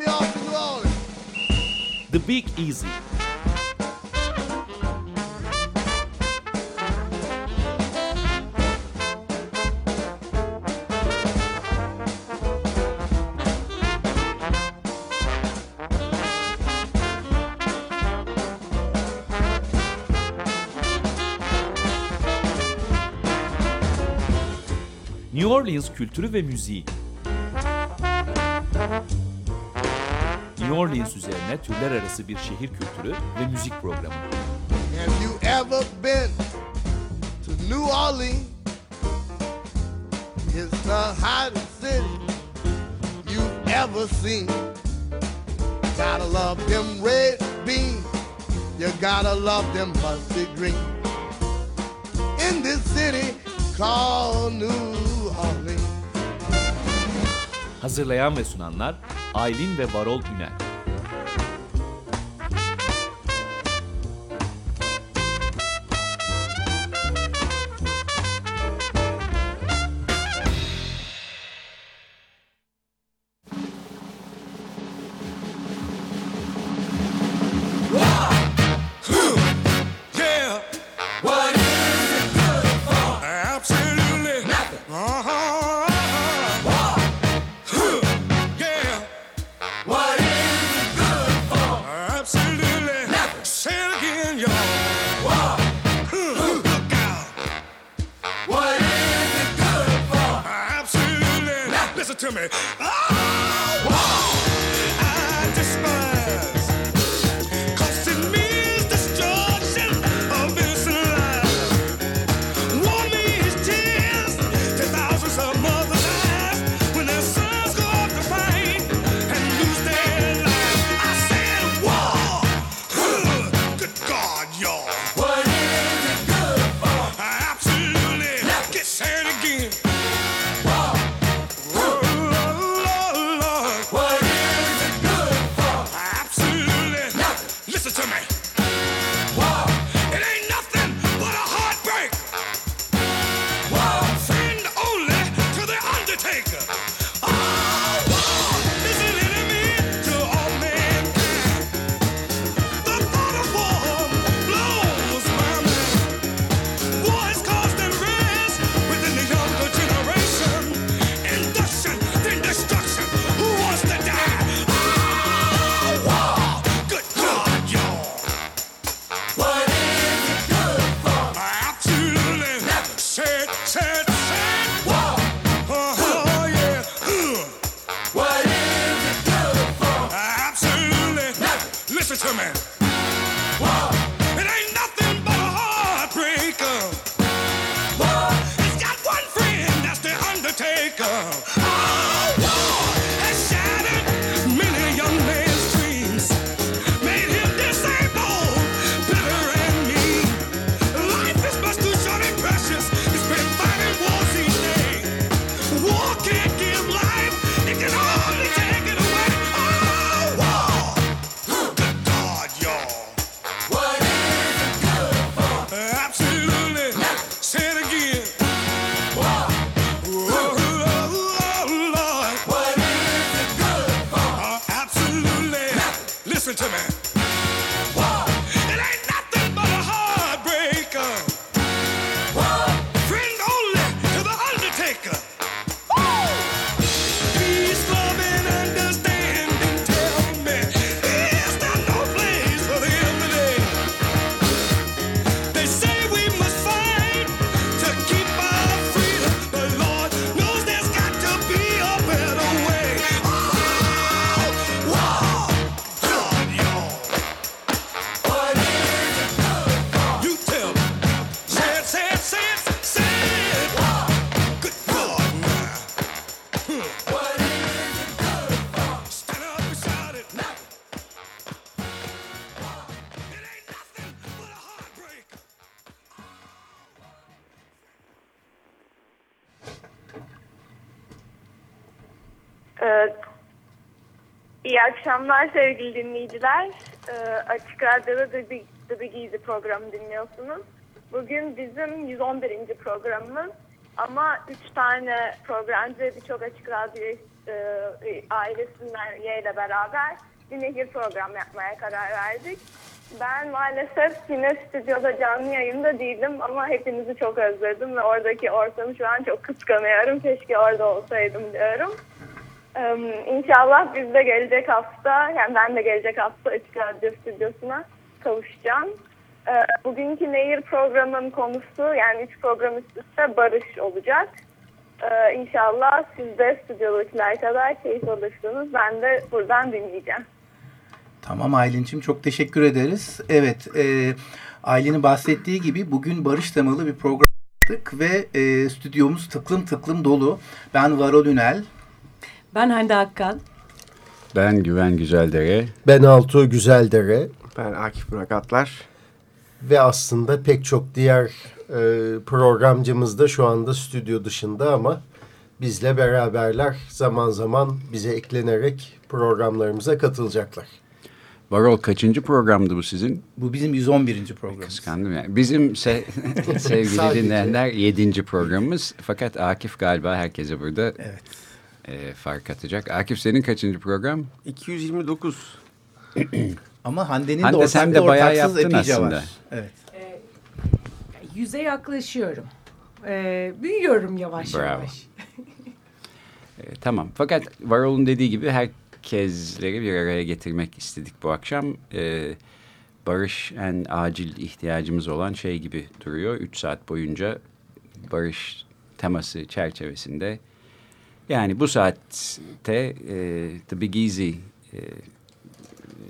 me off the road. The Big Easy. New Orleans kültürü ve müziği Orleans üzerine türler arası bir şehir kültürü ve müzik programı. Have you ever been to New Orleans? It's the hottest city you've ever seen. Gotta love them red beans. You gotta love them mustard green. In this city called New Orleans. Hazırlayan ve sunanlar Aylin ve Varol Ünel. akşamlar sevgili dinleyiciler. E, Açık Radyo'da The Big, The Big Easy programı dinliyorsunuz. Bugün bizim 111. programımız ama 3 tane programcı ve birçok Açık Radyo e, ailesinden ile beraber bir nehir program yapmaya karar verdik. Ben maalesef yine stüdyoda canlı yayında değilim ama hepinizi çok özledim ve oradaki ortamı şu an çok kıskanıyorum. Keşke orada olsaydım diyorum. İnşallah biz de gelecek hafta, yani ben de gelecek hafta Açık Radyo stüdyosuna kavuşacağım. Ee, bugünkü Nehir programın konusu yani üç program üst üste barış olacak. Ee, inşallah siz de stüdyodakiler kadar keyif alırsınız. Ben de buradan dinleyeceğim. Tamam Aylin'cim çok teşekkür ederiz. Evet e, Aylin'in bahsettiği gibi bugün barış temalı bir program yaptık ve e, stüdyomuz tıklım tıklım dolu. Ben Varol Ünel. Ben Hande Akkan. Ben Güven Güzeldere. Ben Altuğ Güzeldere Ben Akif Burak Atlar. ve aslında pek çok diğer e, programcımız da şu anda stüdyo dışında ama bizle beraberler zaman zaman bize eklenerek programlarımıza katılacaklar. Varol kaçıncı programdı bu sizin? Bu bizim 111. programımız. Kıskandım yani. Bizim se sevgili dinleyenler yedinci programımız. Fakat Akif galiba herkese burada Evet. E, fark atacak. Akif senin kaçıncı program? 229. Ama Hande'nin Hande, de sen ortaklı de bayağı yaptın aslında. var. Evet. Yüze yaklaşıyorum. Ee, büyüyorum yavaş Bravo. yavaş. E, tamam. Fakat Varol'un dediği gibi herkesleri bir araya getirmek istedik bu akşam. E, barış en acil ihtiyacımız olan şey gibi duruyor. Üç saat boyunca barış teması çerçevesinde. Yani bu saatte e, The Big Easy e,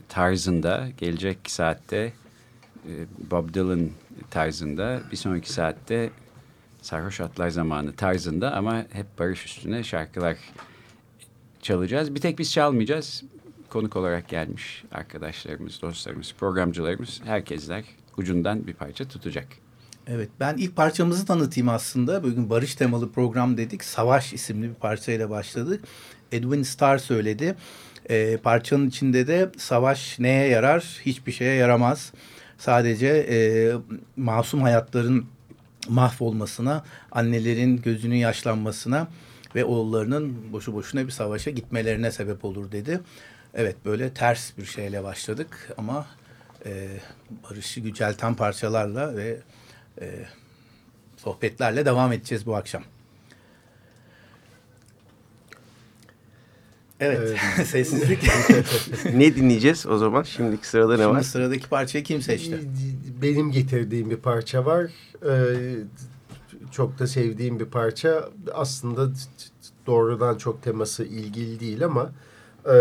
tarzında gelecek saatte e, Bob Dylan tarzında bir sonraki saatte Sarhoş Atlar Zamanı tarzında ama hep barış üstüne şarkılar çalacağız. Bir tek biz çalmayacağız. Konuk olarak gelmiş arkadaşlarımız, dostlarımız, programcılarımız herkesler ucundan bir parça tutacak. Evet ben ilk parçamızı tanıtayım aslında. Bugün barış temalı program dedik. Savaş isimli bir parçayla başladık. Edwin Starr söyledi. Ee, parçanın içinde de savaş neye yarar? Hiçbir şeye yaramaz. Sadece e, masum hayatların mahvolmasına, annelerin gözünün yaşlanmasına ve oğullarının boşu boşuna bir savaşa gitmelerine sebep olur dedi. Evet böyle ters bir şeyle başladık ama e, barışı yücelten parçalarla ve e, sohbetlerle devam edeceğiz bu akşam. Evet, sessizlik. ne dinleyeceğiz o zaman? Şimdiki sırada ne Şimdi var? sıradaki parçayı kim seçti? Benim getirdiğim bir parça var. Ee, çok da sevdiğim bir parça. Aslında doğrudan çok teması ilgili değil ama e,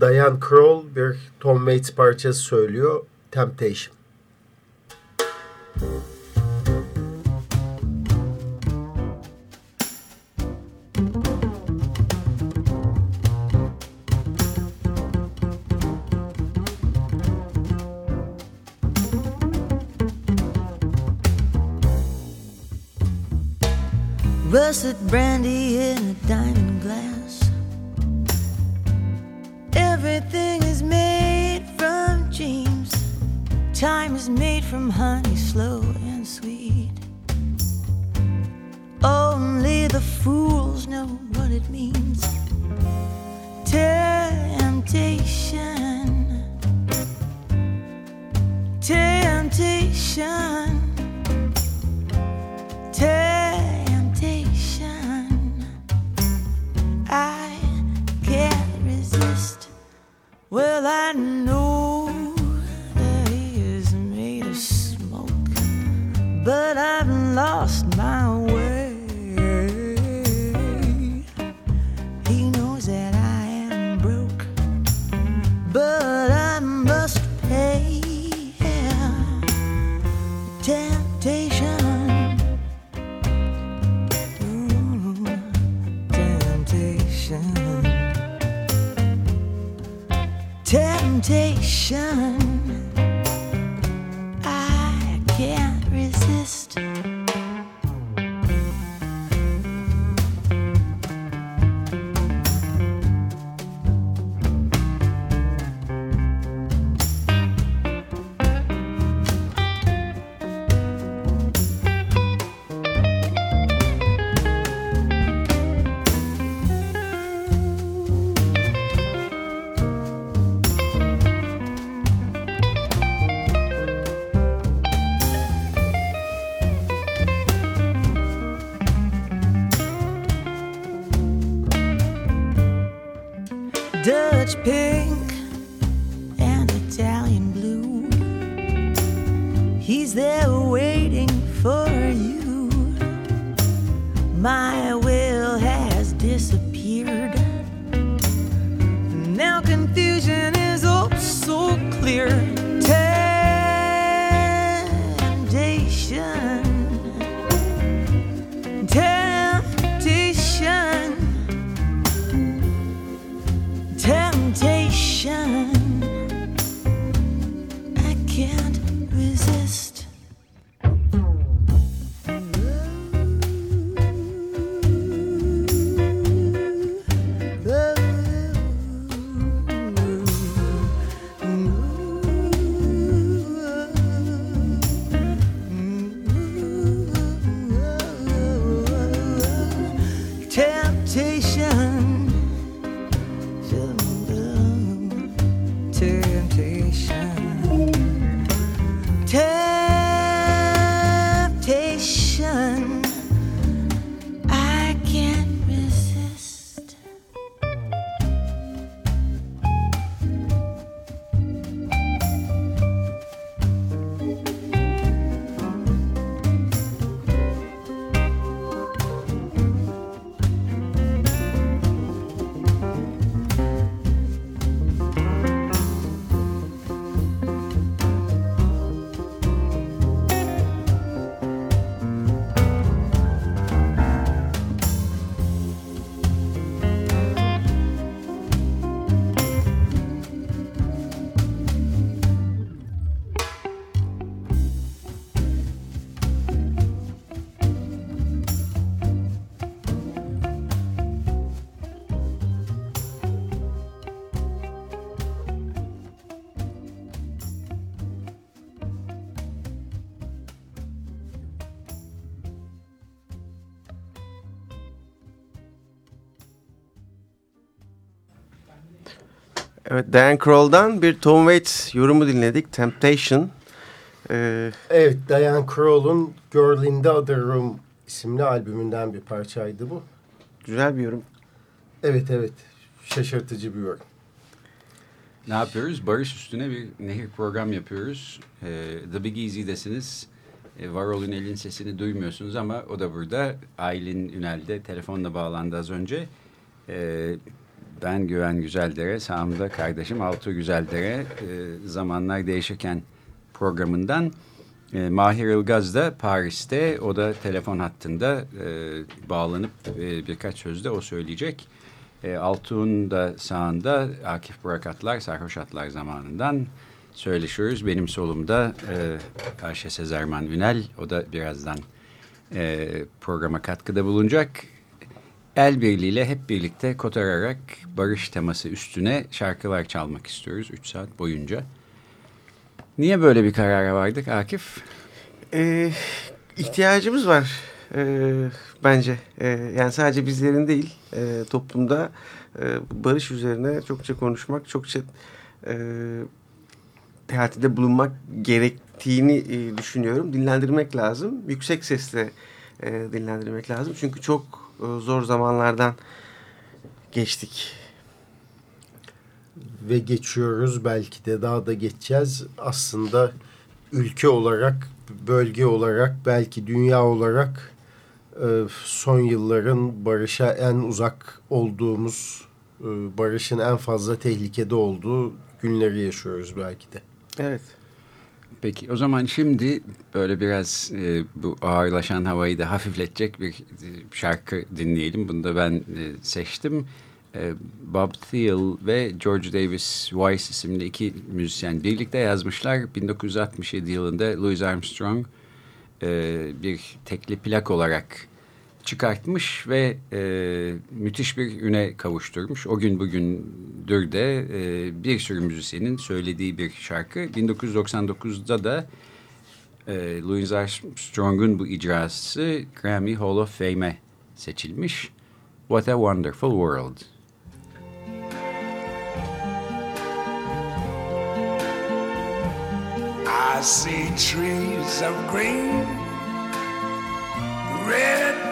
Diane Kroll bir Tom Waits parçası söylüyor. Temptation. Russet brandy in a diamond glass. Everything is made from dreams. Time is made from honey, fools know what it means. Temptation. Temptation. Temptation. I can't resist. Well, I know that he is made of smoke, but I've lost my way. But I must pay. Temptation. Temptation. Temptation. Temptation. Evet, Dan Kroll'dan bir Tom Waits yorumu dinledik. Temptation. Ee, Evet, Diane Kroll'un Girl in the Other Room isimli albümünden bir parçaydı bu. güzel bir yorum. Evet evet, şaşırtıcı bir yorum. Ne yapıyoruz? Barış üstüne bir nehir program yapıyoruz. Ee, The Big Easy'desiniz. Ee, Varol Ünel'in sesini duymuyorsunuz ama o da burada. Aylin Ünel de telefonla bağlandı az önce. Ee, ben Güven Güzeldere, sağımda kardeşim Altuğ Güzeldere. Ee, zamanlar değişirken programından. E, Mahir Ilgaz da Paris'te. O da telefon hattında e, bağlanıp e, birkaç sözde o söyleyecek. E, Altuğ'un da sağında Akif Burakatlar, Sarhoş Atlar zamanından söyleşiyoruz. Benim solumda e, Ayşe Sezerman Ünel. O da birazdan e, programa katkıda bulunacak. El birliğiyle hep birlikte kotararak barış teması üstüne şarkılar çalmak istiyoruz 3 saat boyunca. Niye böyle bir karara vardık Akif? Ee, ihtiyacımız var ee, bence. Ee, yani sadece bizlerin değil e, toplumda e, barış üzerine çokça konuşmak, çokça e, teatide bulunmak gerektiğini e, düşünüyorum. Dinlendirmek lazım. Yüksek sesle e, dinlendirmek lazım. Çünkü çok e, zor zamanlardan geçtik. Ve geçiyoruz belki de daha da geçeceğiz. Aslında ülke olarak, bölge olarak, belki dünya olarak e, son yılların barışa en uzak olduğumuz, e, barışın en fazla tehlikede olduğu günleri yaşıyoruz belki de. Evet. Peki o zaman şimdi böyle biraz e, bu ağırlaşan havayı da hafifletecek bir e, şarkı dinleyelim. Bunu da ben e, seçtim. E, Bob Thiel ve George Davis Weiss isimli iki müzisyen birlikte yazmışlar. 1967 yılında Louis Armstrong e, bir tekli plak olarak çıkartmış ve e, müthiş bir üne kavuşturmuş. O gün bugündür de e, bir sürü müzisyenin söylediği bir şarkı. 1999'da da e, Louis Armstrong'un bu icrası Grammy Hall of Fame'e seçilmiş. What a Wonderful World. I see trees of green, red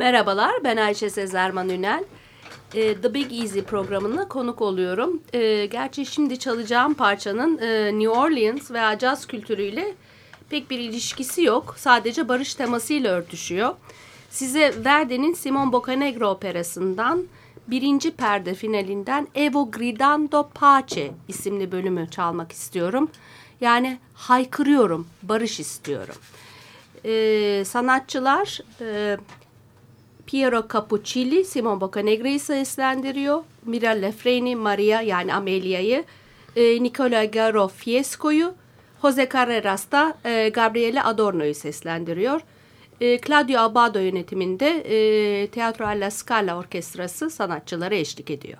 Merhabalar, ben Ayşe Sezerman Ünel. Ee, The Big Easy programına konuk oluyorum. Ee, gerçi şimdi çalacağım parçanın e, New Orleans veya caz kültürüyle pek bir ilişkisi yok. Sadece barış temasıyla örtüşüyor. Size Verdi'nin Simon Boccanegra operasından birinci perde finalinden Evo Gridando Pace isimli bölümü çalmak istiyorum. Yani haykırıyorum, barış istiyorum. Ee, sanatçılar... e, Piero Capuccilli, Simon Boccanegra'yı seslendiriyor. Mira Lefreni, Maria yani Amelia'yı, e, Nicola Garo Fiesco'yu, Jose Carreras da e, Gabriele Adorno'yu seslendiriyor. E, Claudio Abbado yönetiminde e, Teatro alla Scala Orkestrası sanatçılara eşlik ediyor.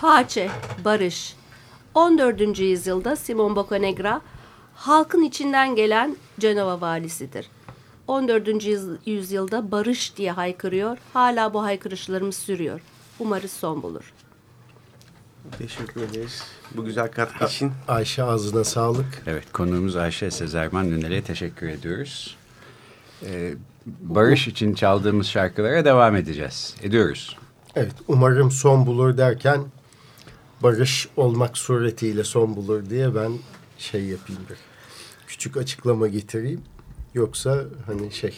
Pace, barış. 14. yüzyılda Simon Boccanegra halkın içinden gelen Cenova valisidir. 14. yüz- yüzyılda barış diye haykırıyor. Hala bu haykırışlarımız sürüyor. Umarız son bulur. Teşekkür ederiz bu güzel katkı için. Ayşe ağzına sağlık. Evet, konuğumuz Ayşe Sezerman Nünel'e teşekkür ediyoruz. Ee, barış için çaldığımız şarkılara devam edeceğiz. Ediyoruz. Evet umarım son bulur derken barış olmak suretiyle son bulur diye ben şey yapayım bir küçük açıklama getireyim. Yoksa hani şey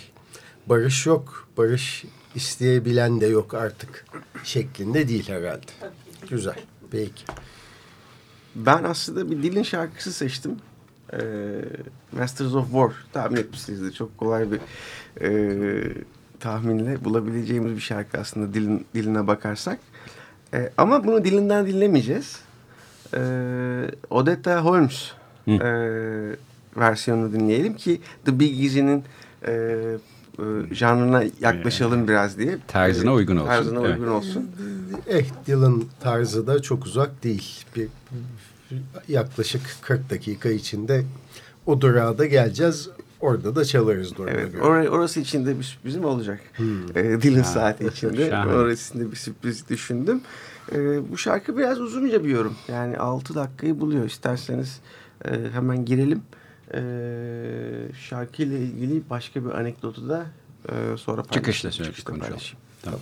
barış yok barış isteyebilen de yok artık şeklinde değil herhalde. Güzel peki. Ben aslında bir dilin şarkısı seçtim. Ee, Masters of War. Tahmin etmişsinizdir. Çok kolay bir e, tahminle bulabileceğimiz bir şarkı aslında dilin, diline bakarsak. Ee, ama bunu dilinden dinlemeyeceğiz. Ee, Odetta Holmes Hı. e, versiyonunu dinleyelim ki The Big Easy'nin e, e, janrına yaklaşalım biraz diye. Tarzına uygun olsun. Tarzına Evet. uygun olsun. Eh Dylan tarzı da çok uzak değil. Bir, yaklaşık 40 dakika içinde o durağa da geleceğiz. Orada da çalarız duruma Evet, göre. or- orası içinde bir sürprizim olacak. Ee, Dylan saati içinde. Orasında bir sürpriz düşündüm. Ee, bu şarkı biraz uzunca bir yorum. Yani 6 dakikayı buluyor. İsterseniz e, hemen girelim. Ee, şarkıyla ilgili başka bir anekdotu da e, sonra paylaşayım. Çıkışta Çıkışta konuşalım. paylaşayım. Tamam.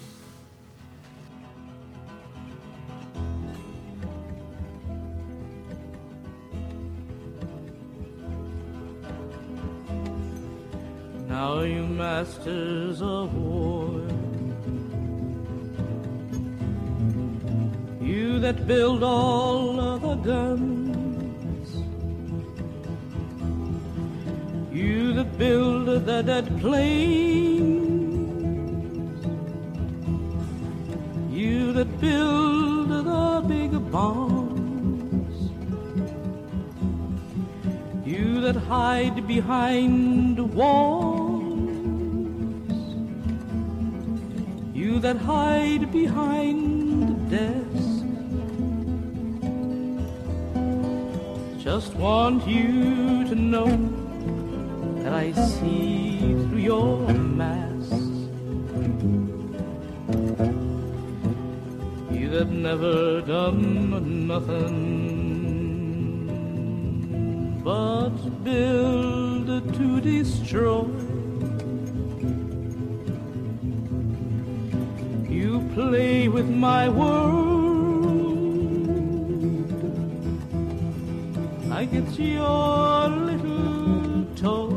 Now you masters of war, you that build all of the guns, you that build the dead planes, you that build the big bombs, you that hide behind walls, you that hide behind desks. Just want you to know that I see through your masks. You that never done nothing but build to destroy. You play with my world like it's your little toy.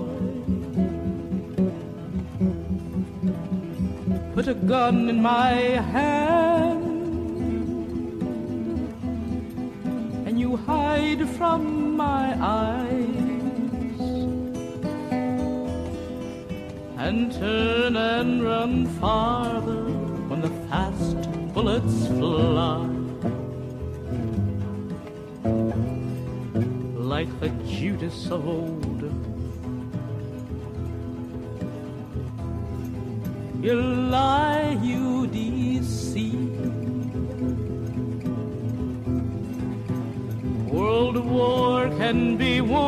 Put a gun in my hand you hide from my eyes and turn and run farther when the fast bullets fly like the Judas of old. You lie, you deceive. World war can be won.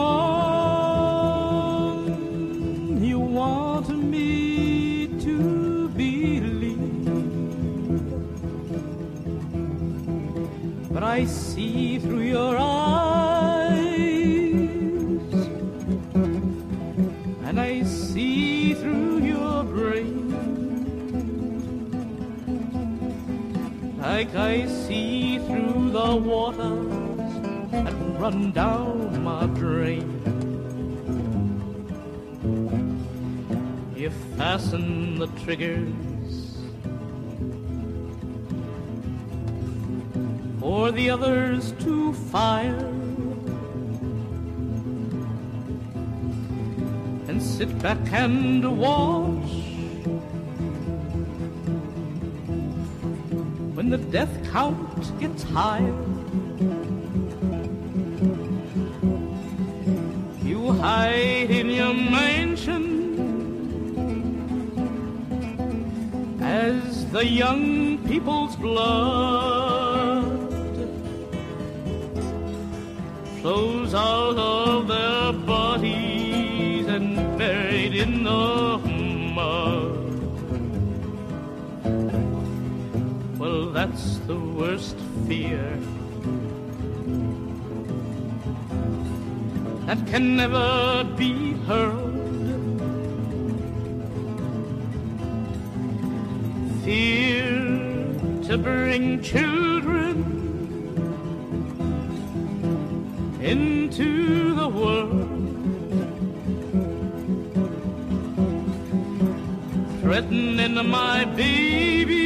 You want me to believe, but I see through your eyes, and I see through your brain. Like I see through the waters that run down my drain. You fasten the triggers for the others to fire. And sit back and watch when the death count gets higher. You hide in your mansion as the young people's blood flows out of their bodies and buried in the mud. Well, that's the worst fear that can never be heard. Fear to bring children into the world. Threatening my baby,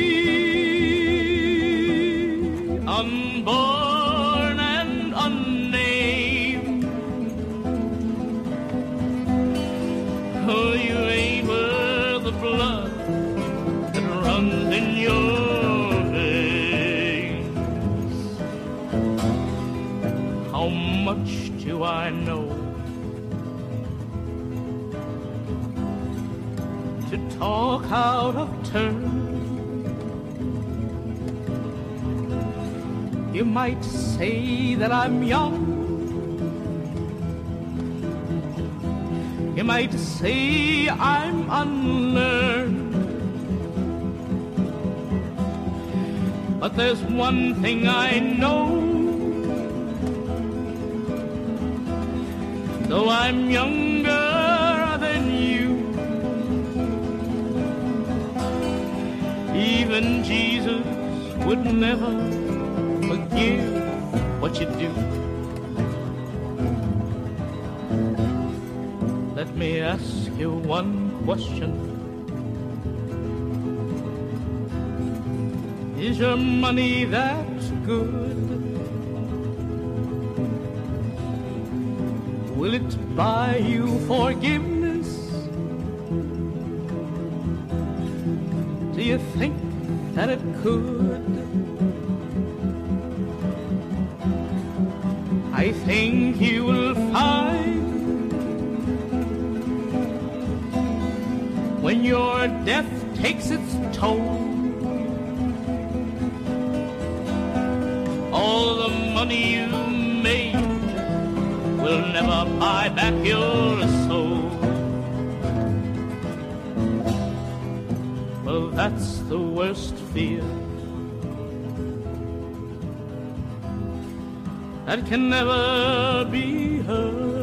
I know? To talk out of turn. You might say that I'm young. You might say I'm unlearned. But there's one thing I know. Though I'm younger than you, even Jesus would never forgive what you do. Let me ask you one question. Is your money that good? Will it buy you forgiveness? Do you think that it could? I think you will find when your death takes its toll. All the money you will never buy back your soul. Well, that's the worst fear that can never be heard.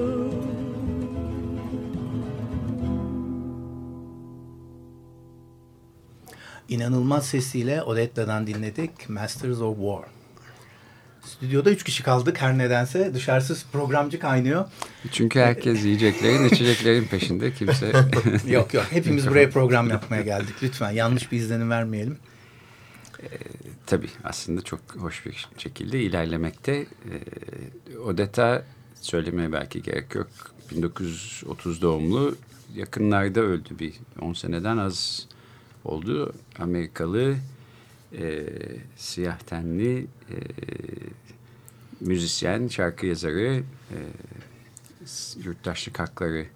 İnanılmaz sesiyle Odetta'dan dinledik Masters of War. Stüdyoda üç kişi kaldık her nedense. Dışarısı programcı kaynıyor. Çünkü herkes yiyeceklerin, içeceklerin peşinde. Kimse... yok yok. Hepimiz buraya program yapmaya geldik. Lütfen yanlış bir izlenim vermeyelim. E, tabii aslında çok hoş bir şekilde ilerlemekte. E, Odetta söylemeye belki gerek yok. 1930 doğumlu. Yakınlarda öldü bir 10 seneden az oldu. Amerikalı e, siyah tenli e, müzisyen, şarkı yazarı, e, yurttaşlık hakları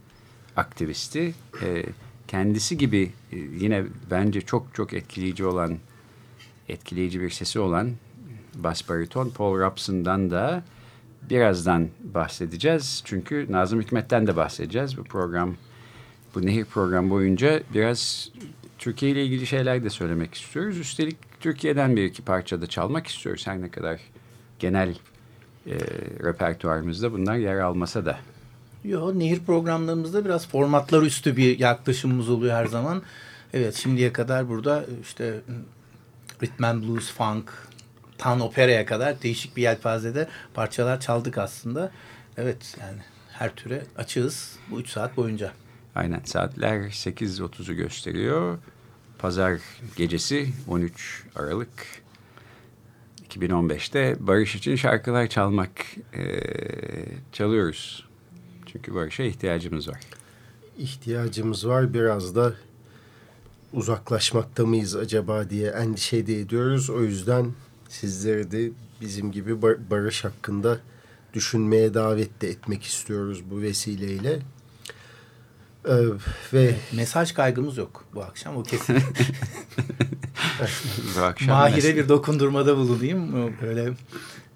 aktivisti. E, kendisi gibi e, yine bence çok çok etkileyici olan, etkileyici bir sesi olan bas bariton Paul Robson'dan da birazdan bahsedeceğiz. Çünkü Nazım Hikmet'ten de bahsedeceğiz. Bu program, bu nehir program boyunca biraz Türkiye ile ilgili şeyler de söylemek istiyoruz. Üstelik Türkiye'den bir iki parça da çalmak istiyoruz. Her ne kadar genel e, repertuarımızda bunlar yer almasa da. Yo, nehir programlarımızda biraz formatlar üstü bir yaklaşımımız oluyor her zaman. Evet şimdiye kadar burada işte rhythm and blues, funk, tan operaya kadar değişik bir yelpazede parçalar çaldık aslında. Evet yani her türe açığız bu üç saat boyunca. Aynen saatler 8.30'u gösteriyor. Pazar gecesi 13 Aralık 2015'te Barış için şarkılar çalmak e, çalıyoruz. Çünkü Barış'a ihtiyacımız var. İhtiyacımız var biraz da uzaklaşmakta mıyız acaba diye endişe de ediyoruz. O yüzden sizleri de bizim gibi bar barış hakkında düşünmeye davet de etmek istiyoruz bu vesileyle. Ee, ve mesaj kaygımız yok bu akşam o kesin. bu akşam Mahire bir dokundurmada bulunayım. Böyle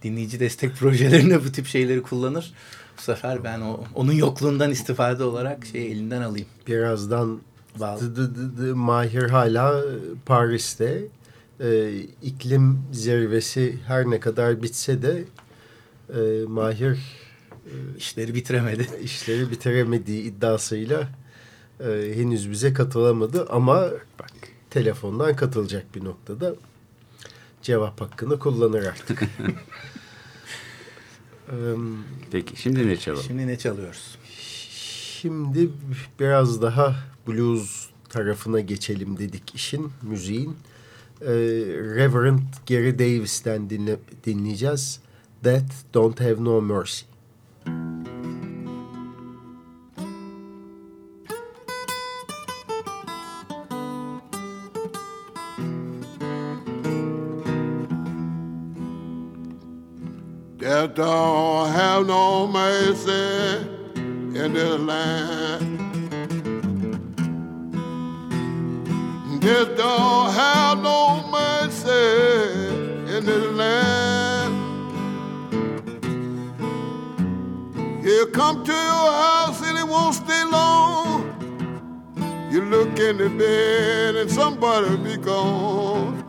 dinleyici destek projelerinde bu tip şeyleri kullanır. Bu sefer ben o, onun yokluğundan istifade olarak şey elinden alayım. Birazdan Bağlı. D- d- d- d- Mahir hala Paris'te. Ee, iklim zirvesi her ne kadar bitse de e, Mahir işleri bitiremedi. İşleri bitiremediği iddiasıyla e, henüz bize katılamadı ama telefondan katılacak bir noktada cevap hakkını kullanır artık. Peki şimdi ne çalalım? Şimdi ne çalıyoruz? Şimdi biraz daha blues tarafına geçelim dedik işin, müziğin. Ee, Reverend Gary Davis'ten dinle, dinleyeceğiz. That Don't Have No Mercy. Death don't have no mercy in this land. Death don't have no mercy in this land. He'll come to your house and he won't stay long. You look in the bed and somebody be gone.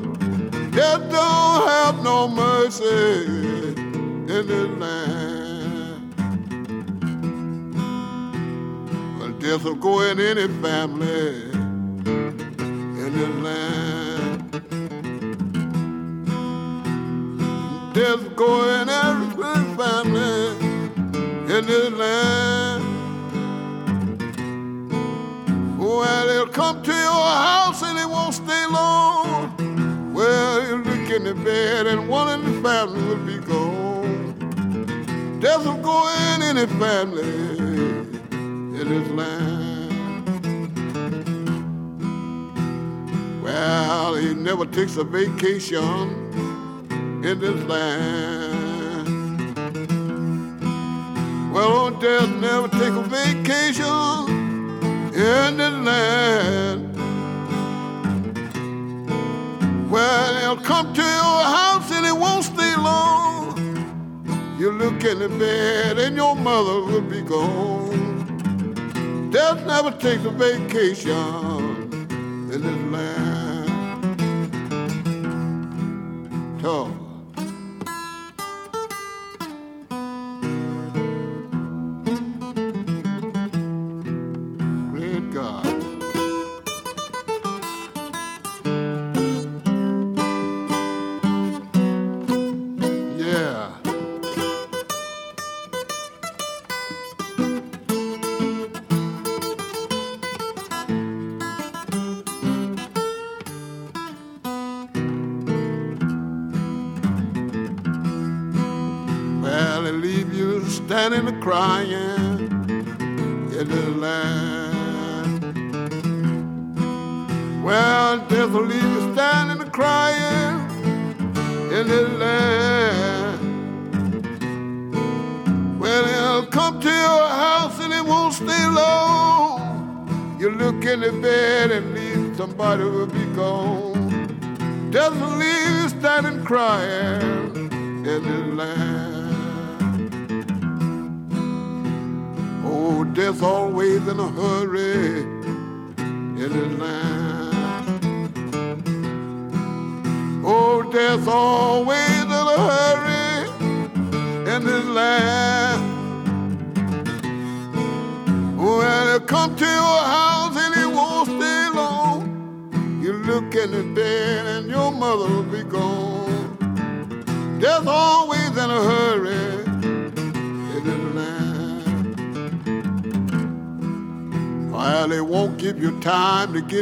Death don't have no mercy in this land. Well, death will go in any family in this land. Death go in every family in this land. Well, he'll come to your house and he won't stay long. Well, you look in the bed and one in the family will be gone. Will go in any family in this land. Well, he never takes a vacation in this land. Well, old death never take a vacation in this land. Well, he'll come to your house and he won't stay long. You look in the bed and your mother will be gone. Death never takes a vacation in this land. Talk.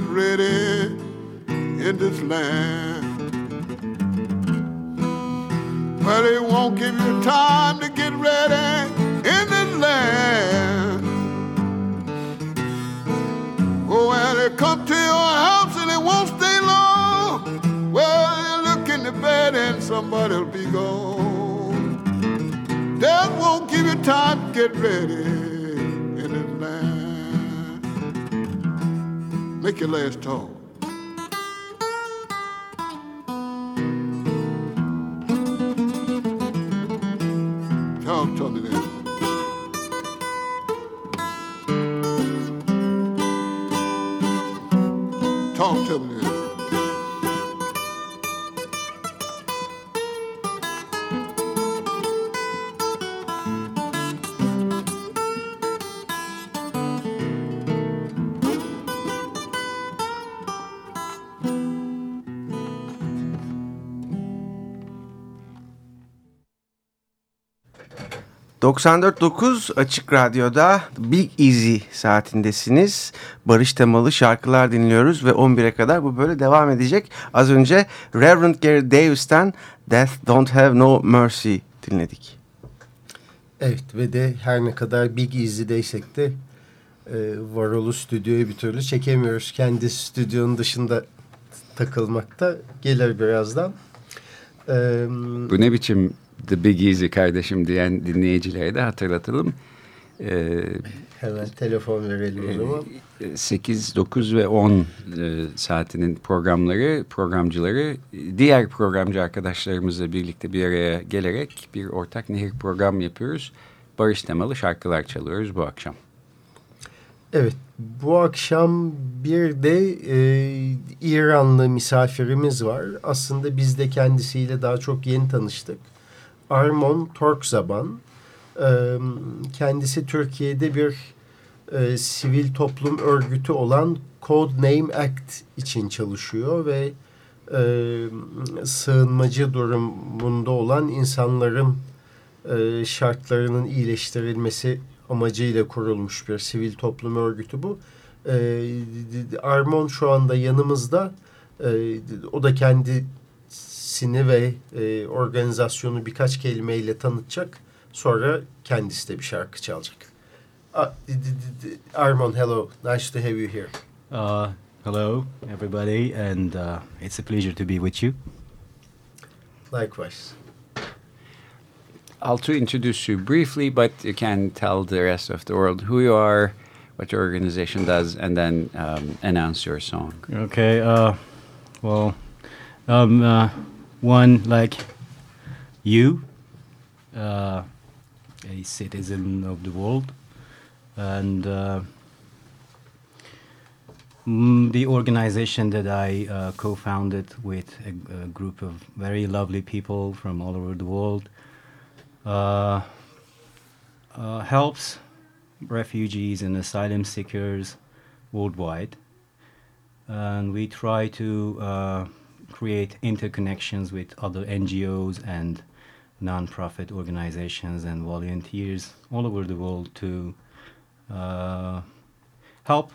Red. 94.9 Açık Radyo'da Big Easy saatindesiniz. Barış temalı şarkılar dinliyoruz ve 11'e kadar bu böyle devam edecek. Az önce Reverend Gary Davis'ten Death Don't Have No Mercy dinledik. Evet ve de her ne kadar Big Easy'deysek de e, Varol'u stüdyoya bir türlü çekemiyoruz. Kendi stüdyonun dışında takılmakta gelir birazdan. E, Bu ne biçim The Big Easy kardeşim diyen dinleyicilere de hatırlatalım. Ee, hemen telefon verelim o zaman. 8, 9 ve 10 e, saatinin programları, programcıları diğer programcı arkadaşlarımızla birlikte bir araya gelerek bir ortak nehir program yapıyoruz. Barış temalı şarkılar çalıyoruz bu akşam. Evet, bu akşam bir de e, İranlı misafirimiz var. Aslında biz de kendisiyle daha çok yeni tanıştık. Armon Torkzaban. Kendisi Türkiye'de bir e, sivil toplum örgütü olan Code Name Act için çalışıyor ve e, sığınmacı durumunda olan insanların e, şartlarının iyileştirilmesi amacıyla kurulmuş bir sivil toplum örgütü bu. E, Armon şu anda yanımızda. E, o da kendisini ve e, organizasyonu birkaç kelimeyle tanıtacak. Sonra kendisi de bir şarkı çalacak. Uh, Armon, hello. Nice to have you here. Uh, hello, everybody, and uh, it's a pleasure to be with you. Likewise. I'll to introduce you briefly, but you can tell the rest of the world who you are, what your organization does, and then um, announce your song. Okay. Uh, well, um, uh, one like you, uh, a citizen of the world, and uh, mm, the organization that I uh, co-founded with a, a group of very lovely people from all over the world uh, uh, helps refugees and asylum seekers worldwide. And we try to uh, create interconnections with other NGOs and non-profit organizations and volunteers all over the world to uh, help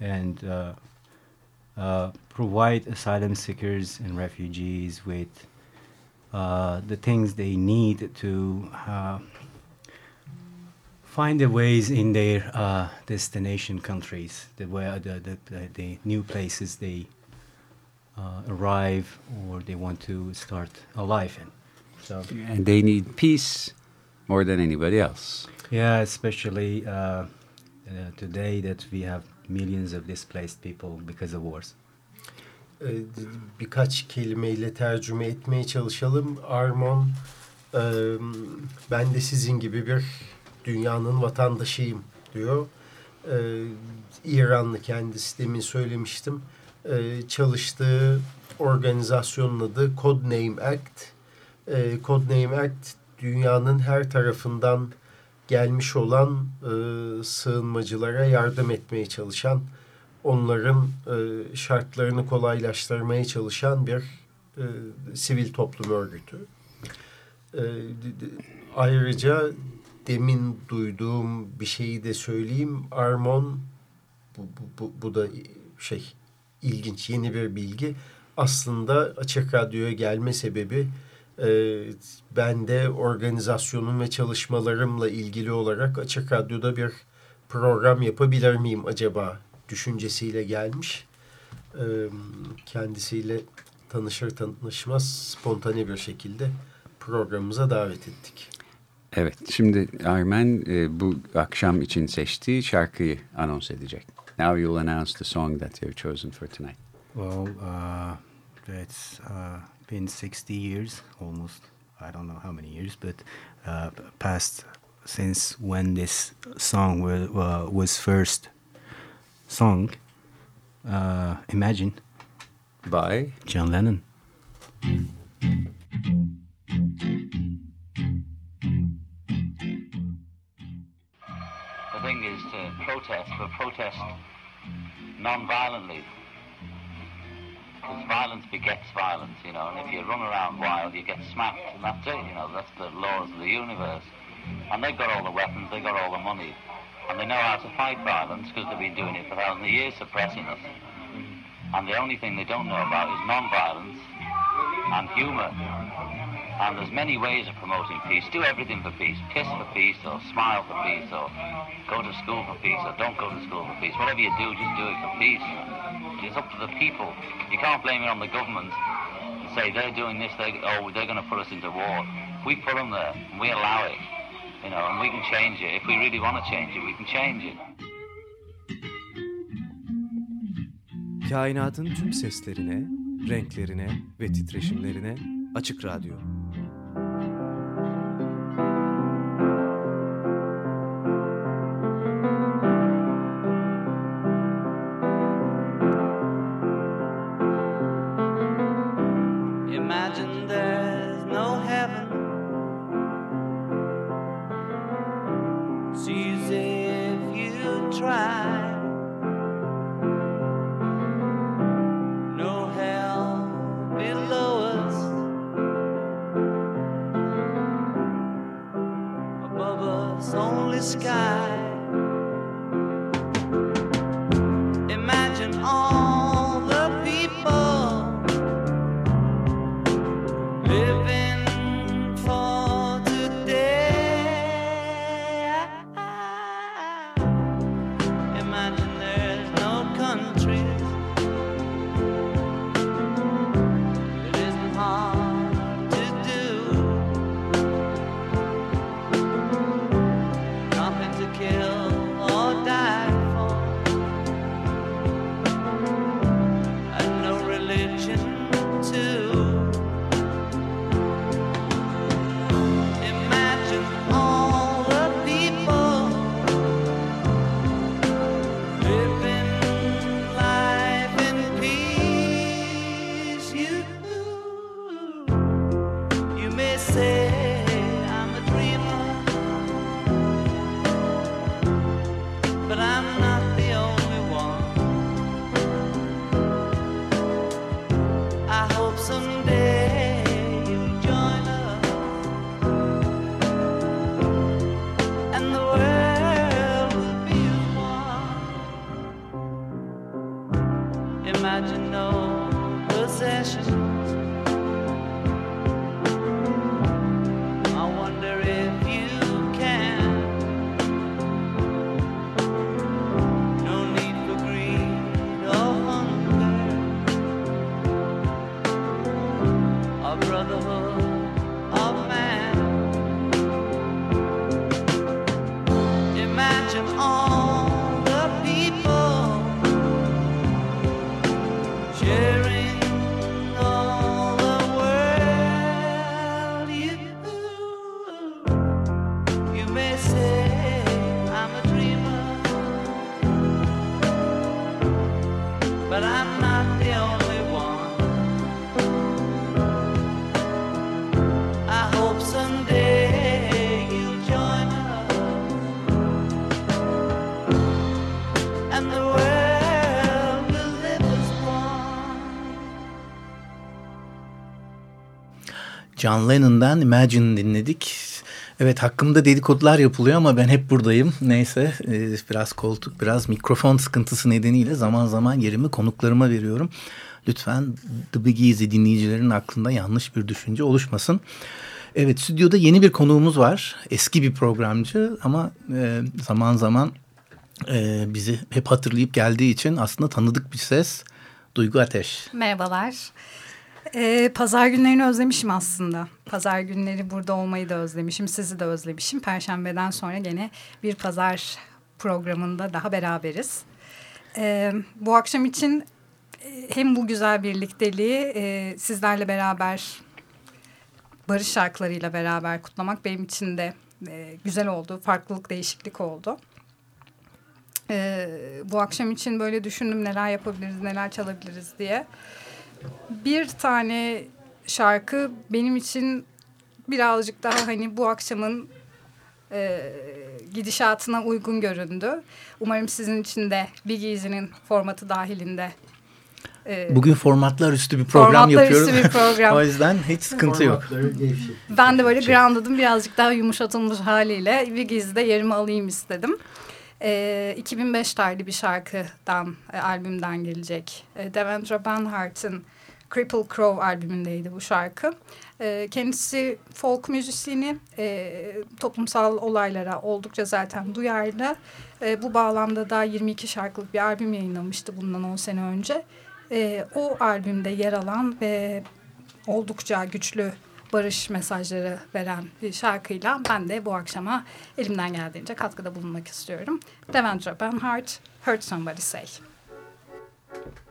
and uh, uh, provide asylum seekers and refugees with uh, the things they need to uh, find their ways in their uh, destination countries, the, where the, the, the, the new places they uh, arrive or they want to start a life in. So, And they need peace more than anybody else. yeah, especially uh, uh, today that we have millions of displaced people because of wars. e, birkaç kelimeyle tercüme etmeye çalışalım. Armon, ben de sizin gibi bir dünyanın vatandaşıyım diyor. İranlı kendisi demin söylemiştim. E, çalıştığı organizasyonun adı Codename Act. E, Codename Act dünyanın her tarafından gelmiş olan e, sığınmacılara yardım etmeye çalışan onların e, şartlarını kolaylaştırmaya çalışan bir e, sivil toplum örgütü. E, ayrıca demin duyduğum bir şeyi de söyleyeyim. Armon bu, bu, bu, bu da şey ilginç yeni bir bilgi. Aslında Açık Radyo'ya gelme sebebi e, ben de organizasyonum ve çalışmalarımla ilgili olarak Açık Radyo'da bir program yapabilir miyim acaba düşüncesiyle gelmiş. Ee, kendisiyle tanışır tanışmaz spontane bir şekilde programımıza davet ettik. Evet, şimdi Armen e, bu akşam için seçtiği şarkıyı anons edecek. Now you'll announce the song that you've chosen for tonight. Well, uh, it's uh, been 60 years almost. I don't know how many years, but uh, past since when this song was, was first sung. Uh, Imagine by John Lennon. Protest, but protest non-violently. Because violence begets violence, you know, and if you run around wild, you get smacked, and that's it, you know, that's the laws of the universe. And they've got all the weapons, they've got all the money. And they know how to fight violence because they've been doing it for thousands of years, suppressing us. And the only thing they don't know about is non-violence and humour. And there's many ways of promoting peace. Do everything for peace. Kiss for peace, or smile for peace, or go to school for peace, or don't go to school for peace. Whatever you do, just do it for peace. It's up to the people. You can't blame it on the government and say they're doing this, they, oh, they're going to put us into war. We put them there, and we allow it, you know, and we can change it. If we really want to change it, we can change it. Kainatın tüm seslerine, renklerine ve titreşimlerine Açık Radyo. John Lennon'dan Imagine dinledik. Evet hakkımda dedikodular yapılıyor ama ben hep buradayım. Neyse e, biraz koltuk biraz mikrofon sıkıntısı nedeniyle zaman zaman yerimi konuklarıma veriyorum. Lütfen The Big Easy dinleyicilerin aklında yanlış bir düşünce oluşmasın. Evet stüdyoda yeni bir konuğumuz var. Eski bir programcı ama e, zaman zaman e, bizi hep hatırlayıp geldiği için aslında tanıdık bir ses. Duygu Ateş. Merhabalar. Ee, pazar günlerini özlemişim aslında. Pazar günleri burada olmayı da özlemişim. Sizi de özlemişim. Perşembeden sonra gene bir pazar programında daha beraberiz. Ee, bu akşam için e, hem bu güzel birlikteliği e, sizlerle beraber barış şarkılarıyla beraber kutlamak benim için de e, güzel oldu. Farklılık, değişiklik oldu. Ee, bu akşam için böyle düşündüm neler yapabiliriz, neler çalabiliriz diye. Bir tane şarkı benim için birazcık daha hani bu akşamın e, gidişatına uygun göründü. Umarım sizin için de Big Easy'nin formatı dahilinde E, Bugün formatlar üstü bir program formatlar yapıyoruz. üstü bir program. o yüzden hiç sıkıntı yok. Ben de böyle Grounded'ın birazcık daha yumuşatılmış haliyle Wiggies'de yerimi alayım istedim. E, 2005 tarihli bir şarkıdan, e, albümden gelecek. E, Devendra Banhart'ın Cripple Crow albümündeydi bu şarkı. E, kendisi folk müzisyeni, e, toplumsal olaylara oldukça zaten duyarlı. E, bu bağlamda da 22 şarkılık bir albüm yayınlamıştı bundan 10 sene önce. E, o albümde yer alan ve oldukça güçlü barış mesajları veren bir şarkıyla ben de bu akşama elimden geldiğince katkıda bulunmak istiyorum. Devendra Banhart, Heard Somebody Say. I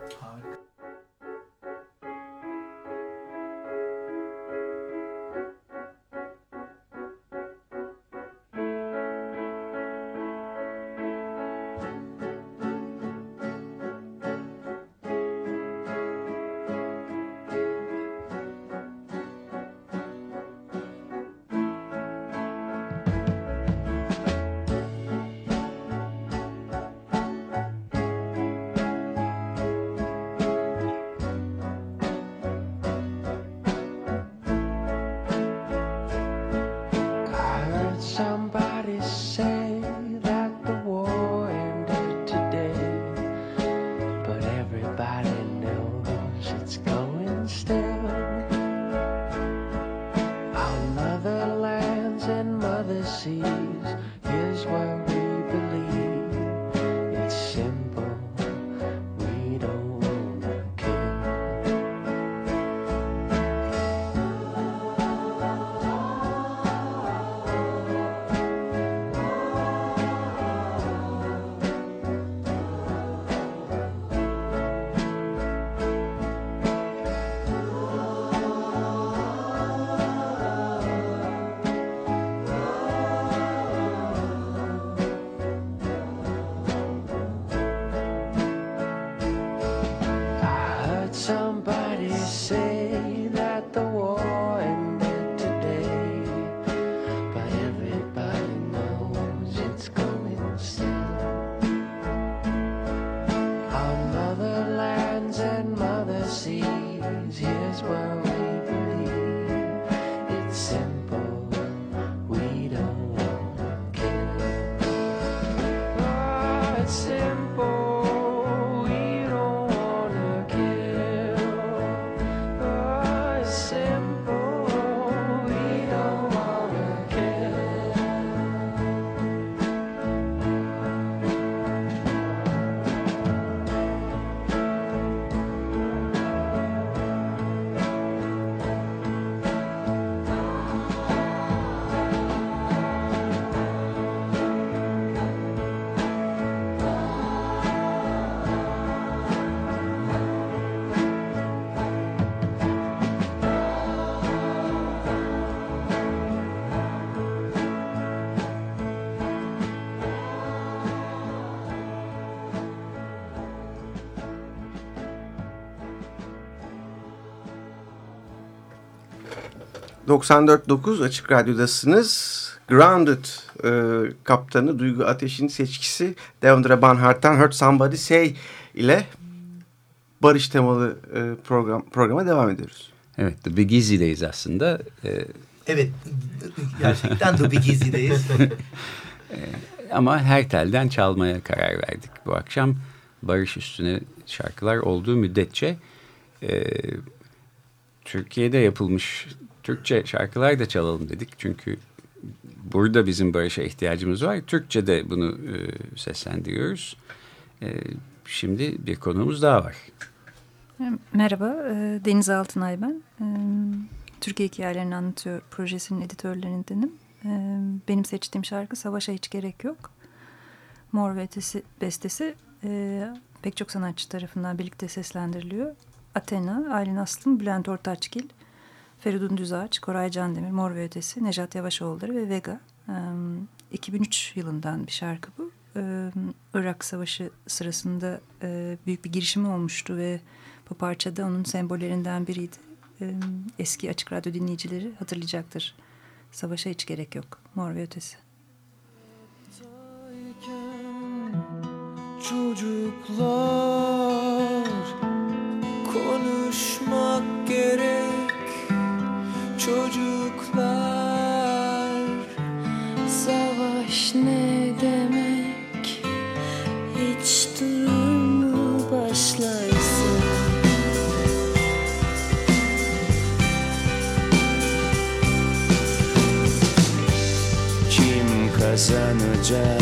...94.9 Açık Radyo'dasınız. Grounded e, kaptanı Duygu Ateş'in seçkisi Devendra Banhart'tan Hurt Somebody Say ile barış temalı e, program programa devam ediyoruz. Evet, The Big Easy'deyiz aslında. Ee, Evet, gerçekten The Big Easy'deyiz. ama her telden çalmaya karar verdik bu akşam. Barış üstüne şarkılar olduğu müddetçe e, Türkiye'de yapılmış Türkçe şarkılar da çalalım dedik. Çünkü burada bizim barışa ihtiyacımız var. Türkçe de bunu e, seslendiriyoruz. E, şimdi bir konuğumuz daha var. Merhaba, e, Deniz Altınay ben. E, Türkiye Hikayelerini Anlatıyor projesinin editörlerindenim. E, Benim seçtiğim şarkı Savaşa Hiç Gerek Yok. Mor ve Ötesi bestesi e, pek çok sanatçı tarafından birlikte seslendiriliyor. Athena, Aylin Aslım, Bülent Ortaçgil, Feridun Düzağaç, Koray Candemir, Mor ve Ötesi, Nejat Yavaşoğulları ve Vega. E, 2003 yılından bir şarkı bu. Irak Savaşı sırasında büyük bir girişimi olmuştu ve bu parçada onun sembollerinden biriydi. Eski Açık Radyo dinleyicileri hatırlayacaktır. Savaşa hiç gerek yok. Mor ve Ötesi. Çocuklar konuşmak gerek çocuklar Savaş ne demek? Hiç durur mu başlarsa? Kim kazanacak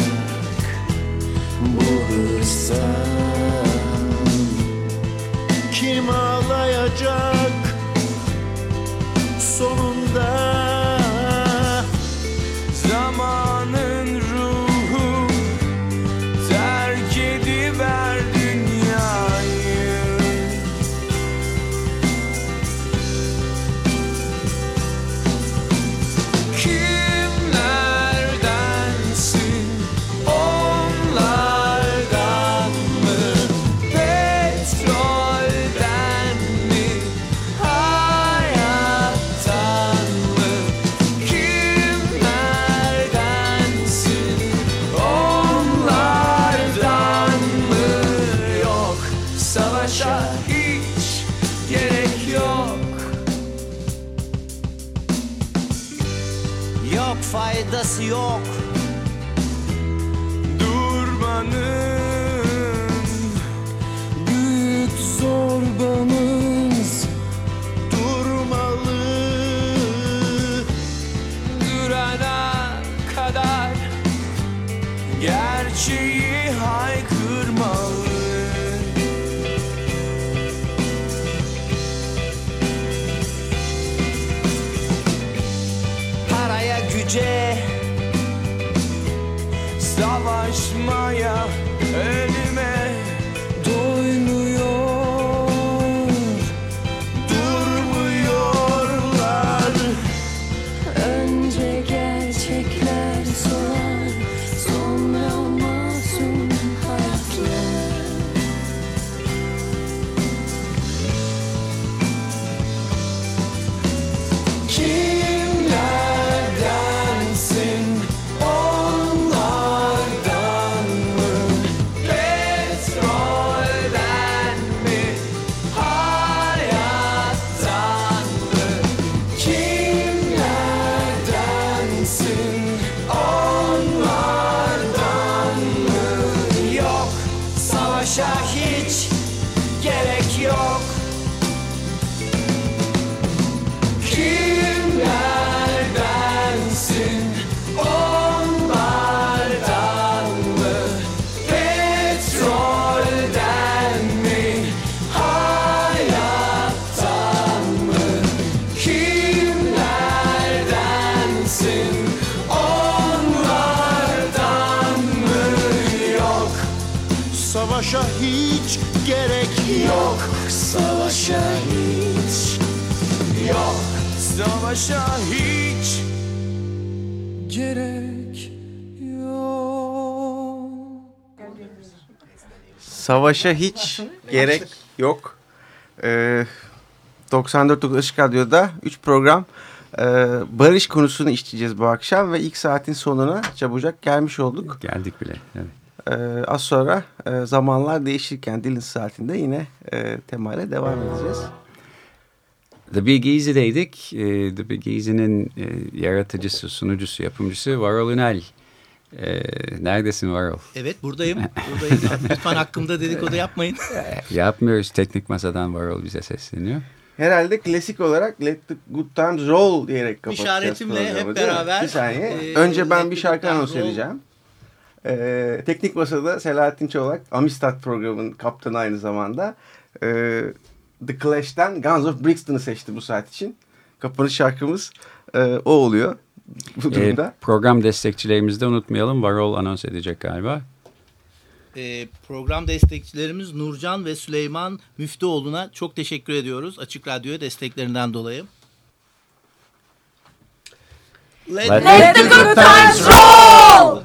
bu hırstan? Kim ağlayacak Savaşa hiç gerek yok. Ee, 94.9 Işık Radyo'da 3 program e, barış konusunu işleyeceğiz bu akşam ve ilk saatin sonuna çabucak gelmiş olduk. Geldik bile. Evet. Ee, az sonra e, zamanlar değişirken dilin saatinde yine e, temayla devam edeceğiz. The Big Easy'deydik. Ee, The Big Easy'nin e, yaratıcısı, sunucusu, yapımcısı Varol Ünal. Ee, neredesin Varol? Evet buradayım. buradayım. Lütfen hakkımda dedikodu yapmayın. Yapmıyoruz. Teknik masadan Varol bize sesleniyor. Herhalde klasik olarak Let the Good Times Roll diyerek kapatacağız İşaretimle hep beraber, Bir saniye. e, Önce ben bir şarkı anons edeceğim. Ee, Teknik Masa'da Selahattin Çolak, Amistad programının kaptanı aynı zamanda. Ee, The Clash'ten Guns of Brixton'ı seçti bu saat için. Kapanış şarkımız e, o oluyor bu Ee, durumda. program destekçilerimizi de unutmayalım. Varol anons edecek galiba. Ee, program destekçilerimiz Nurcan ve Süleyman Müftüoğlu'na çok teşekkür ediyoruz. Açık Radyo'ya desteklerinden dolayı. Let, Let the good times roll!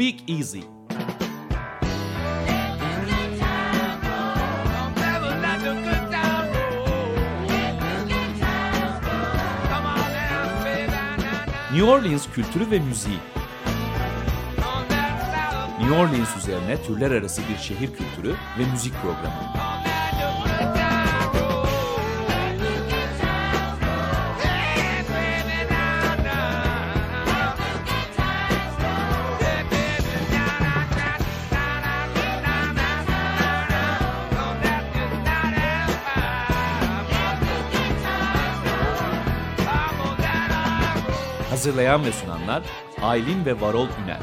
Big Easy. New Orleans kültürü ve müziği. New Orleans üzerine türler arası bir şehir kültürü ve müzik programı. Hazırlayan ve sunanlar Aylin ve Varol Ünel.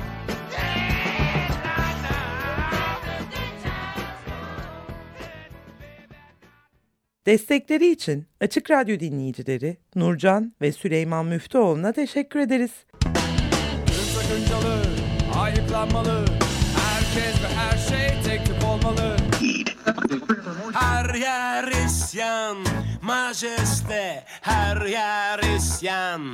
Destekleri için Açık Radyo dinleyicileri Nurcan ve Süleyman Müftüoğlu'na teşekkür ederiz. sakıncalı, ayıplanmalı. Herkes ve her şey tek tip olmalı. Her yer isyan, majeste. Her yer isyan,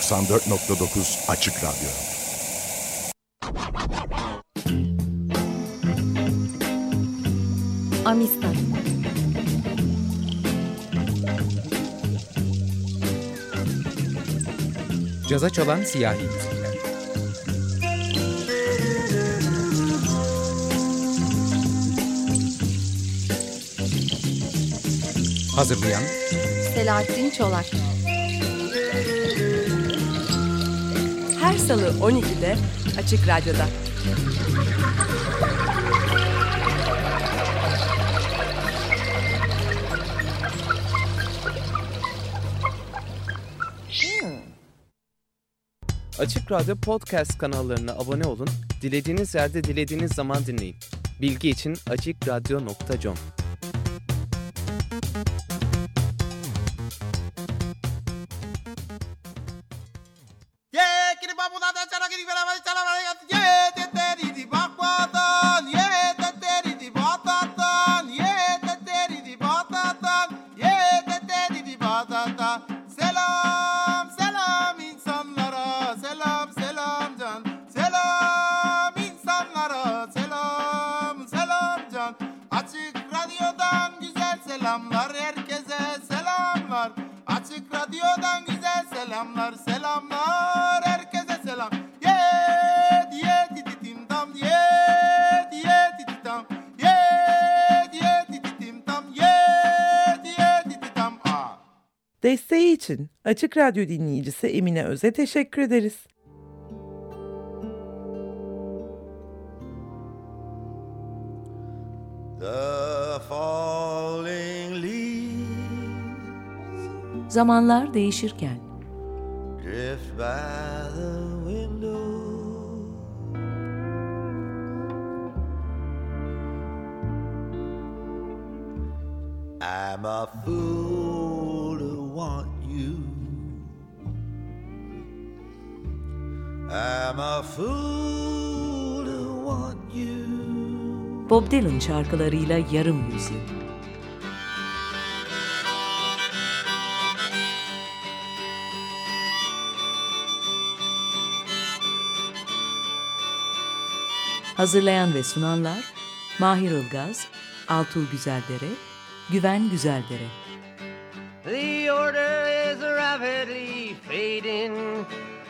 94.9 Açık Radyo. Amistat. Caza çalan siyahi müzikler. Hazırlayan Selahattin Çolak. Salı 12'de Açık Radyo'da. Açık Radyo Podcast kanallarına abone olun, dilediğiniz yerde dilediğiniz zaman dinleyin. Bilgi için açıkradyo.com puta, te echará que va a echar la Açık Radyo dinleyicisi Emine Öz'e teşekkür ederiz. The falling leaves Zamanlar değişirken drift by the window. I'm a fool to want I'm a fool to want you. Bob Dylan şarkılarıyla yarım yüzyıl. Hazırlayan ve sunanlar Mahir Ilgaz, Altuğ Güzeldere, Güven Güzeldere. The order is rapidly fading,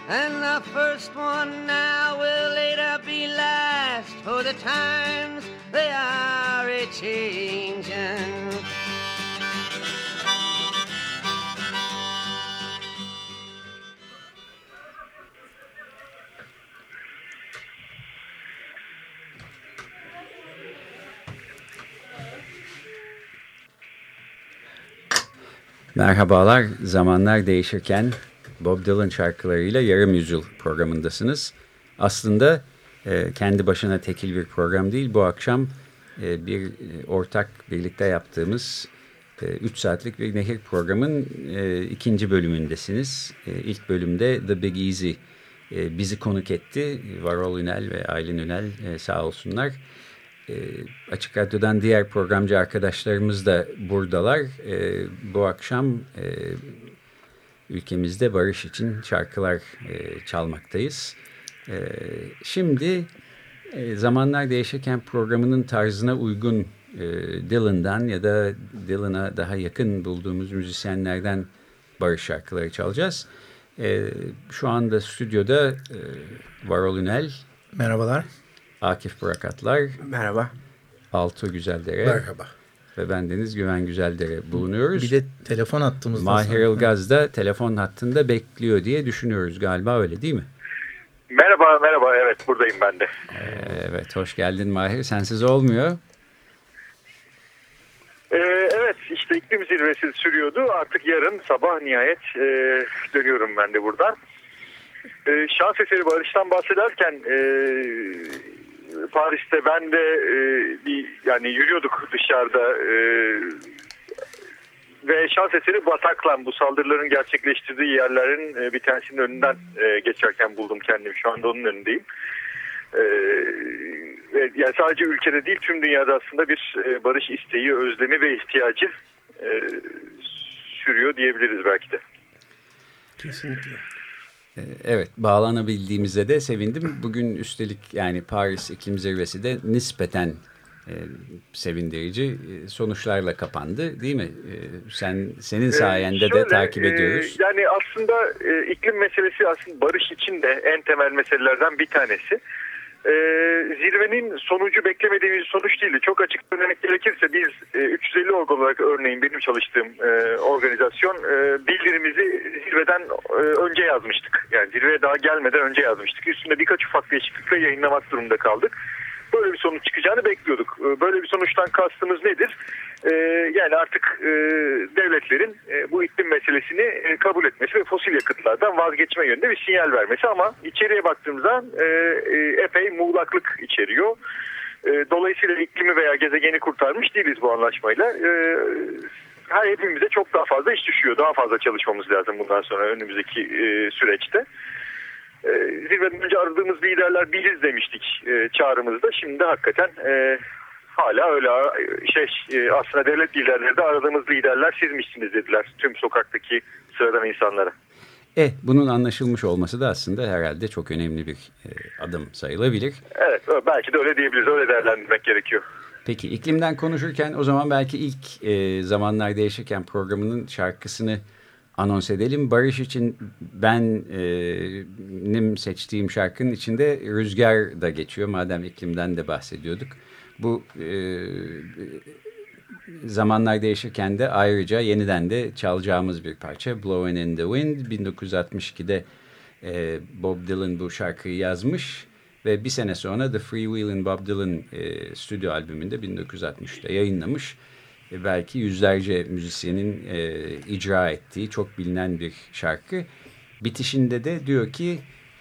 and the first one now will later be last, for the times they are a changing. Merhabalar, zamanlar değişirken Bob Dylan şarkılarıyla yarım yüzyıl programındasınız. Aslında e, kendi başına tekil bir program değil, bu akşam e, bir e, ortak birlikte yaptığımız 3 saatlik bir nehir programın e, ikinci bölümündesiniz. E, ilk bölümde The Big Easy e, bizi konuk etti. Varol Ünel ve Aylin Ünel e, sağ olsunlar. E, Açık Radyo'dan diğer programcı arkadaşlarımız da buradalar. E, bu akşam e, ülkemizde barış için şarkılar e, çalmaktayız. E, şimdi e, zamanlar değişirken programının tarzına uygun e, Dylan'dan ya da Dylan'a daha yakın bulduğumuz müzisyenlerden barış şarkıları çalacağız. E, şu anda stüdyoda e, Varol Ünel. Merhabalar. Akif Bırakatlar. Merhaba. Altuğ Güzeldere. Merhaba. Ve bendeniz Güven Güzeldere bulunuyoruz. Bir de telefon hattımız Mahir Ilgaz da telefon hattında bekliyor diye düşünüyoruz galiba öyle değil mi? Merhaba, merhaba. Evet, buradayım ben de. Evet, hoş geldin Mahir. Sensiz olmuyor. Ee, evet, işte iklim zirvesi sürüyordu. Artık yarın sabah nihayet e, dönüyorum ben de buradan. E, şans eseri Barış'tan bahsederken e, Paris'te ben de e, bir yani yürüyorduk dışarıda e, ve şans eseri Bataklan bu saldırıların gerçekleştirdiği yerlerin e, bir tanesinin önünden e, geçerken buldum kendimi. Şu anda onun önündeyim. E, ve yani sadece ülkede değil tüm dünyada aslında bir e, barış isteği, özlemi ve ihtiyacı e, sürüyor diyebiliriz belki de. Kesinlikle. Ee, Evet, bağlanabildiğimize de sevindim. Bugün üstelik yani Paris İklim Zirvesi de nispeten e, sevindirici e, sonuçlarla kapandı değil mi? E, sen Senin sayende Ee, de şöyle, takip e, ediyoruz. yani aslında e, iklim meselesi aslında barış için de en temel meselelerden bir tanesi. E, zirvenin sonucu beklemediğimiz sonuç değildi. Çok açık söylemek gerekirse biz e, 350 org olarak örneğin benim çalıştığım e, organizasyon e, bildirimizi zirveden e, önce yazmıştık. Yani zirveye daha gelmeden önce yazmıştık. Üstünde birkaç ufak değişiklikle yayınlamak durumunda kaldık. Böyle bir sonuç çıkacağını bekliyorduk. E, Böyle bir sonuçtan kastımız nedir? E, yani artık e, devletlerin e, bu iklim meselesini e, kabul etmesi ve fosil yakıtlardan vazgeçme yönünde bir sinyal vermesi ama içeriye baktığımızda epey muğlaklık içeriyor. Dolayısıyla iklimi veya gezegeni kurtarmış değiliz bu anlaşmayla. Her hepimize çok daha fazla iş düşüyor. Daha fazla çalışmamız lazım bundan sonra önümüzdeki süreçte. E, zirveden önce aradığımız liderler biriz demiştik e, çağrımızda. Şimdi hakikaten e, hala öyle şey e, aslında devlet liderleri de aradığımız liderler sizmişsiniz dediler tüm sokaktaki sıradan insanlara. E, bunun anlaşılmış olması da aslında herhalde çok önemli bir e, adım sayılabilir. Evet belki de öyle diyebiliriz öyle değerlendirmek gerekiyor. Peki iklimden konuşurken o zaman belki ilk e, zamanlar değişirken programının şarkısını anons edelim. Barış için benim seçtiğim şarkının içinde rüzgar da geçiyor. Madem iklimden de bahsediyorduk. Bu e, zamanlar değişirken de ayrıca yeniden de çalacağımız bir parça. Blowing in the Wind 1962'de e, Bob Dylan bu şarkıyı yazmış. Ve bir sene sonra The Free Wheelin' Bob Dylan e, stüdyo albümünde 1960'ta yayınlamış. E, belki yüzlerce müzisyenin e, icra ettiği çok bilinen bir şarkı. Bitişinde de diyor ki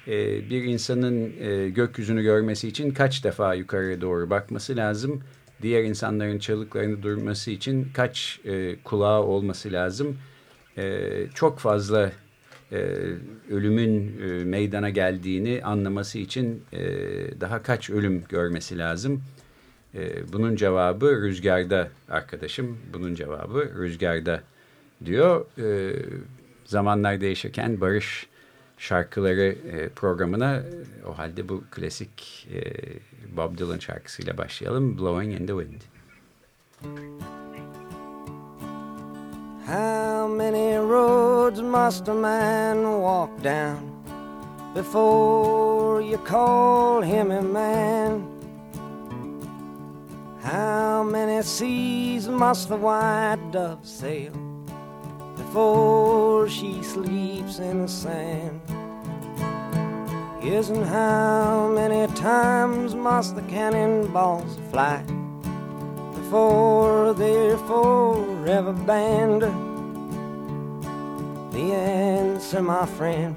e, bir insanın e, gökyüzünü görmesi için kaç defa yukarıya doğru bakması lazım? diğer insanların çığlıklarını duyması için kaç e, kulağı olması lazım? E, çok fazla e, ölümün e, meydana geldiğini anlaması için e, daha kaç ölüm görmesi lazım? E, bunun cevabı rüzgarda arkadaşım. Bunun cevabı rüzgarda diyor. E, zamanlar değişirken barış şarkıları e, programına o halde bu klasik e, Bob Dylan şarkısıyla başlayalım. Blowing in the Wind. How many roads must a man walk down before you call him a man? How many seas must the white dove sail before she sleeps in the sand? And how many times must the cannonballs fly before they're forever banned? The answer, my friend,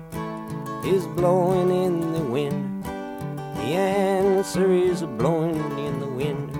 is blowing in the wind. The answer is blowing in the wind.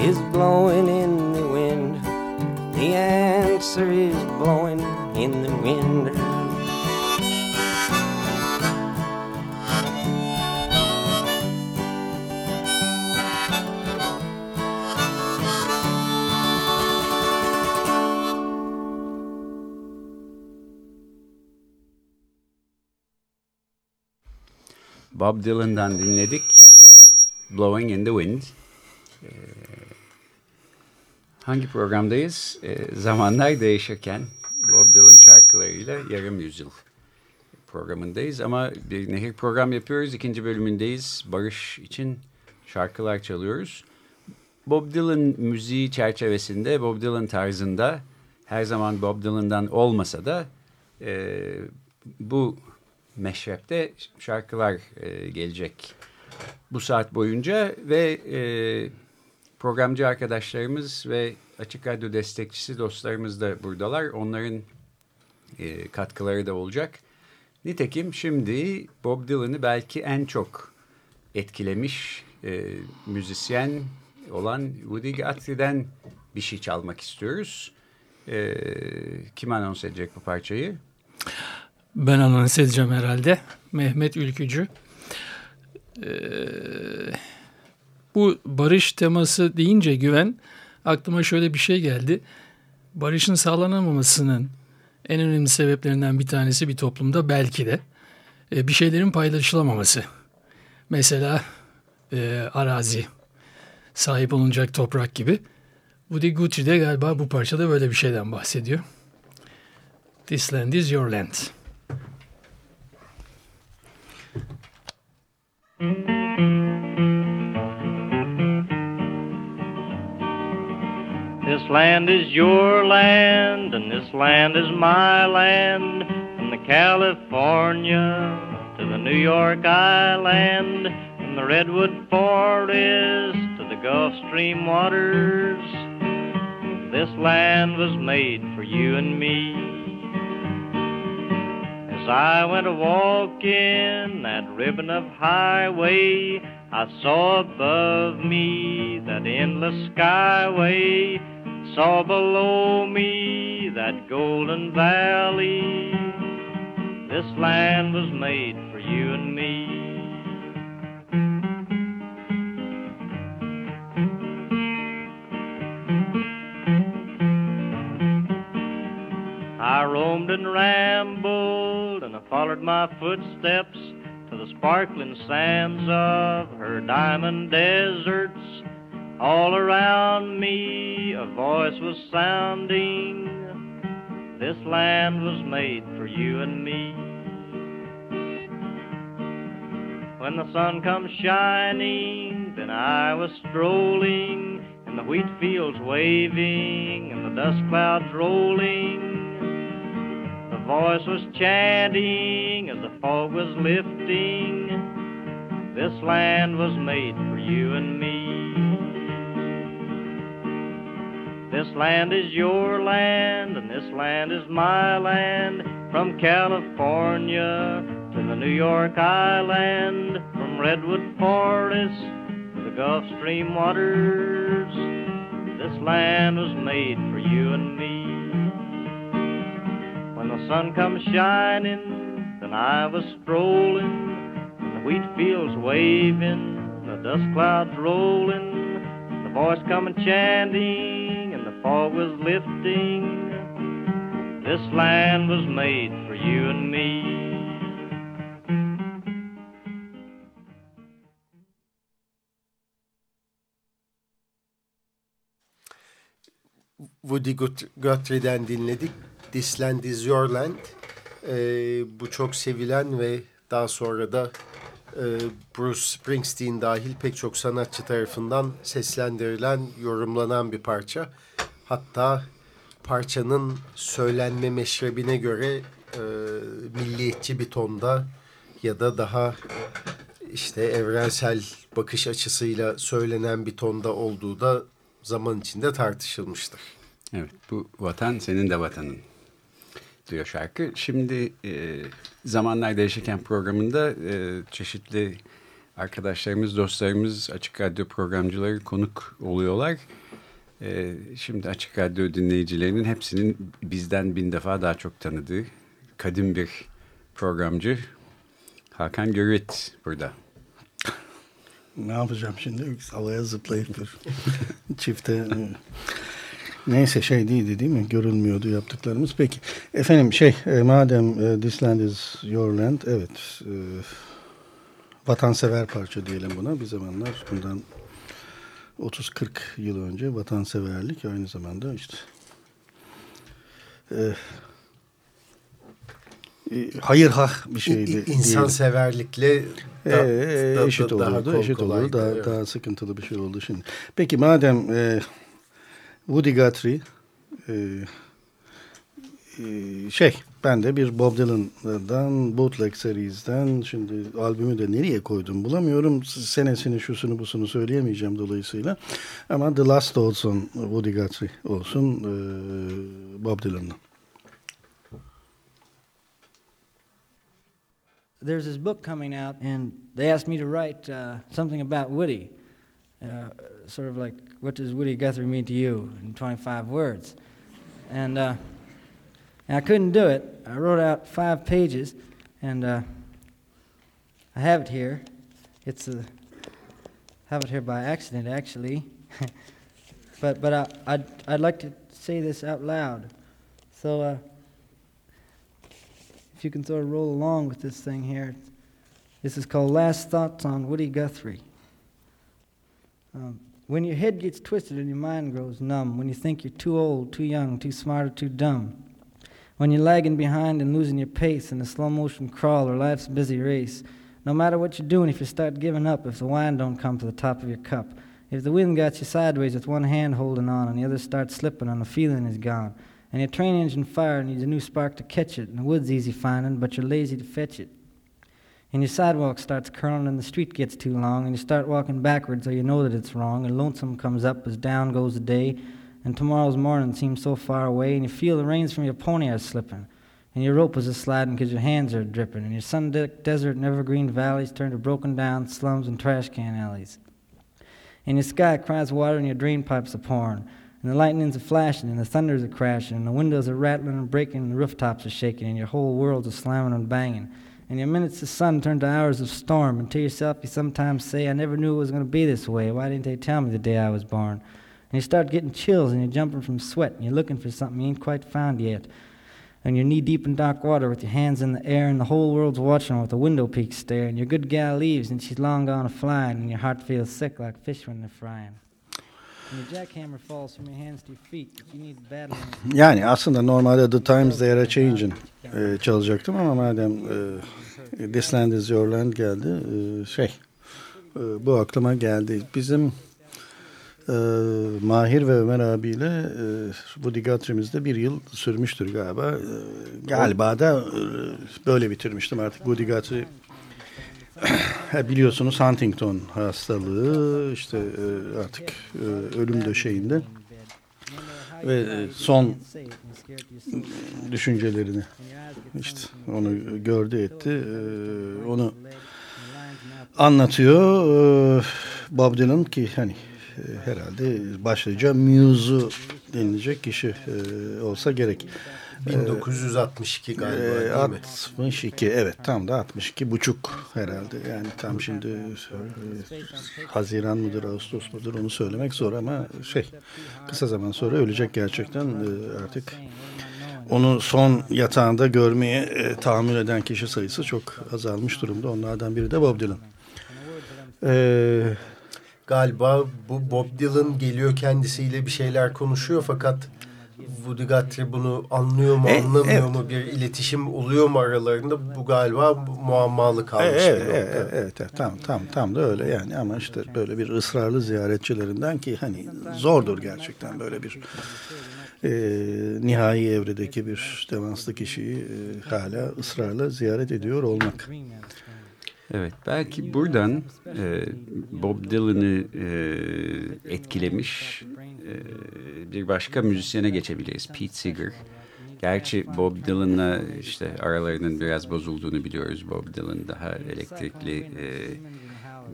is blowing in the wind. The answer is blowing in the wind. Bob Dylan'dan dinledik. Blowing in the Wind. Hangi programdayız? Ee, zamanlar değişirken Bob Dylan şarkılarıyla yarım yüzyıl programındayız. Ama bir nehir program yapıyoruz. İkinci bölümündeyiz. Barış için şarkılar çalıyoruz. Bob Dylan müziği çerçevesinde, Bob Dylan tarzında her zaman Bob Dylan'dan olmasa da e, bu meşrepte şarkılar e, gelecek bu saat boyunca ve e, programcı arkadaşlarımız ve Açık Radyo destekçisi dostlarımız da buradalar. Onların e, katkıları da olacak. Nitekim şimdi Bob Dylan'ı belki en çok etkilemiş e, müzisyen olan Woody Guthrie'den bir şey çalmak istiyoruz. E, kim anons edecek bu parçayı? Ben anons edeceğim herhalde. Mehmet Ülkücü. Ee, bu barış teması deyince güven aklıma şöyle bir şey geldi. Barışın sağlanamamasının en önemli sebeplerinden bir tanesi bir toplumda belki de e, bir şeylerin paylaşılamaması. Mesela e, arazi, sahip olunacak toprak gibi. Woody Guthrie de galiba bu parçada böyle bir şeyden bahsediyor. This land is your land. This land is your land, and this land is my land. From the California to the New York Island, from the Redwood Forest to the Gulf Stream waters. This land was made for you and me. As I went a walking that ribbon of highway, I saw above me that endless skyway, saw below me that golden valley. This land was made for you and me. I roamed and rambled, and I followed my footsteps to the sparkling sands of her diamond deserts. All around me a voice was sounding. This land was made for you and me. When the sun comes shining, then I was strolling, and the wheat fields waving, and the dust clouds rolling. The voice was chanting as the fog was lifting. This land was made for you and me. This land is your land, and this land is my land. From California to the New York Island, from Redwood Forest to the Gulf Stream waters. This land was made for you and me. When the sun comes shining, then I was strolling, and the wheat fields waving, the dust clouds rolling, the voice coming chanting, fog was lifting. This land was made for you and me. Woody Gut- Guthrie'den dinledik. This Land Is Your Land. Ee, bu çok sevilen ve daha sonra da e, Bruce Springsteen dahil pek çok sanatçı tarafından seslendirilen, yorumlanan bir parça. Hatta parçanın söylenme meşrebine göre e, milliyetçi bir tonda ya da daha işte evrensel bakış açısıyla söylenen bir tonda olduğu da zaman içinde tartışılmıştır. Evet bu vatan senin de vatanın diyor şarkı. Şimdi e, zamanlar değişirken programında e, çeşitli arkadaşlarımız, dostlarımız, Açık Radyo programcıları konuk oluyorlar. E, şimdi Açık Radyo dinleyicilerinin hepsinin bizden bin defa daha çok tanıdığı kadim bir programcı Hakan Görüt burada. Ne yapacağım şimdi? Havaya zıplayıp bir çifte... Neyse şey değildi değil mi? Görülmüyordu yaptıklarımız. Peki efendim şey e, madem e, This Land Is Your Land evet e, vatansever parça diyelim buna. Bir zamanlar bundan 30-40 yıl önce vatanseverlik aynı zamanda işte e, e, hayır hah bir şeydi. İnsanseverlikle da, Ee, da- eşit da- daha olurdu, kol eşit olurdu. Daha, evet. daha sıkıntılı bir şey oldu şimdi. Peki madem e, Woody Guthrie e, e, şey ben de bir Bob Dylan'dan bootleg serizden şimdi albümü de nereye koydum bulamıyorum. Senesini şusunu busunu söyleyemeyeceğim dolayısıyla. Ama The Last olsun Woody Guthrie olsun e, Bob Dylan'dan. there's this book coming out, and they asked me to write uh, something about Woody. Uh, sort of like, what does Woody Guthrie mean to you in 25 words? And, uh, and I couldn't do it. I wrote out five pages, and uh, I have it here. It's a, have it here by accident, actually. but but I, I'd, I'd like to say this out loud. So, uh, if you can sort of roll along with this thing here. This is called Last Thoughts on Woody Guthrie. Um, when your head gets twisted and your mind grows numb, when you think you're too old, too young, too smart, or too dumb, when you're lagging behind and losing your pace in a slow motion crawl or life's busy race, no matter what you're doing, if you start giving up, if the wine don't come to the top of your cup, If the wind got you sideways with one hand holding on and the other starts slipping and the feeling is gone, and your train engine fire needs a new spark to catch it, and the wood's easy finding, but you're lazy to fetch it. And your sidewalk starts curling and the street gets too long, and you start walking backwards so you know that it's wrong, and lonesome comes up as down goes the day, and tomorrow's morning seems so far away, and you feel the reins from your pony are slipping, and your rope is a sliding because your hands are dripping, and your sun-decked desert and evergreen valleys turn to broken down slums and trash can alleys. And your sky cries water and your drain pipes are pouring, and the lightnings are flashing, and the thunders are crashing, and the windows are rattling and breaking, and the rooftops are shaking, and your whole world's a slamming and banging. And your minutes of sun turn to hours of storm, and to yourself you sometimes say, I never knew it was going to be this way. Why didn't they tell me the day I was born? And you start getting chills, and you're jumping from sweat, and you're looking for something you ain't quite found yet. And you're knee deep in dark water with your hands in the air, and the whole world's watching with a window peak stare. And your good gal leaves, and she's long gone a flying, and your heart feels sick like fish when they're frying. And your jackhammer falls from your hands to your feet, but you need badly. Yani aslında normalde The Times They Are Changing e, çalacaktım ama madem e, This Land Is Your Land geldi e, şey e, bu aklıma geldi. Bizim e, Mahir ve Ömer abiyle e, Woody Guthrie'mizde bir yıl sürmüştür galiba. E, galiba da e, böyle bitirmiştim artık Guthrie Ha, biliyorsunuz Huntington hastalığı işte e, artık e, ölüm döşeğinde. Ve e, son düşüncelerini işte onu gördü etti. E, onu anlatıyor. E, Bob Dylan ki hani herhalde başlıca Muse'u denilecek kişi e, olsa gerek. 1962 galiba Ee, değil mi? 62 evet tam da 62 buçuk herhalde yani tam şimdi e, Haziran mıdır Ağustos mudur onu söylemek zor ama şey kısa zaman sonra ölecek gerçekten e, artık onu son yatağında görmeye e, tahammül eden kişi sayısı çok azalmış durumda onlardan biri de Bob Dylan. Ee, Galiba bu Bob Dylan geliyor kendisiyle bir şeyler konuşuyor fakat Woody Guthrie bunu anlıyor mu E, anlamıyor evet. mu bir iletişim oluyor mu aralarında bu galiba muammalı kalmış Evet, bir nokta. evet, evet, evet, tam tam tam da öyle yani ama işte böyle bir ısrarlı ziyaretçilerinden ki hani zordur gerçekten böyle bir e, nihai evredeki bir demanslı kişiyi e, hala ısrarla ziyaret ediyor olmak. Evet, belki buradan e, Bob Dylan'ı e, etkilemiş e, bir başka müzisyene geçebiliriz. Pete Seeger. Gerçi Bob Dylan'la işte aralarının biraz bozulduğunu biliyoruz. Bob Dylan daha elektrikli e,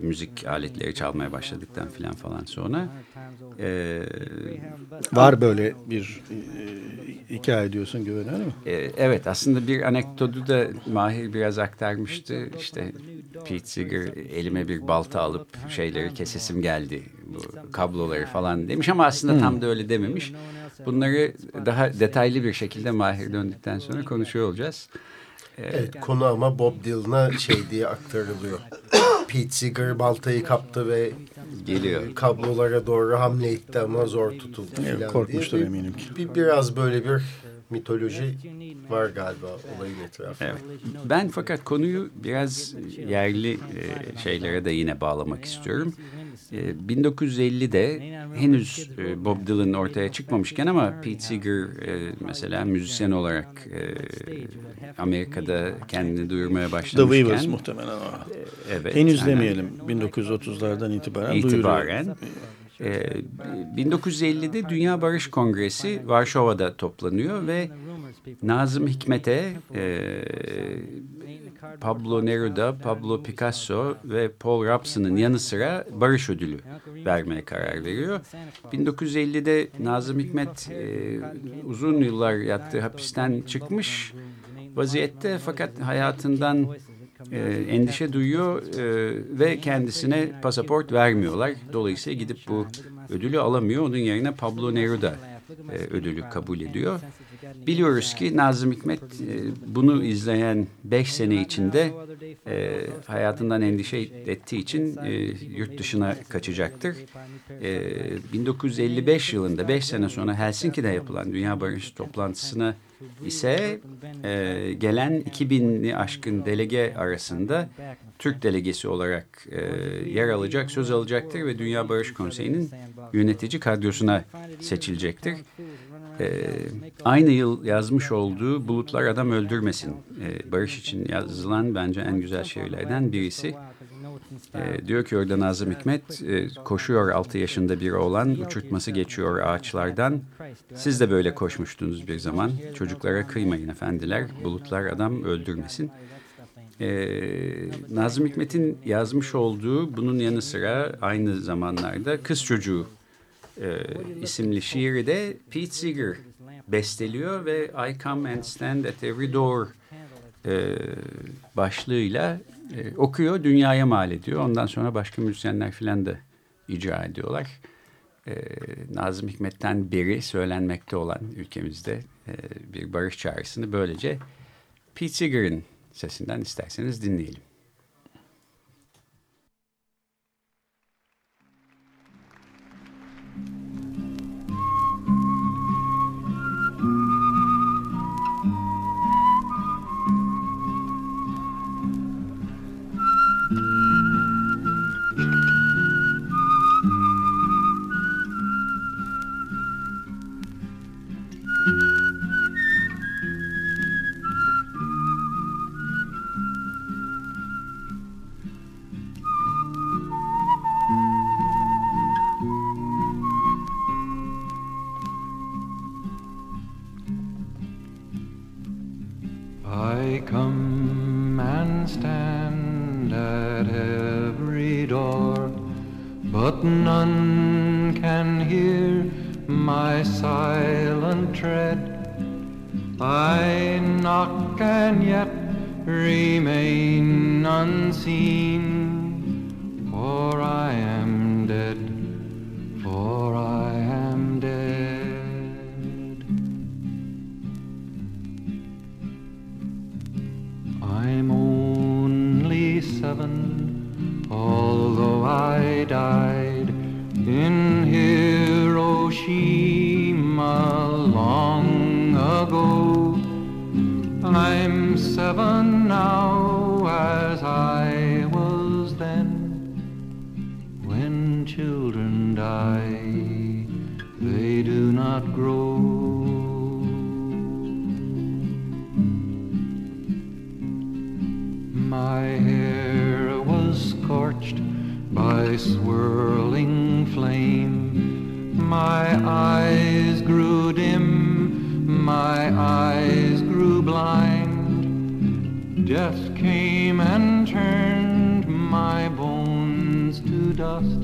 müzik aletleri çalmaya başladıktan filan falan sonra. E, Var böyle bir e, hikaye diyorsun Güven öyle mi? e, evet aslında bir anekdotu da Mahir biraz aktarmıştı. İşte Pete Seeger elime bir balta alıp şeyleri kesesim geldi. Bu kabloları falan demiş ama aslında Hmm. tam da öyle dememiş. Bunları daha detaylı bir şekilde Mahir döndükten sonra konuşuyor olacağız. E, Evet konu ama Bob Dylan'a şey diye aktarılıyor. Pete Seeger baltayı kaptı ve Geliyor. kablolara doğru hamle etti ama zor tutuldu Evet, korkmuştur diye. Eminim ki. Bir, biraz böyle bir mitoloji var galiba olayın etrafında. Evet. Ben fakat konuyu biraz yerli e, şeylere de yine bağlamak istiyorum. E, 1950'de henüz e, Bob Dylan ortaya çıkmamışken ama Pete Seeger e, mesela müzisyen olarak e, Amerika'da kendini duyurmaya The başlamışken. Weavers muhtemelen o. E, Evet. Henüz aynen. demeyelim 1930'lardan itibaren itibaren duyuruyor. E, 1950'de Dünya Barış Kongresi Varşova'da toplanıyor ve Nazım Hikmet'e e, Pablo Neruda, Pablo Picasso ve Paul Robson'ın yanı sıra barış ödülü vermeye karar veriyor. 1950'de Nazım Hikmet e, uzun yıllar yattığı hapisten çıkmış vaziyette fakat hayatından e, endişe duyuyor e, ve kendisine pasaport vermiyorlar. Dolayısıyla gidip bu ödülü alamıyor. Onun yerine Pablo Neruda e, ödülü kabul ediyor. Biliyoruz ki Nazım Hikmet e, bunu izleyen 5 sene içinde e, hayatından endişe ettiği için e, yurt dışına kaçacaktır. E, 1955 yılında 5 sene sonra Helsinki'de yapılan Dünya Barış toplantısına ise e, gelen 2000'li aşkın delege arasında Türk delegesi olarak e, yer alacak, söz alacaktır ve Dünya Barış Konseyi'nin yönetici kadrosuna seçilecektir. E, aynı yıl yazmış olduğu Bulutlar Adam Öldürmesin, e, barış için yazılan bence en güzel şiirlerden birisi. E, diyor ki orada Nazım Hikmet, e, koşuyor 6 yaşında bir oğlan, uçurtması geçiyor ağaçlardan. Siz de böyle koşmuştunuz bir zaman. Çocuklara kıymayın efendiler, bulutlar adam öldürmesin. E, Nazım Hikmet'in yazmış olduğu bunun yanı sıra aynı zamanlarda Kız Çocuğu e, isimli şiiri de Pete Seeger besteliyor ve I Come and Stand at Every Door e, başlığıyla e, okuyor, dünyaya mal ediyor. Ondan sonra başka müzisyenler filan da icra ediyorlar. E, Nazım Hikmet'ten beri söylenmekte olan ülkemizde e, bir barış çağrısını böylece Pete Seeger'in sesinden isterseniz dinleyelim. But none can hear my silent tread. I knock and yet remain unseen, for I am dead, for I am dead. I'm only seven, although I died seven now as I was then. When children die, they do not grow. My hair was scorched by swirling flame. My eyes grew dim, my Death came and turned my bones to dust,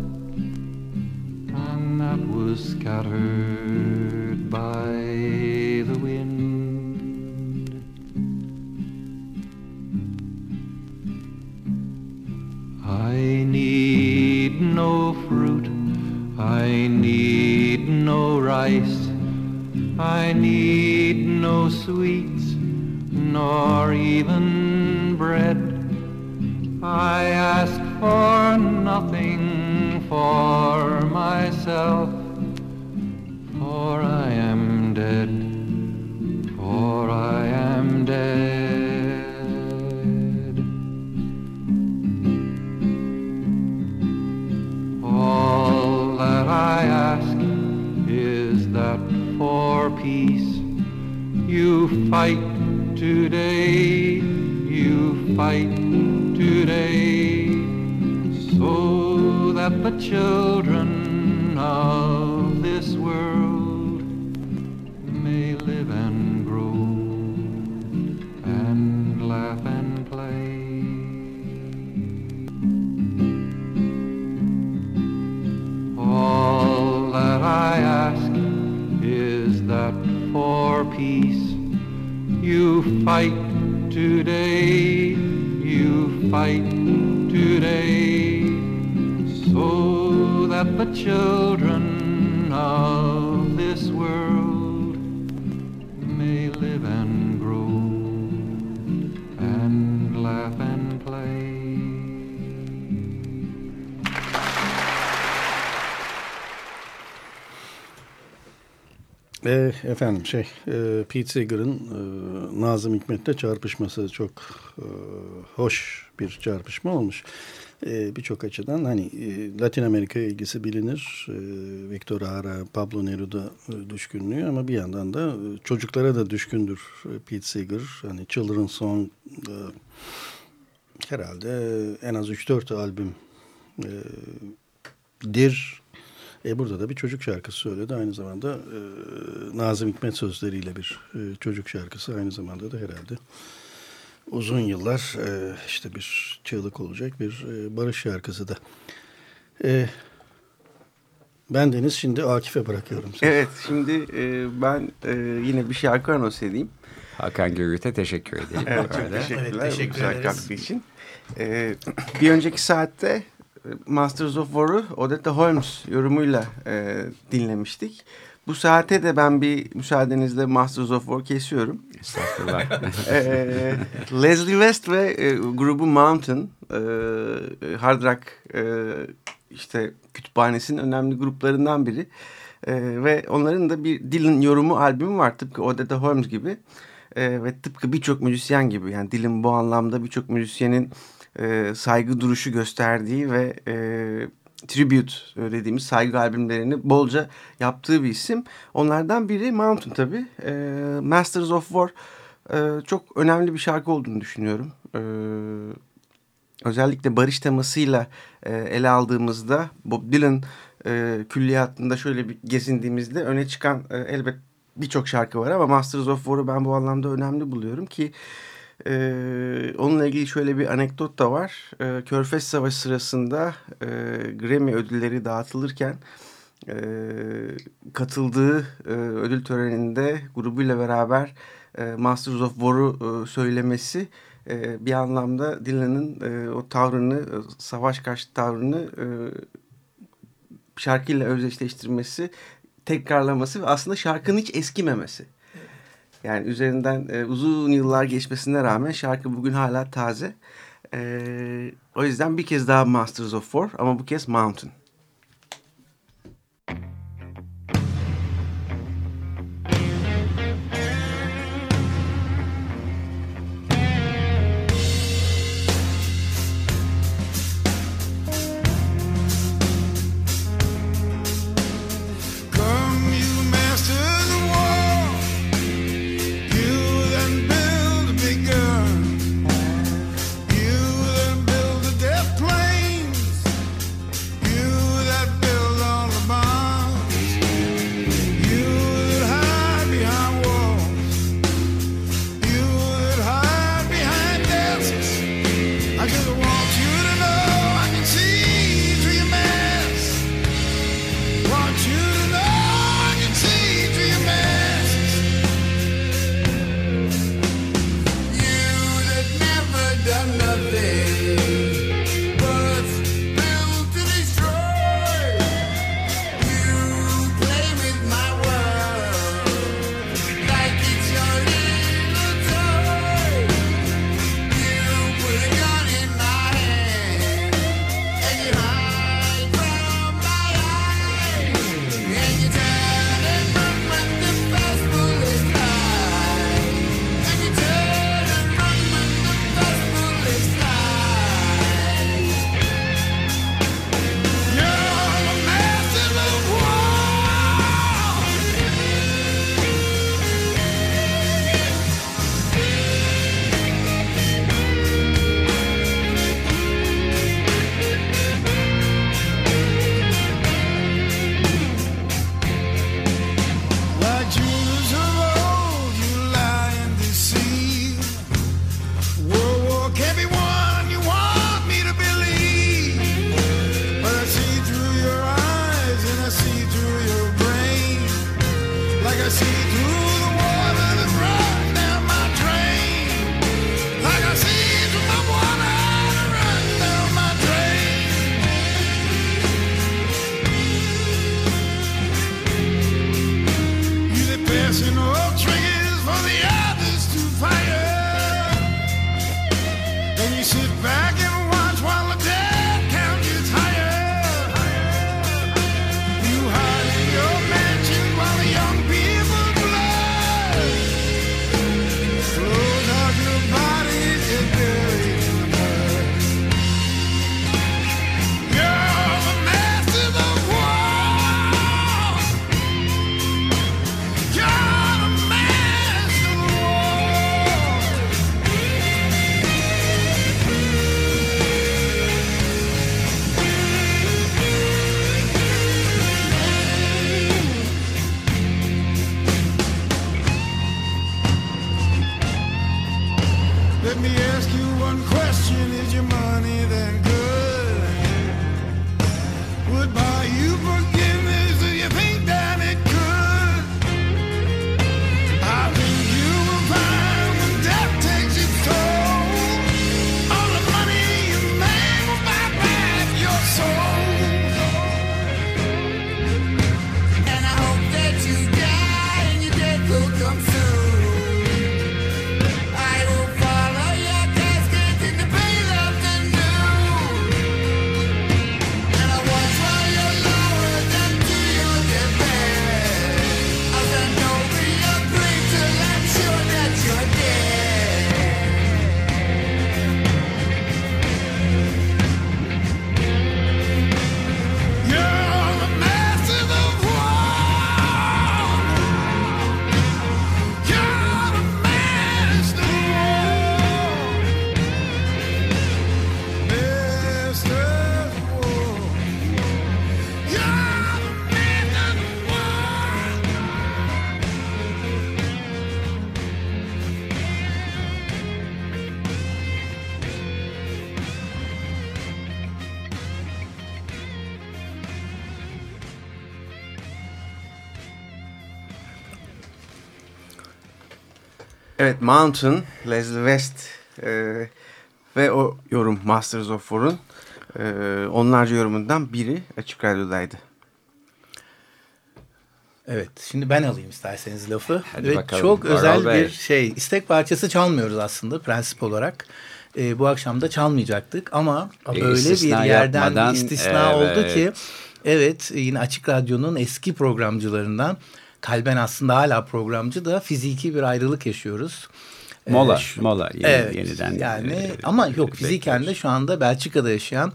and that was scattered by the wind. I need no fruit, I need no rice, I need no sweets, nor even bread. I ask for nothing for myself, for I am dead, for I am dead. All that I ask is that for peace you fight today, fight today, so that the children of this world may live and grow and laugh and play. All that I ask is that for peace you fight today, fight today, so that the children of this world may live and grow and laugh and play. E, efendim şey e, Pete Seeger'ın e, Nazım Hikmet'le çarpışması çok e, hoş bir çarpışma olmuş. E, Birçok açıdan hani e, Latin Amerika ilgisi bilinir. E, Victor Jara, Pablo Neruda e, düşkünlüğü ama bir yandan da e, çocuklara da düşkündür e, Pete Seeger. Hani Children's Song e, herhalde en az 3-4 albüm e, dir e, burada da bir çocuk şarkısı söyledi. Aynı zamanda e, Nazım Hikmet sözleriyle bir e, çocuk şarkısı. Aynı zamanda da herhalde uzun yıllar e, işte bir çığlık olacak bir e, barış şarkısı da. E, ben Deniz şimdi Akif'e bırakıyorum. Seni. Evet şimdi e, ben e, yine bir şarkı anons edeyim. Hakan Gürüt'e teşekkür ederim. Evet, çok teşekkürler evet, teşekkür güzel katkı için. E, bir önceki saatte Masters of War'u Odetta Holmes yorumuyla e, dinlemiştik. Bu saate de ben bir müsaadenizle Masters of War kesiyorum. Estağfurullah. e, Leslie West ve e, grubu Mountain e, Hard Rock e, işte kütüphanesinin önemli gruplarından biri. E, ve onların da bir Dylan yorumu albümü var tıpkı Odetta Holmes gibi. E, ve tıpkı birçok müzisyen gibi yani Dylan bu anlamda birçok müzisyenin e, saygı duruşu gösterdiği ve e, tribute dediğimiz saygı albümlerini bolca yaptığı bir isim. Onlardan biri Mountain tabii. E, Masters of War e, çok önemli bir şarkı olduğunu düşünüyorum. E, özellikle barış temasıyla e, ele aldığımızda Bob Dylan e, külliyatında şöyle bir gezindiğimizde öne çıkan e, elbet birçok şarkı var ama Masters of War'u ben bu anlamda önemli buluyorum ki ee, onunla ilgili şöyle bir anekdot da var. Ee, Körfez Savaşı sırasında e, Grammy ödülleri dağıtılırken e, katıldığı e, ödül töreninde grubuyla beraber e, Masters of War'u e, söylemesi e, bir anlamda Dylan'ın e, o tavrını, savaş karşı tavrını e, şarkıyla özdeşleştirmesi, tekrarlaması ve aslında şarkının hiç eskimemesi. Yani üzerinden e, uzun yıllar geçmesine rağmen şarkı bugün hala taze. E, o yüzden bir kez daha Masters of War ama bu kez Mountain. Mountain, Leslie West e, ve o yorum Masters of War'un e, onlarca yorumundan biri Açık Radyo'daydı. Evet şimdi ben alayım isterseniz lafı. Hadi Ve bakalım, çok Varol özel Bey. bir şey istek parçası çalmıyoruz aslında prensip olarak. Ee, bu akşam da çalmayacaktık ama Bir öyle bir yerden yapmadan, bir istisna oldu evet. ki evet yine Açık Radyo'nun eski programcılarından kalben aslında hala programcı da fiziki bir ayrılık yaşıyoruz. Ee, Mola, şu- mola yeni- evet, yeniden, yani e, ama yok fiziken de şu anda Belçika'da yaşayan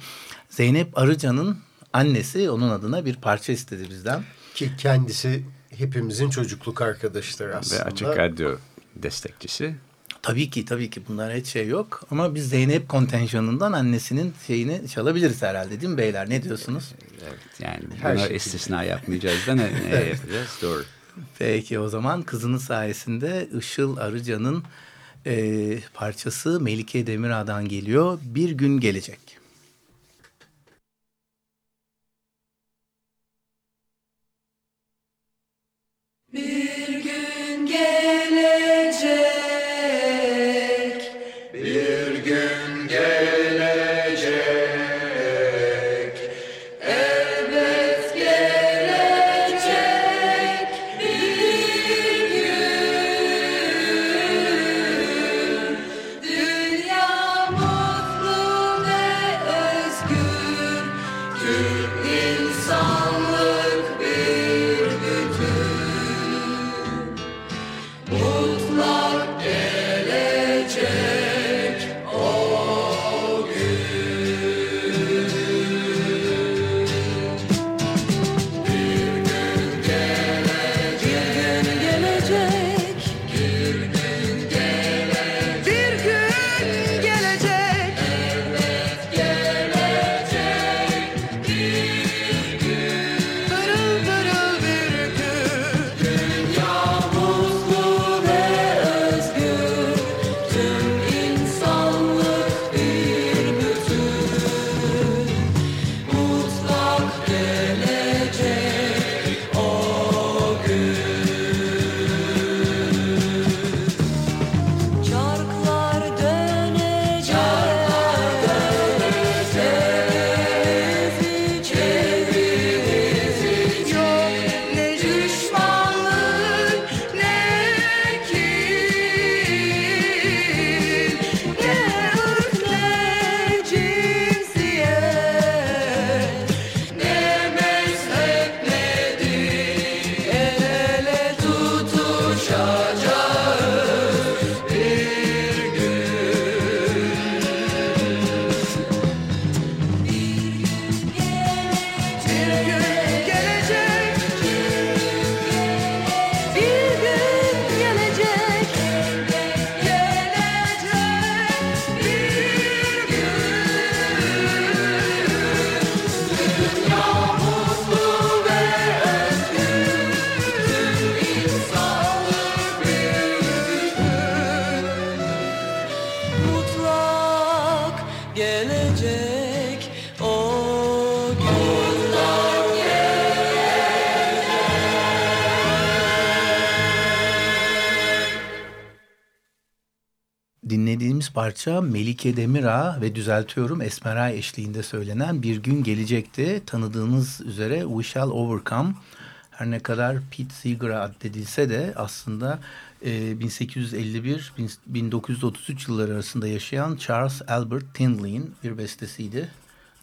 Zeynep Arıcan'ın annesi onun adına bir parça istedi bizden. Ki kendisi hepimizin çocukluk arkadaşları aslında. Ve Açık Radyo destekçisi. Tabii ki tabii ki bunlar hiç şey yok ama biz Zeynep kontenjanından annesinin şeyini çalabiliriz herhalde değil mi beyler ne diyorsunuz? Evet yani Her buna şey. istisna yapmayacağız da ne, ne Evet. yapacağız? Doğru. Peki o zaman kızının sayesinde Işıl Arıcan'ın e, parçası Melike Demirağ'dan geliyor. Bir gün gelecek. Bir gün gelecek parça Melike Demirağ ve düzeltiyorum Esmeray eşliğinde söylenen Bir Gün Gelecekti. Tanıdığınız üzere We Shall Overcome her ne kadar Pete Seeger'a addedilse de aslında e, 1851-1933 yılları arasında yaşayan Charles Albert Tindley'in bir bestesiydi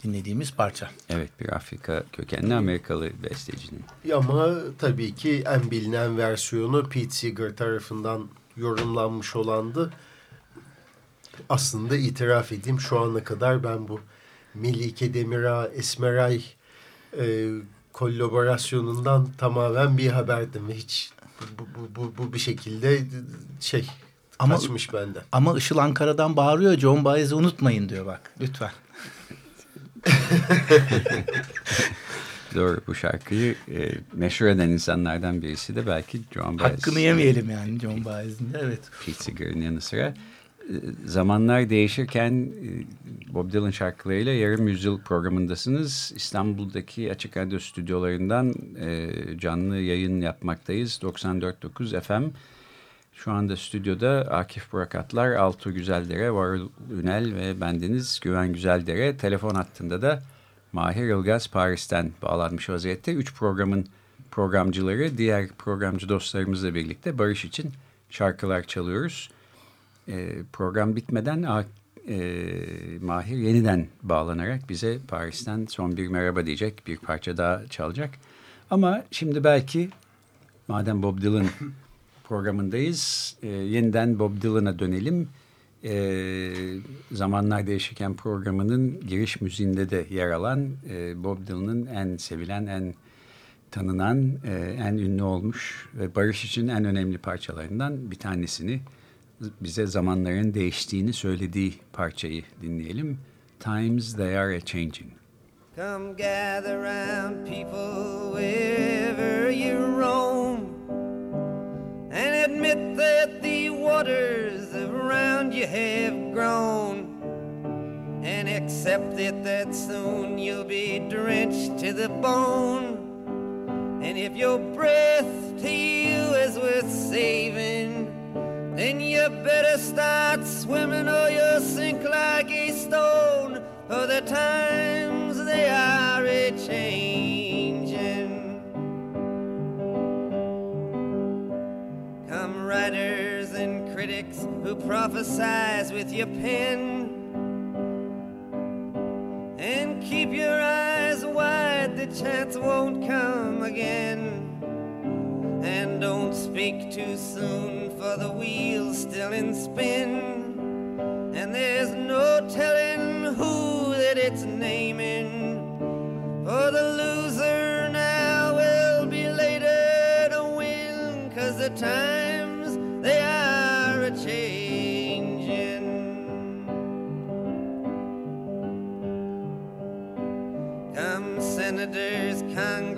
dinlediğimiz parça. Evet bir Afrika kökenli Amerikalı bestecinin. Ama tabii ki en bilinen versiyonu Pete Seeger tarafından yorumlanmış olandı. Aslında itiraf edeyim şu ana kadar ben bu Melike Demirağ, Esmeray e, kolaborasyonundan tamamen bir haberdim. ve Hiç bu, bu, bu, bu bir şekilde şey Ama- kaçmış benden. Ama Işıl Ankara'dan bağırıyor John Baez'i unutmayın diyor bak lütfen. Doğru bu şarkıyı e, meşhur eden insanlardan birisi de belki John Baez. Hakkını yemeyelim yani John Baez'in de evet. Pete Seeger'ın yanı sıra. Zamanlar değişirken e, Bob Dylan şarkılarıyla yarım yüzyıl programındasınız. İstanbul'daki Açık Radyo stüdyolarından e, canlı yayın yapmaktayız. 94.9 FM. Şu anda stüdyoda Akif Burakatlar, Altuğ Güzeldere, Varol Ünel ve bendeniz Güven Güzeldere. Telefon hattında da Mahir Ilgaz Paris'ten bağlanmış vaziyette. Üç programın programcıları diğer programcı dostlarımızla birlikte barış için şarkılar çalıyoruz. E, program bitmeden A- e, Mahir yeniden bağlanarak bize Paris'ten son bir merhaba diyecek. Bir parça daha çalacak. Ama şimdi belki madem Bob Dylan programındayız e, yeniden Bob Dylan'a dönelim. E, Zamanlar Değişirken programının giriş müziğinde de yer alan e, Bob Dylan'ın en sevilen, en tanınan, e, en ünlü olmuş ve barış için en önemli parçalarından bir tanesini bize zamanların değiştiğini söylediği parçayı dinleyelim. Times They Are A-Changing. Come gather round people wherever you roam and admit that the waters around you have grown and accept it that soon you'll be drenched to the bone. And if your breath to you is worth saving, then you better start swimming or you'll sink like a stone. For the times they are a changing. Come writers and critics who prophesize with your pen. And keep your eyes wide, the chance won't come again. And don't speak too soon, for the wheel's still in spin. And there's no telling who that it's naming. For the loser now will be later to win, cause the times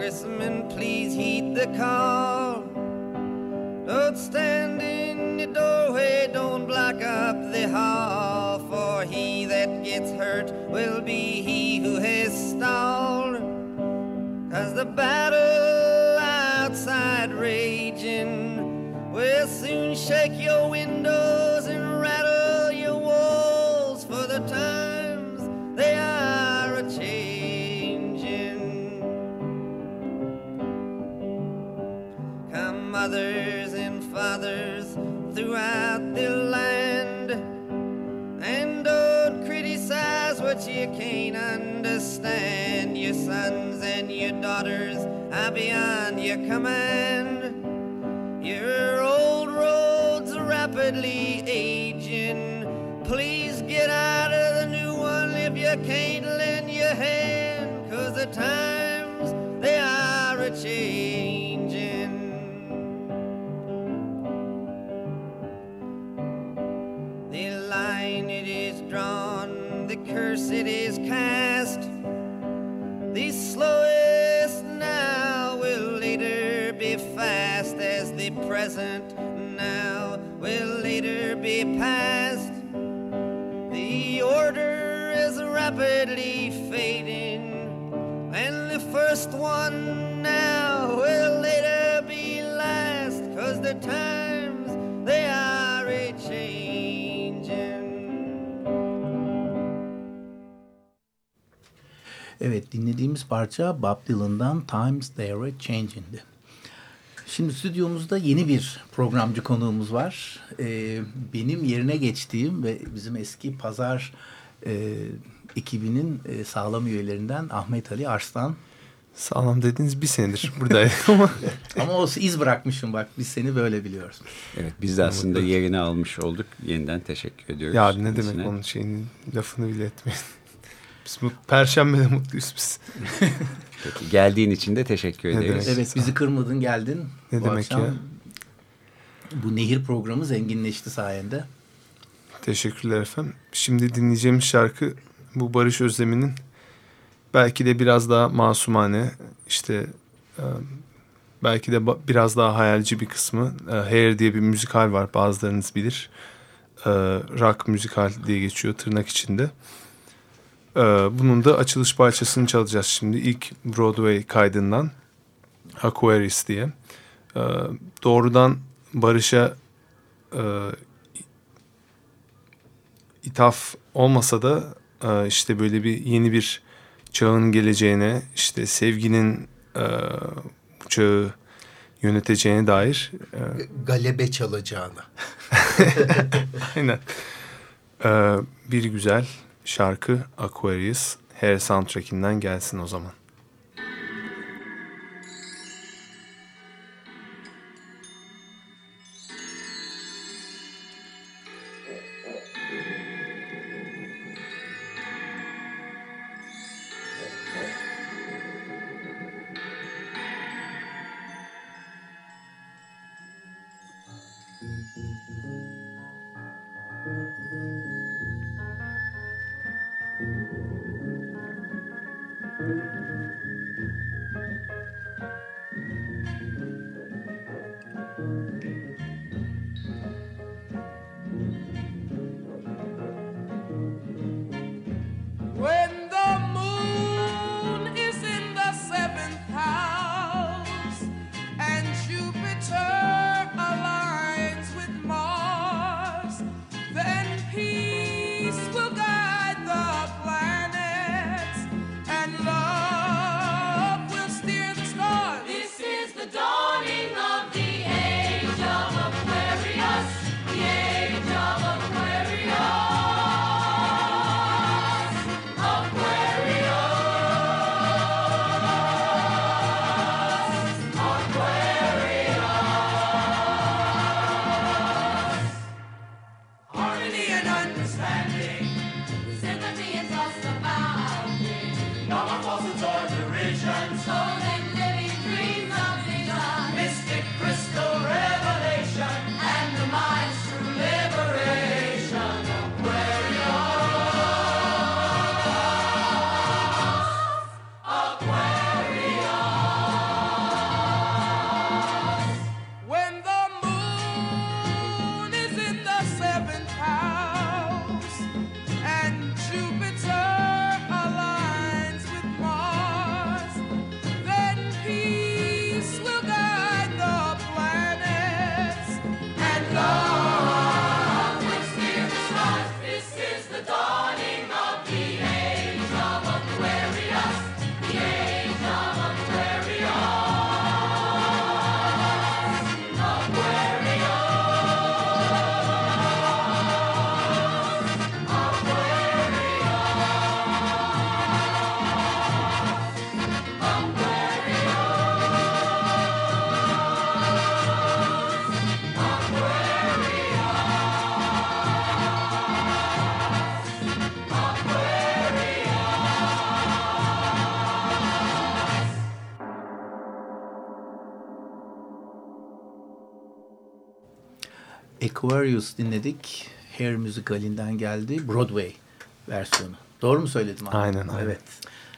congressmen, please heed the call. Don't stand in the doorway, don't block up the hall, for he that gets hurt will be he who has stalled. Cause the battle outside raging will soon shake your windows understand. Your sons and your daughters are beyond your command. Your old roads rapidly aging. Please get out of the new one if you can't lend your hand, cause the times present now will later be past. The order is rapidly fading, and the first one now will later be last, cause the times they are a changing. Evet dinlediğimiz parça Bob Dylan'dan Times They Are Changing'di. Şimdi stüdyomuzda yeni bir programcı konuğumuz var. Ee, benim yerine geçtiğim ve bizim eski pazar e, ekibinin e, sağlam üyelerinden Ahmet Ali Arslan. Sağlam dediğiniz bir senedir buradayım ama. ama o iz bırakmışım bak biz seni böyle biliyoruz. Evet biz de aslında yerini almış olduk. Yeniden teşekkür ediyoruz. Ya ne kendisine. demek onun şeyinin lafını bile etmeyin. Biz mut, Perşembe'de mutluyuz biz. Peki, geldiğin için de teşekkür Ne ederiz. demek. Evet bizi kırmadın geldin. Ne Bu demek akşam ya? Bu nehir programı zenginleşti sayende. Teşekkürler efendim. Şimdi dinleyeceğimiz şarkı bu Barış Özlemi'nin belki de biraz daha masumane işte e, belki de biraz daha hayalci bir kısmı. E, Hair diye bir müzikal var bazılarınız bilir. E, rock müzikal diye geçiyor tırnak içinde. E, bunun da açılış parçasını çalacağız şimdi. İlk Broadway kaydından Aquarius diye. E, doğrudan Barış'a e, ithaf olmasa da e, işte böyle bir yeni bir çağın geleceğine işte sevginin e, çağı yöneteceğine dair e, Galebe çalacağına. aynen E, bir güzel şarkı Aquarius Hair soundtrackinden gelsin o zaman. Aquarius dinledik. Hair müzikalinden geldi. Broadway versiyonu. Doğru mu söyledim? abi? Aynen, aynen. Evet.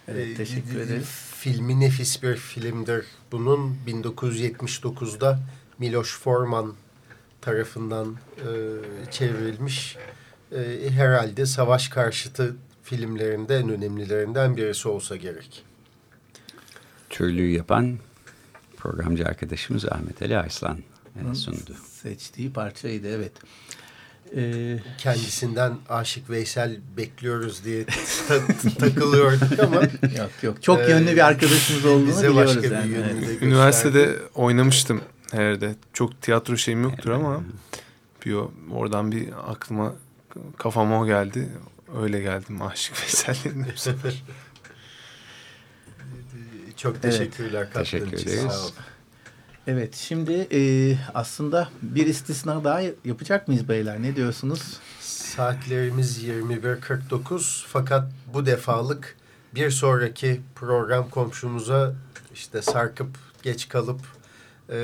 Evet, Ee, teşekkür ederiz. Filmi nefis bir filmdir. Bunun 1979'da Miloš Forman tarafından e, çevrilmiş. E, herhalde savaş karşıtı filmlerinde en önemlilerinden birisi olsa gerek. Türlüğü yapan programcı arkadaşımız Ahmet Ali Arslan e, sundu. Seçtiği parçaydı evet. Ee, Kendisinden Aşık Veysel bekliyoruz diye ta- takılıyorduk ama Yok, yok. Çok yönlü bir arkadaşımız olduğunu bize biliyoruz başka bir yani, yönünü evet. Üniversitede oynamıştım herhalde. Çok tiyatro şeyim yoktur ama bir o- oradan bir aklıma kafama o geldi. Öyle geldim Aşık Veysel'in bu sefer. Çok teşekkürler katkın için. Sağ olun. Evet şimdi e, aslında bir istisna daha yapacak mıyız beyler? Ne diyorsunuz? Saatlerimiz 21.49 fakat bu defalık bir sonraki program komşumuza işte sarkıp geç kalıp e,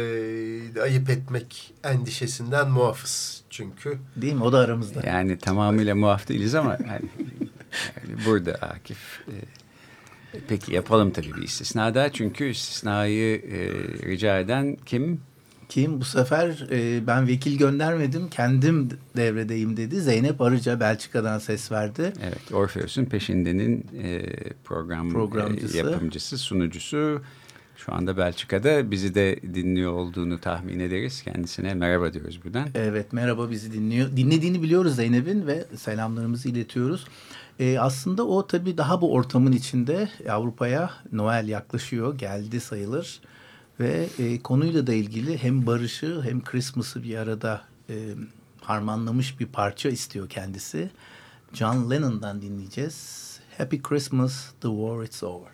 ayıp etmek endişesinden muafız çünkü. Değil mi? O da aramızda. Yani tamamıyla muaf değiliz ama yani, yani burada Akif e, peki yapalım tabii bir istisna daha çünkü istisnayı e, rica eden kim? Kim bu sefer e, ben vekil göndermedim kendim devredeyim dedi. Zeynep Arıca Belçika'dan ses verdi. Evet Orfeus'un peşindenin e, program Programcısı. e, yapımcısı, sunucusu şu anda Belçika'da bizi de dinliyor olduğunu tahmin ederiz. Kendisine merhaba diyoruz buradan. Evet merhaba bizi dinliyor. Dinlediğini biliyoruz Zeynep'in ve selamlarımızı iletiyoruz. Ee, aslında o tabii daha bu ortamın içinde Avrupa'ya Noel yaklaşıyor, geldi sayılır. Ve e, konuyla da ilgili hem barışı hem Christmas'ı bir arada e, harmanlamış bir parça istiyor kendisi. John Lennon'dan dinleyeceğiz. Happy Christmas, the war it's over.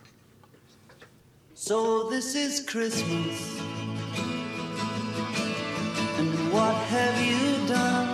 So this is Christmas. And what have you done?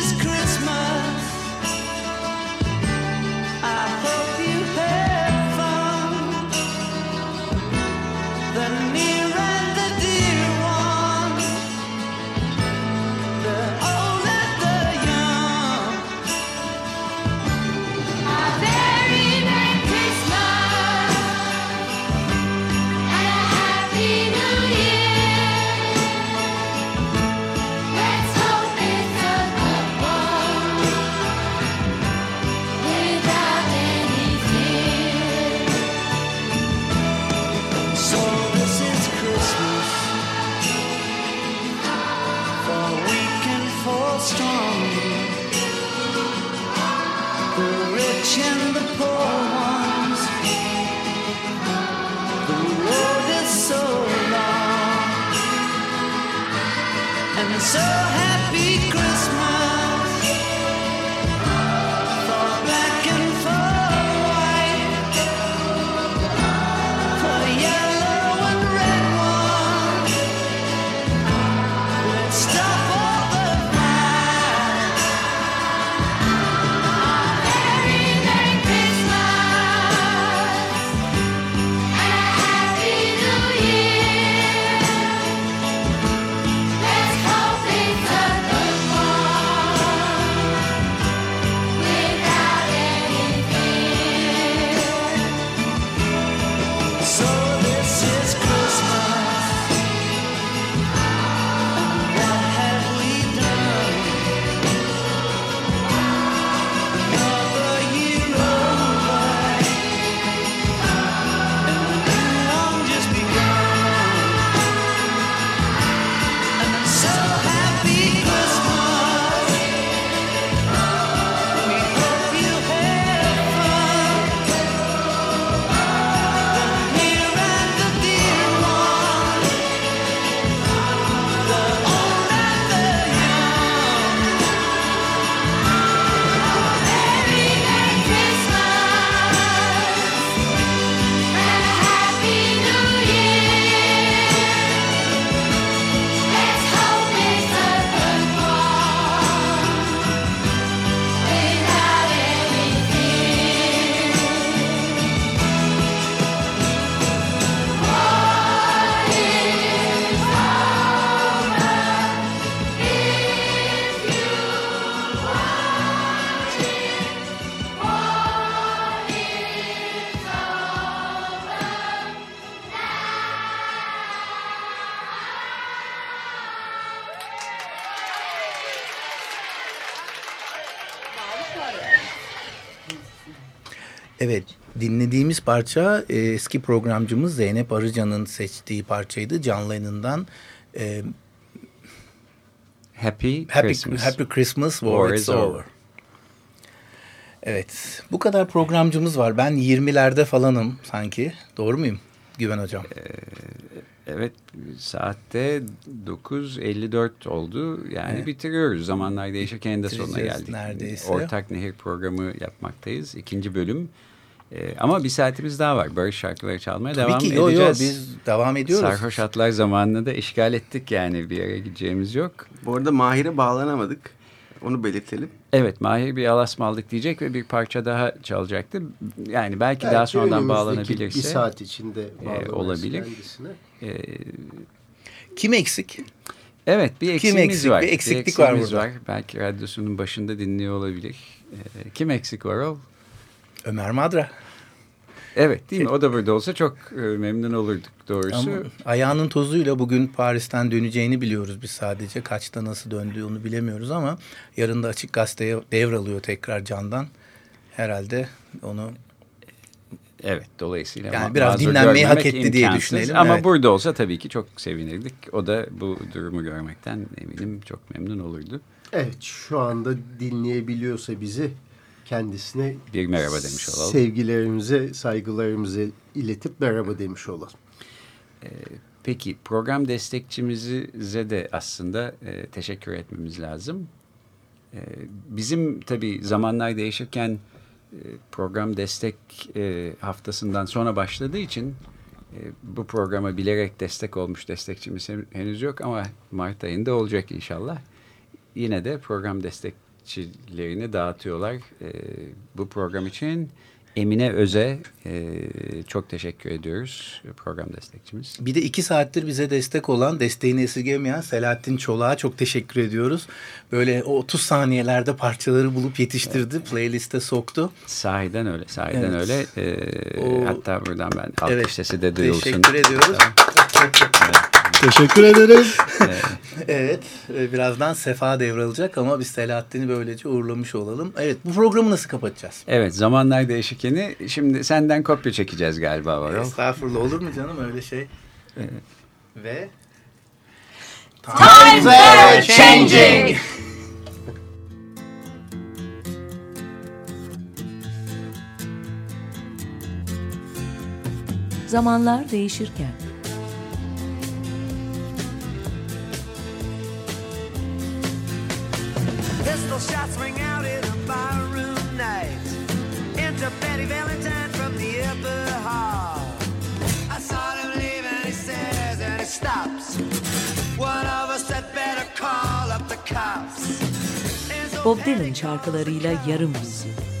so happy dinlediğimiz parça e, eski programcımız Zeynep Arıcan'ın seçtiği parçaydı. John Lennon'dan e, Happy, Happy Christmas. Happy Christmas War, War It's is over. over. Evet bu kadar programcımız var. Ben 20'lerde falanım sanki. Doğru muyum Güven Hocam? Evet saatte 9.54 oldu. Yani Evet. bitiriyoruz. Zamanlar değişirken de sonuna geldik. neredeyse. Ortak Nehir programı yapmaktayız. İkinci bölüm. Ee, ama bir saatimiz daha var. Barış şarkıları çalmaya Tabii devam ki, yo, yo, edeceğiz. biz devam ediyoruz. Sarhoş atlar zamanını da işgal ettik yani bir yere gideceğimiz yok. Bu arada Mahir'e bağlanamadık. Onu belirtelim. Evet Mahir bir alasma aldık diyecek ve bir parça daha çalacaktı. Yani belki, daha Belki sonradan bağlanabilirse. bir saat içinde e, olabilir. kendisine. E, Kim eksik? Evet bir Kim eksiğimiz eksik? var. Bir eksiklik var eksiğimiz burada. var. Belki radyosunun başında dinliyor olabilir. E, kim eksik var o? Ömer Madra. Evet değil mi? O da burada olsa çok e, memnun olurduk doğrusu. Ama ayağının tozuyla bugün Paris'ten döneceğini biliyoruz biz sadece. Kaçta nasıl döndüğü onu bilemiyoruz ama yarın da Açık Gazete'ye devralıyor tekrar Can'dan. Herhalde onu Evet dolayısıyla Yani biraz dinlenmeyi hak etti diye düşünelim, Ama evet. burada olsa tabii ki çok sevinirdik. O da bu durumu görmekten eminim çok memnun olurdu. Evet şu anda dinleyebiliyorsa bizi kendisine Bir merhaba demiş olalım. Sevgilerimize, saygılarımızı iletip merhaba demiş olalım. Ee, peki program destekçimize de aslında e, teşekkür etmemiz lazım. E, bizim tabii zamanlar değişirken e, program destek e, haftasından sonra başladığı için e, bu programa bilerek destek olmuş destekçimiz hen- henüz yok ama Mart ayında olacak inşallah. Yine de program destekçilerini dağıtıyorlar. E, bu program için Emine Öze e, çok teşekkür ediyoruz program destekçimiz. Bir de iki saattir bize destek olan, desteğini esirgemeyen Selahattin Çolak'a çok teşekkür ediyoruz. Böyle o 30 saniyelerde parçaları bulup yetiştirdi, playliste soktu. Sahiden öyle, sahiden Evet. öyle. Ee, O- hatta buradan ben alkış Evet, sesi de duyulsun. Teşekkür ediyoruz. Teşekkür ederiz. evet, e, birazdan Sefa devralacak ama biz Selahattin'i böylece uğurlamış olalım. Evet, bu programı nasıl kapatacağız? Evet, zamanlar değişikeni. Şimdi senden kopya çekeceğiz galiba Varol. Estağfurullah olur mu canım öyle şey? Ve... Times are changing. Zamanlar değişirken Pistol shots ring out in a barroom night. Enter Betty Valentine from the upper hall. I saw him leave and he says and he stops. One of us had better call up the cops. Bob Dylan şarkılarıyla yarım yüzyıl.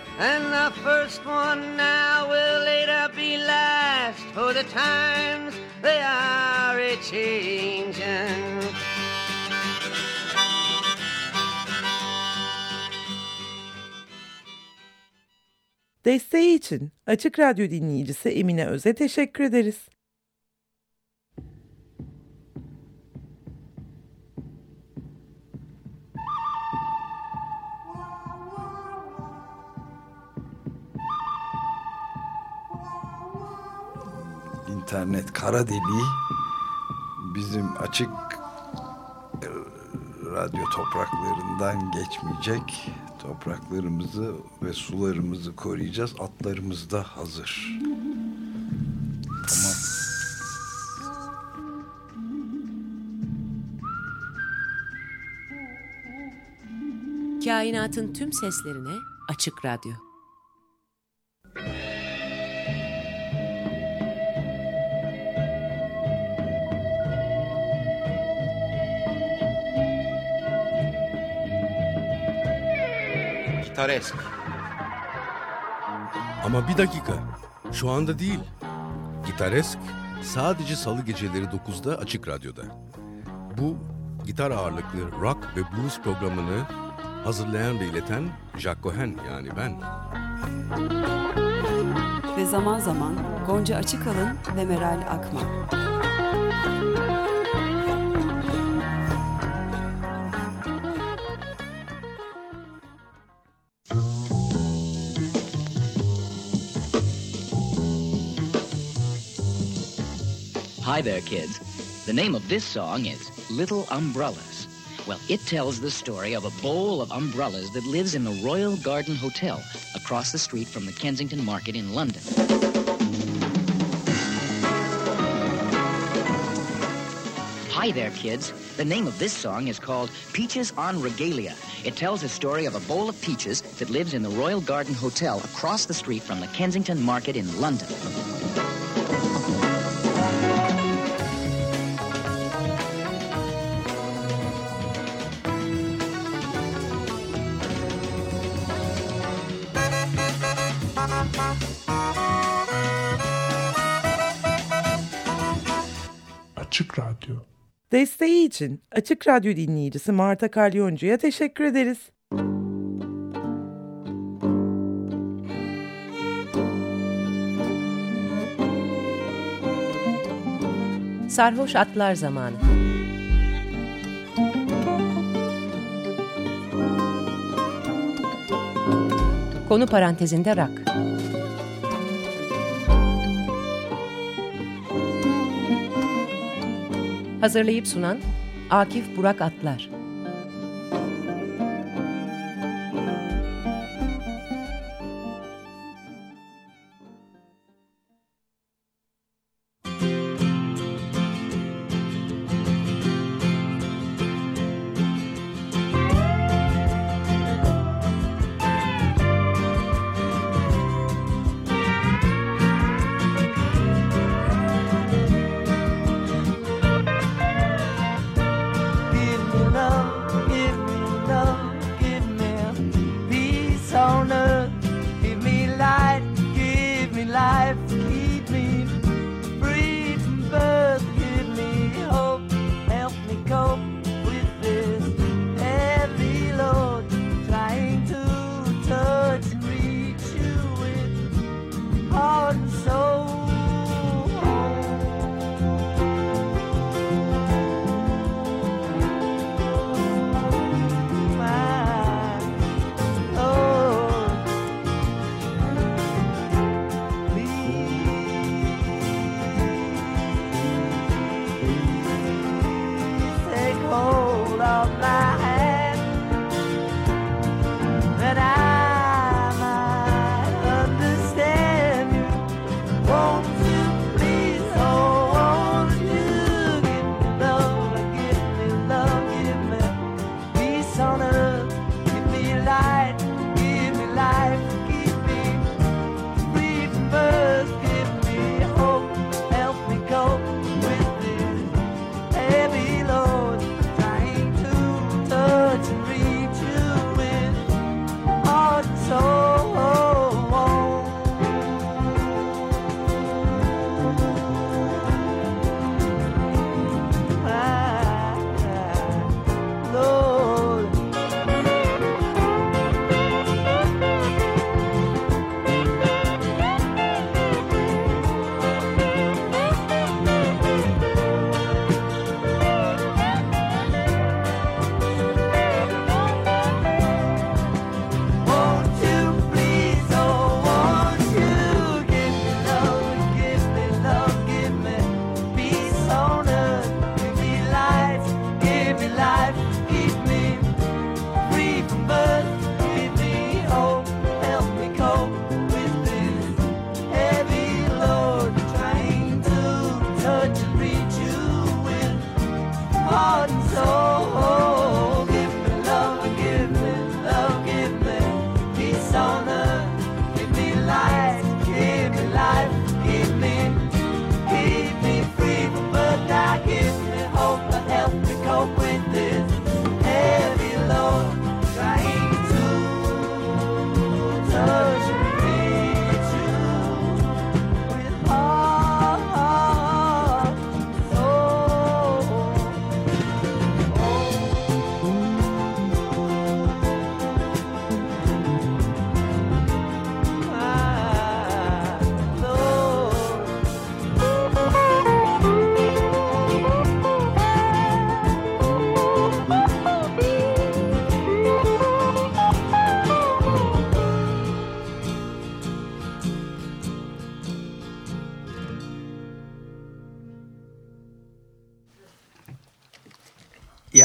and the first one now will later be last. For the times they are a changing. Desteği için Açık Radyo dinleyicisi Emine Öz'e teşekkür ederiz. İnternet kara deliği bizim açık e, radyo topraklarından geçmeyecek. Topraklarımızı ve sularımızı koruyacağız. Atlarımız da hazır. Tamam. Kainatın tüm seslerine Açık Radyo. Gitaresk. Ama bir dakika. Şu anda değil. Gitaresk sadece salı geceleri 9'da Açık Radyo'da. Bu gitar ağırlıklı rock ve blues programını hazırlayan ve ileten Jack Cohen yani ben. Ve zaman zaman Gonca Açıkalın ve Meral Akman. Hi there, kids. The name of this song is Little Umbrellas. Well, it tells the story of a bowl of umbrellas that lives in the Royal Garden Hotel across the street from the Kensington Market in London. Hi there, kids. The name of this song is called Peaches on Regalia. It tells the story of a bowl of peaches that lives in the Royal Garden Hotel across the street from the Kensington Market in London. Desteği için Açık Radyo dinleyicisi Marta Kalyoncu'ya teşekkür ederiz. Sarhoş Atlar Zamanı Konu parantezinde rak. Hazırlayıp sunan Akif Burak Atlar.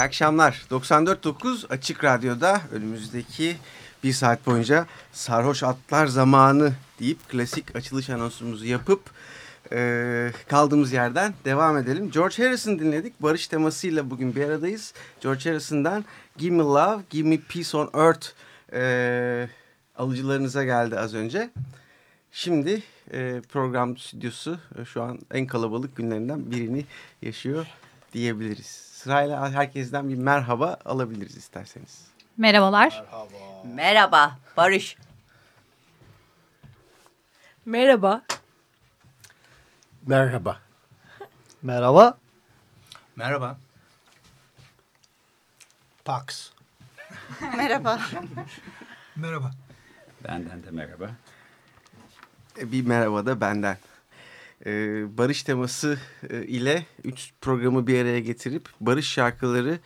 akşamlar. 94.9 Açık Radyo'da önümüzdeki bir saat boyunca sarhoş atlar zamanı deyip klasik açılış anonsumuzu yapıp e, kaldığımız yerden devam edelim. George Harrison dinledik. Barış temasıyla bugün bir aradayız. George Harrison'dan Give Me Love, Give Me Peace on Earth e, alıcılarınıza geldi az önce. Şimdi e, program stüdyosu e, şu an en kalabalık günlerinden birini yaşıyor diyebiliriz. Sırayla herkesten bir merhaba alabiliriz isterseniz. Merhabalar. Merhaba Barış. Merhaba. Merhaba. Merhaba. Merhaba. Pax. Merhaba. Merhaba. Benden de merhaba. E, Bir merhaba da benden. Ee, barış teması e, ile üç programı bir araya getirip barış şarkıları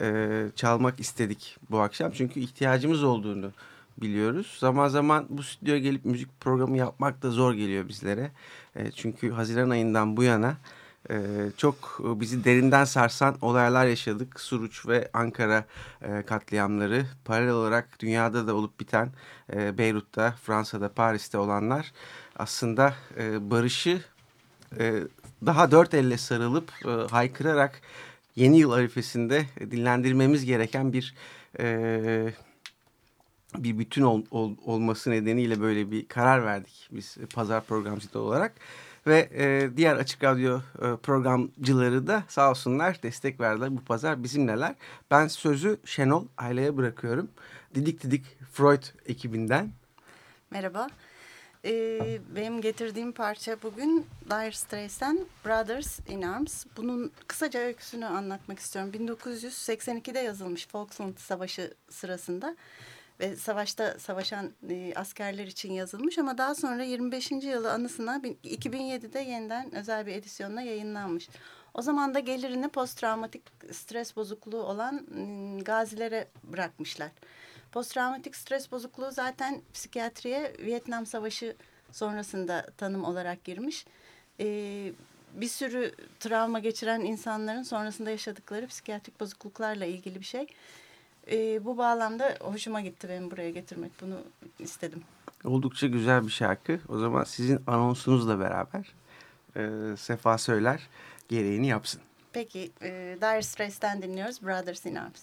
e, çalmak istedik bu akşam. Çünkü ihtiyacımız olduğunu biliyoruz. Zaman zaman bu stüdyoya gelip müzik programı yapmak da zor geliyor bizlere. E, çünkü Haziran ayından bu yana çok bizi derinden sarsan olaylar yaşadık. Suruç ve Ankara katliamları paralel olarak dünyada da olup biten Beyrut'ta, Fransa'da, Paris'te olanlar aslında e, barışı e, daha dört elle sarılıp e, haykırarak yeni yıl arifesinde dinlendirmemiz gereken bir e, bir bütün ol, ol, olması nedeniyle böyle bir karar verdik biz pazar programcısı olarak. Ve e, diğer Açık Radyo e, programcıları da sağ olsunlar destek verdiler bu pazar bizimleler. Ben sözü Şenol Aileye bırakıyorum. Didik Didik Freud ekibinden. Merhaba. Ee, benim getirdiğim parça bugün Dire Straits'ten Brothers in Arms. Bunun kısaca öyküsünü anlatmak istiyorum. 1982'de yazılmış Falkland Savaşı sırasında ve savaşta savaşan e, askerler için yazılmış ama daha sonra 25. yılı anısına bin- 2007'de yeniden özel bir edisyonla yayınlanmış. O zaman da gelirini posttraumatik stres bozukluğu olan m, gazilere bırakmışlar. Posttraumatik stres bozukluğu zaten psikiyatriye Vietnam Savaşı sonrasında tanım olarak girmiş. Ee, bir sürü travma geçiren insanların sonrasında yaşadıkları psikiyatrik bozukluklarla ilgili bir şey. Ee, bu bağlamda hoşuma gitti benim buraya getirmek. Bunu istedim. Oldukça güzel bir şarkı. O zaman sizin anonsunuzla beraber e, Sefa Söyler gereğini yapsın. Peki, e, Dire Straits'ten dinliyoruz Brothers in Arms.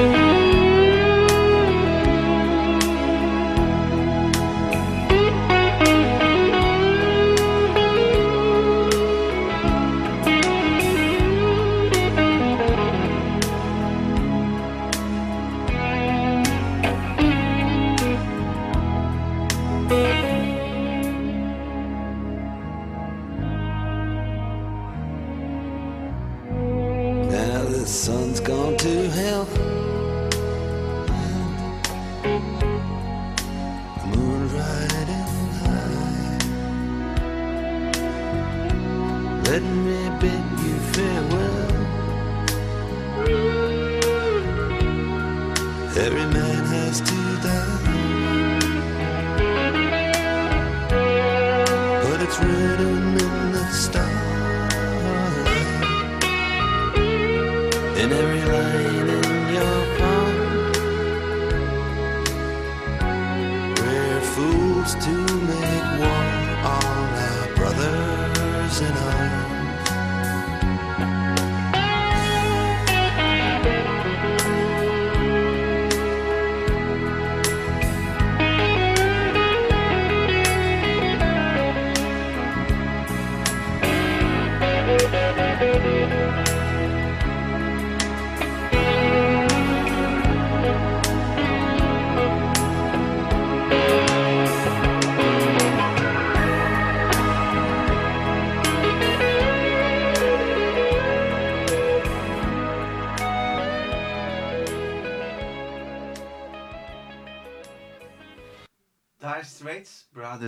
Now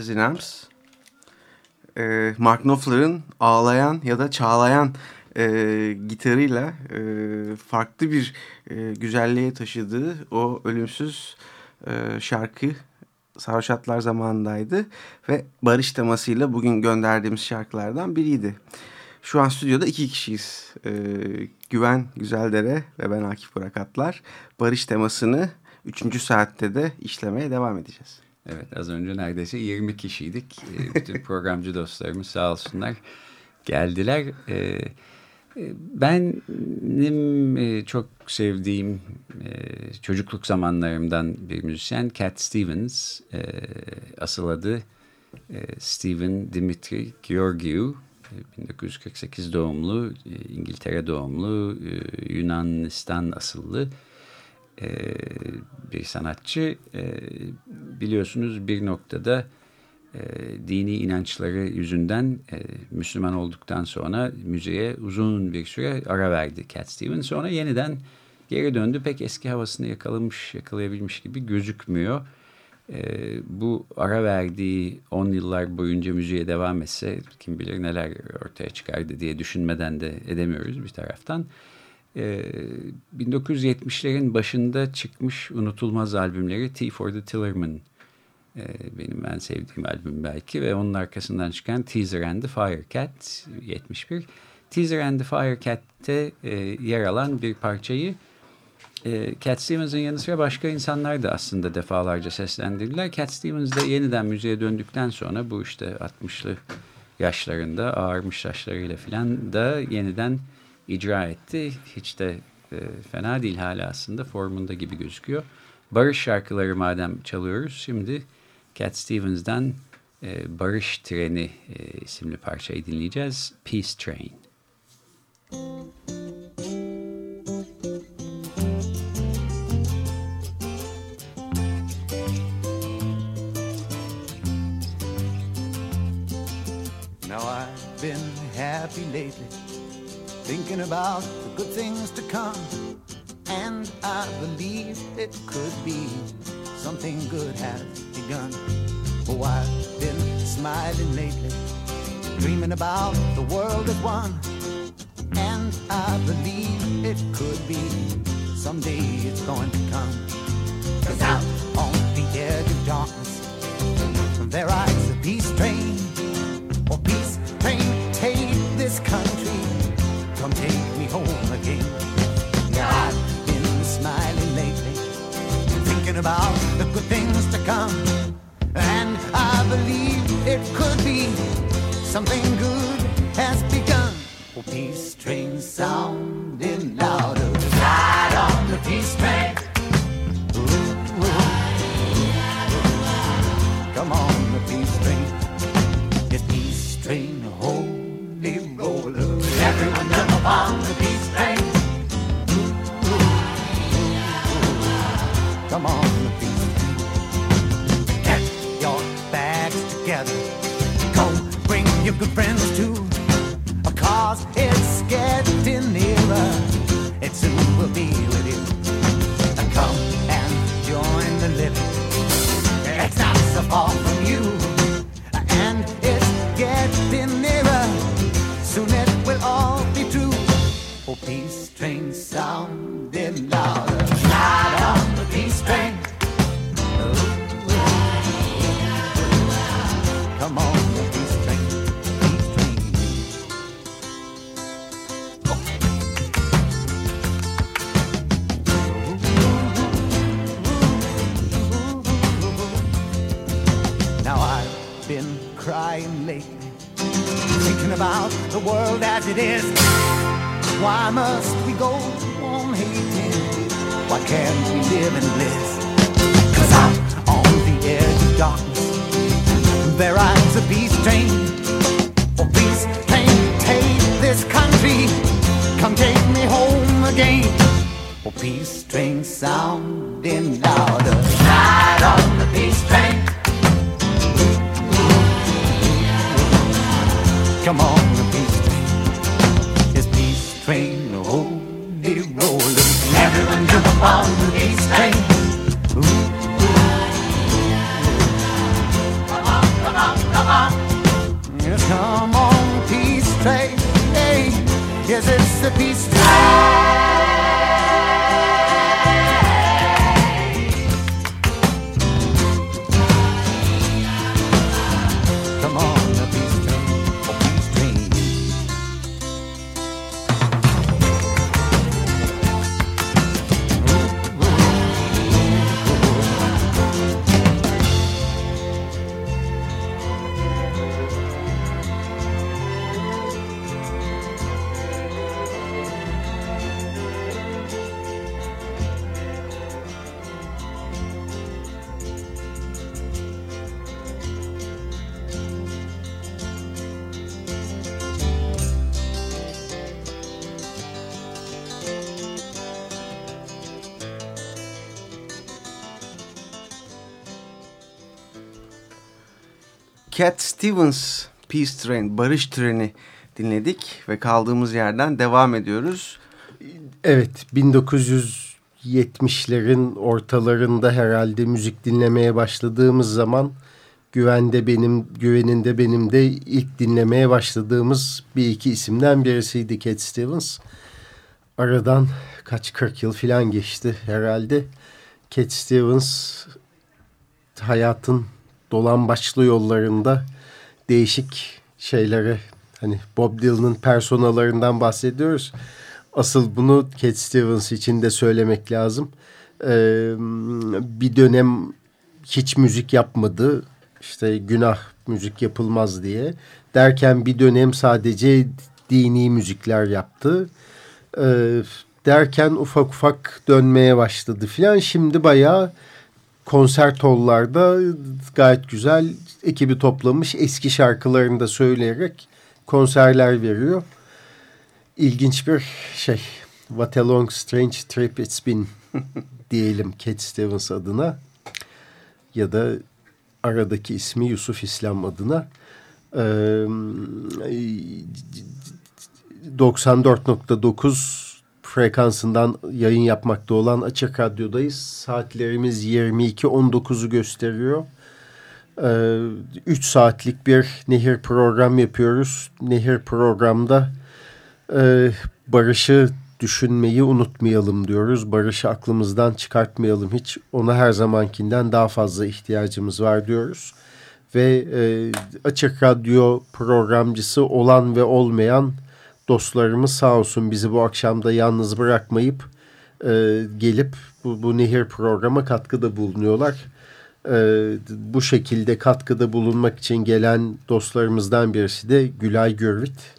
Brothers in. Ee, Mark Knopfler'ın ağlayan ya da çağlayan e, gitarıyla e, farklı bir e, güzelliğe taşıdığı o ölümsüz e, şarkı Sarhoş Atlar zamanındaydı ve barış temasıyla bugün gönderdiğimiz şarkılardan biriydi. Şu an stüdyoda iki kişiyiz. Ee, Güven Güzeldere ve ben Akif Burak Atlar. Barış temasını üçüncü saatte de işlemeye devam edeceğiz. Evet az önce neredeyse 20 kişiydik. Ee, Bütün programcı dostlarımız sağ olsunlar geldiler. Ee, e, Benim e, çok sevdiğim e, çocukluk zamanlarımdan bir müzisyen Cat Stevens. Asıl adı Steven Dimitri Georgiou. E, 1948 doğumlu, İngiltere doğumlu, Yunanistan asıllı e, bir sanatçı. E, biliyorsunuz bir noktada e, dini inançları yüzünden e, Müslüman olduktan sonra müziğe uzun bir süre ara verdi Cat Stevens. Sonra yeniden geri döndü. Pek eski havasını yakalamış, yakalayabilmiş gibi gözükmüyor. E, bu ara verdiği 10 yıllar boyunca müziğe devam etse kim bilir neler ortaya çıkardı diye düşünmeden de edemiyoruz bir taraftan. E, 1970'lerin başında çıkmış unutulmaz albümleri T for the Tillerman e, benim en sevdiğim albüm belki ve onun arkasından çıkan Teaser and the Firecat 71. Teaser and the Firecat'te e, yer alan bir parçayı e, Cat Stevens'ın yanı sıra başka insanlar da aslında defalarca seslendirdiler. Cat Stevens de yeniden müziğe döndükten sonra bu işte 60'lı yaşlarında ağarmış yaşlarıyla filan da yeniden icra etti. Hiç de e, fena değil hala aslında formunda gibi gözüküyor. Barış şarkıları madem çalıyoruz şimdi Cat Stevens'dan e, Barış Treni e, isimli parçayı dinleyeceğiz. Peace Train. Now I've been happy lately, thinking about the good things to come. And I believe it could be something good has begun. Oh, I've been smiling lately, dreaming about the world at one. And I believe it could be someday it's going to come. Cause out on the edge of darkness, there rides a peace train. thinking about the good things to come. And I believe it could be something good has begun. Oh, peace train sounding louder. Ride on the peace train. Ooh, ooh. Come on, the peace train. This peace train, holy roller. Everyone jump upon the peace good friends too. Cause it's getting nearer. It soon will be with you. Come and join the living. It's not so far from you. And it's getting nearer. Soon it will all be true. Oh, peace train sounding Stevens Peace Train, Barış Treni dinledik ve kaldığımız yerden devam ediyoruz. Evet 1970'lerin ortalarında herhalde müzik dinlemeye başladığımız zaman Güvende benim, Güveninde benim de ilk dinlemeye başladığımız bir iki isimden birisiydi Cat Stevens. Aradan kaç 40 yıl falan geçti herhalde. Cat Stevens hayatın dolan başlı yollarında değişik şeylere hani Bob Dylan'ın personalarından bahsediyoruz. Asıl bunu Cat Stevens için de söylemek lazım. Ee, bir dönem hiç müzik yapmadı. İşte günah müzik yapılmaz diye. Derken bir dönem sadece dini müzikler yaptı. Ee, derken ufak ufak dönmeye başladı filan. Şimdi bayağı konser tollarda gayet güzel ekibi toplamış. Eski şarkılarını da söyleyerek konserler veriyor. İlginç bir şey. What a long strange trip it's been diyelim Cat Stevens adına. Ya da aradaki ismi Yusuf İslam adına. Ee, 94.9 frekansından yayın yapmakta olan Açık Radyo'dayız. Saatlerimiz 22.19'u gösteriyor. 3 ee, saatlik bir nehir program yapıyoruz. Nehir programda e, barışı düşünmeyi unutmayalım diyoruz. Barışı aklımızdan çıkartmayalım hiç. Ona her zamankinden daha fazla ihtiyacımız var diyoruz. Ve e, Açık Radyo programcısı olan ve olmayan dostlarımız sağ olsun bizi bu akşam da yalnız bırakmayıp e, gelip bu, bu nehir programa katkıda bulunuyorlar. e, bu şekilde katkıda bulunmak için gelen dostlarımızdan birisi de Gülay Gürvit.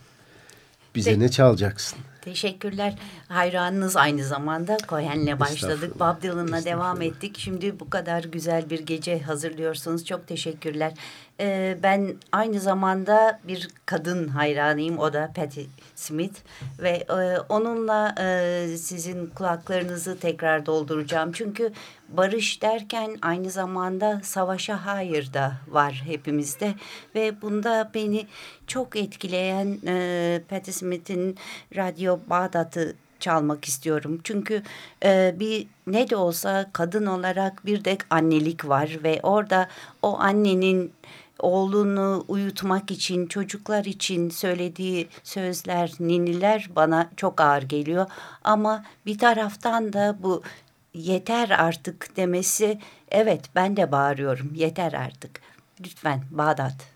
Bize Te- ne çalacaksın? Teşekkürler. Hayranınız aynı zamanda. Cohen'le başladık. Bob Dylan'la devam ettik. Şimdi bu kadar güzel bir gece hazırlıyorsunuz. Çok teşekkürler. Ee, ben aynı zamanda bir kadın hayranıyım. O da Patti Smith. Ve e, onunla e, sizin kulaklarınızı tekrar dolduracağım. Çünkü barış derken aynı zamanda savaşa hayır da var hepimizde. Ve bunda beni çok etkileyen e, Patti Smith'in Radyo Bağdat'ı çalmak istiyorum. Çünkü e, bir ne de olsa kadın olarak bir de annelik var ve orada o annenin oğlunu uyutmak için, çocuklar için söylediği sözler, niniler bana çok ağır geliyor. Ama bir taraftan da bu yeter artık demesi, evet ben de bağırıyorum yeter artık. Lütfen Bağdat.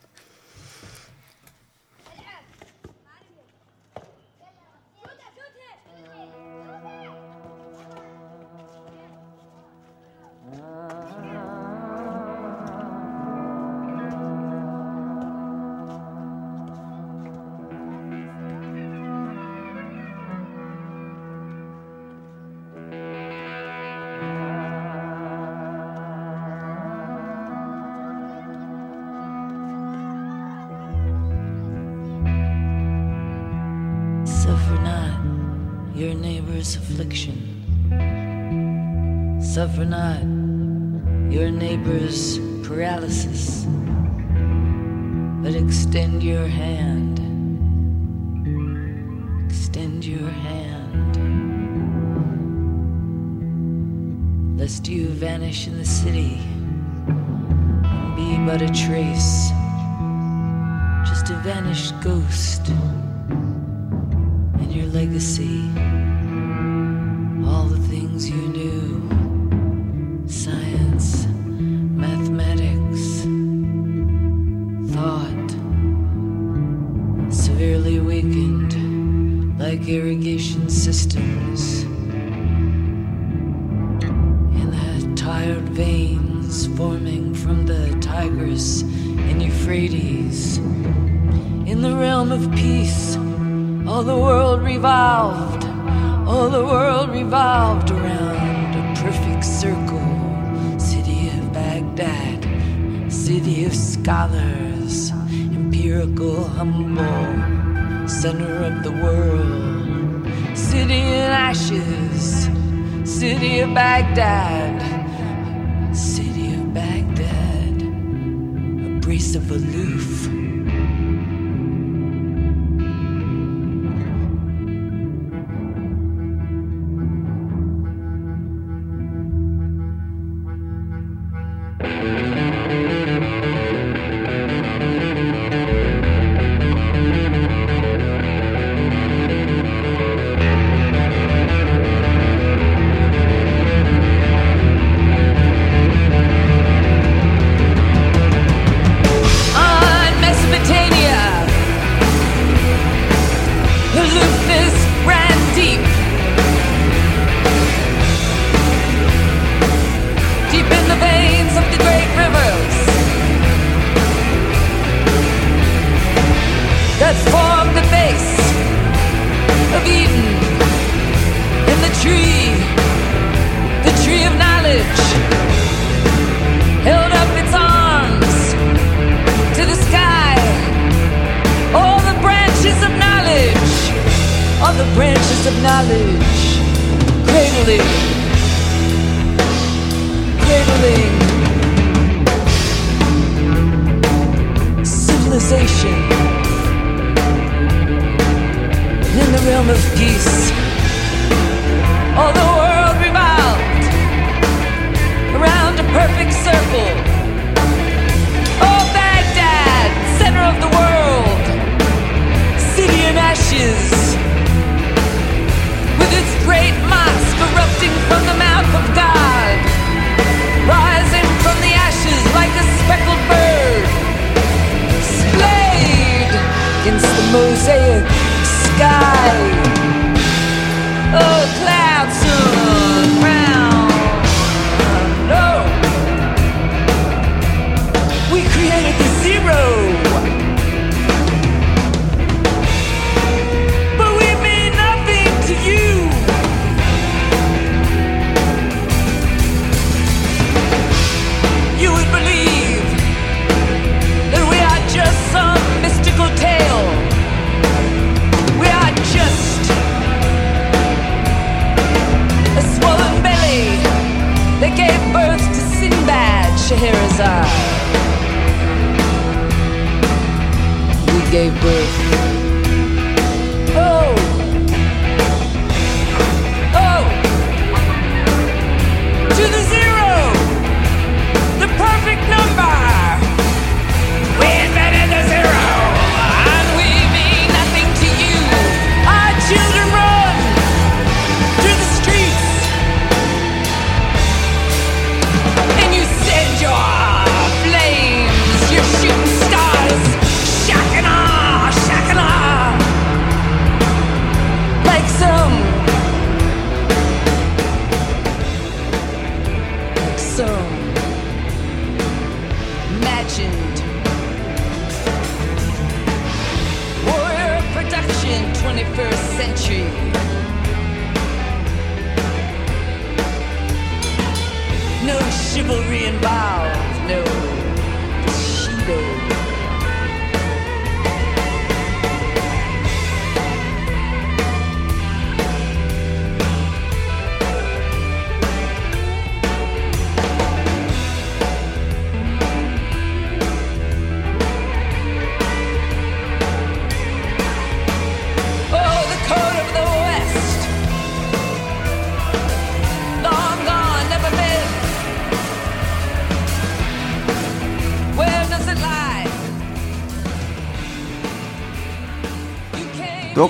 Your neighbor's affliction. Suffer not your neighbor's paralysis, but extend your hand. Extend your hand. Lest you vanish in the city and be but a trace, just a vanished ghost legacy, humble, center of the world. City in ashes, city of Baghdad,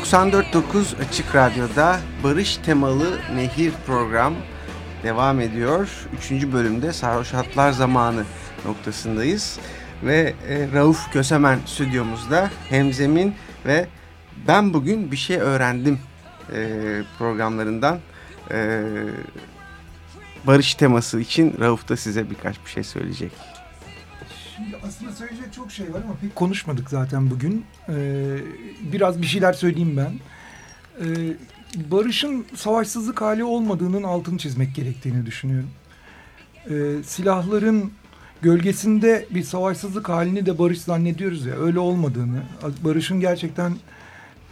94.9 Açık Radyo'da Barış Temalı Nehir program devam ediyor. Üçüncü bölümde Sarhoş Hatlar Zamanı noktasındayız. Ve e, Rauf Kösemen stüdyomuzda Hemzemin ve Ben Bugün Bir Şey Öğrendim e, programlarından e, barış teması için Rauf da size birkaç bir şey söyleyecek. Şimdi aslında söyleyecek çok şey var ama pek konuşmadık zaten bugün. Ee, biraz bir şeyler söyleyeyim ben. Ee, barışın savaşsızlık hali olmadığının altını çizmek gerektiğini düşünüyorum. Ee, silahların gölgesinde bir savaşsızlık halini de barış zannediyoruz ya öyle olmadığını. Barışın gerçekten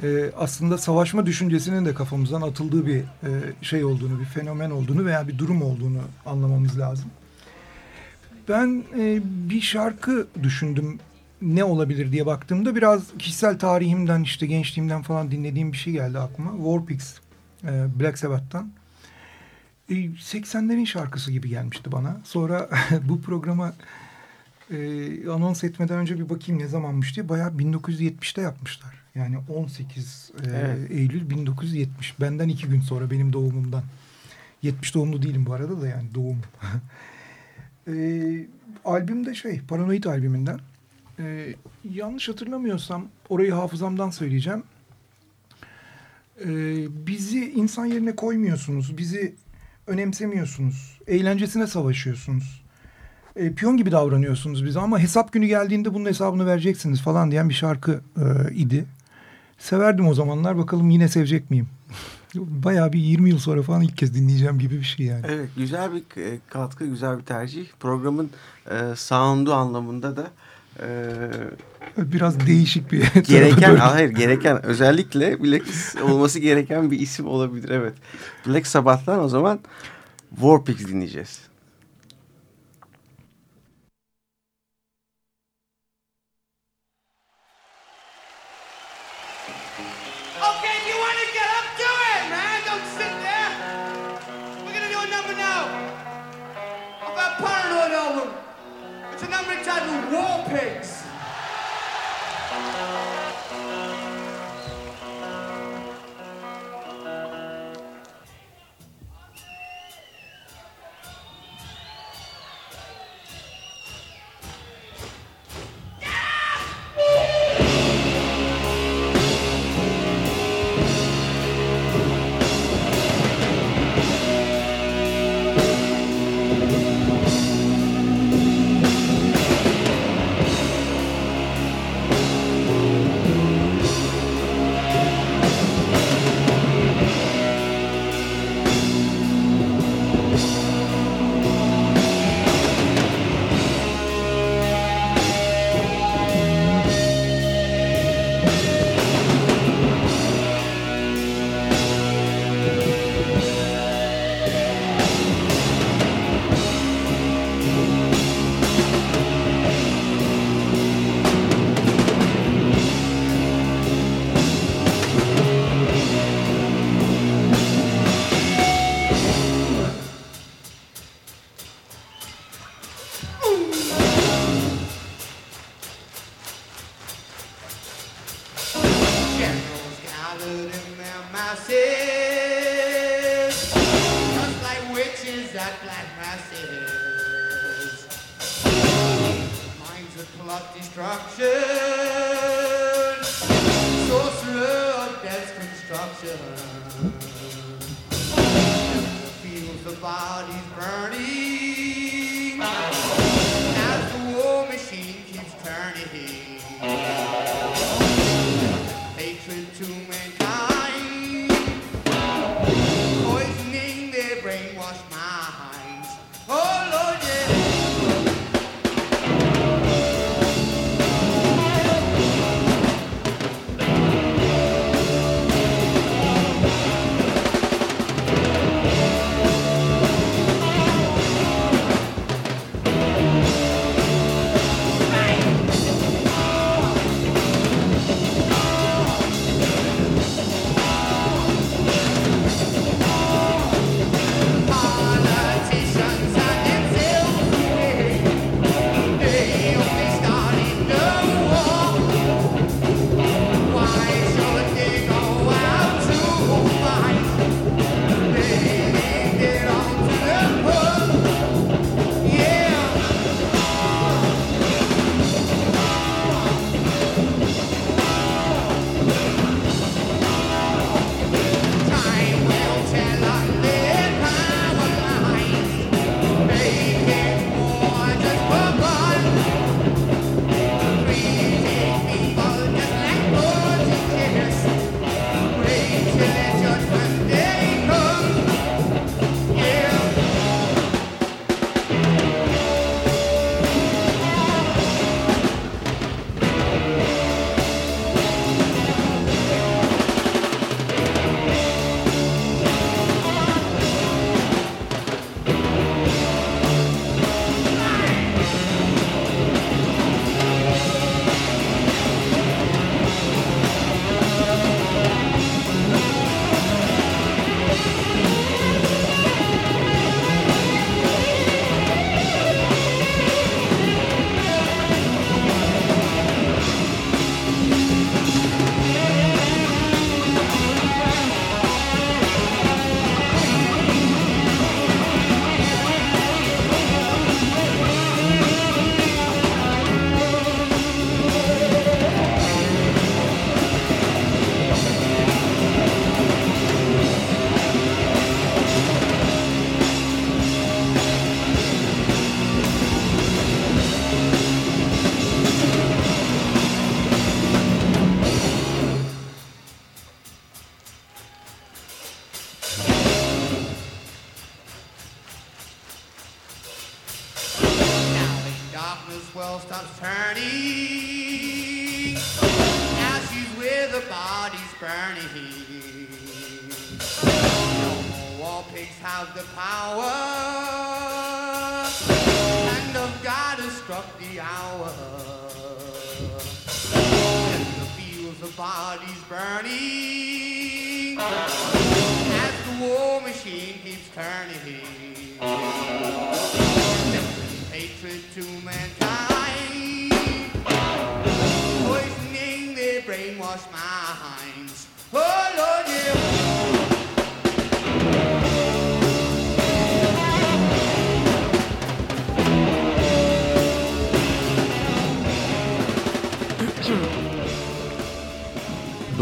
e, aslında savaşma düşüncesinin de kafamızdan atıldığı bir e, şey olduğunu, bir fenomen olduğunu veya bir durum olduğunu anlamamız lazım. Ben e, bir şarkı düşündüm ne olabilir diye baktığımda biraz kişisel tarihimden işte gençliğimden falan dinlediğim bir şey geldi aklıma. Warpix e, Black Sabbath'tan. E, 80'lerin şarkısı gibi gelmişti bana. Sonra bu programa e, anons etmeden önce bir bakayım ne zamanmış diye. Bayağı 1970'te yapmışlar. Yani 18 e, Evet. Eylül 1970. Benden iki gün sonra benim doğumumdan. 70 doğumlu değilim bu arada da yani doğum. e, albümde şey Paranoid albümünden. E, yanlış hatırlamıyorsam orayı hafızamdan söyleyeceğim. E, bizi insan yerine koymuyorsunuz. Bizi önemsemiyorsunuz. Eğlencesine savaşıyorsunuz. E, piyon gibi davranıyorsunuz bize ama hesap günü geldiğinde bunun hesabını vereceksiniz falan diyen bir şarkı e, idi. Severdim o zamanlar. Bakalım yine sevecek miyim? Bayağı bir 20 yıl sonra falan ilk kez dinleyeceğim gibi bir şey yani. Evet güzel bir e, katkı, güzel bir tercih. Programın e, sound'u anlamında da e, Biraz değişik bir gereken hayır gereken özellikle Black olması gereken bir isim olabilir evet. Black Sabbath'tan o zaman Warpix dinleyeceğiz.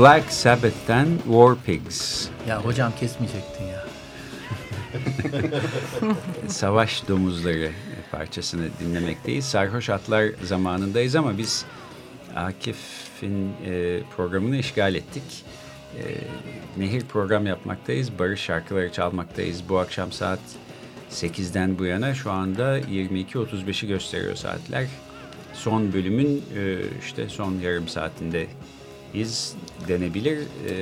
Black Sabbath'ten War Pigs. Ya hocam kesmeyecektin ya. Savaş Domuzları parçasını dinlemekteyiz. Sarhoş Atlar zamanındayız ama biz Akif'in e, programını işgal ettik. E, nehir program yapmaktayız. Barış şarkıları çalmaktayız. Bu akşam saat 8'den bu yana şu anda 22.35'i gösteriyor saatler. Son bölümün e, işte son yarım saatindeyiz denebilir. E,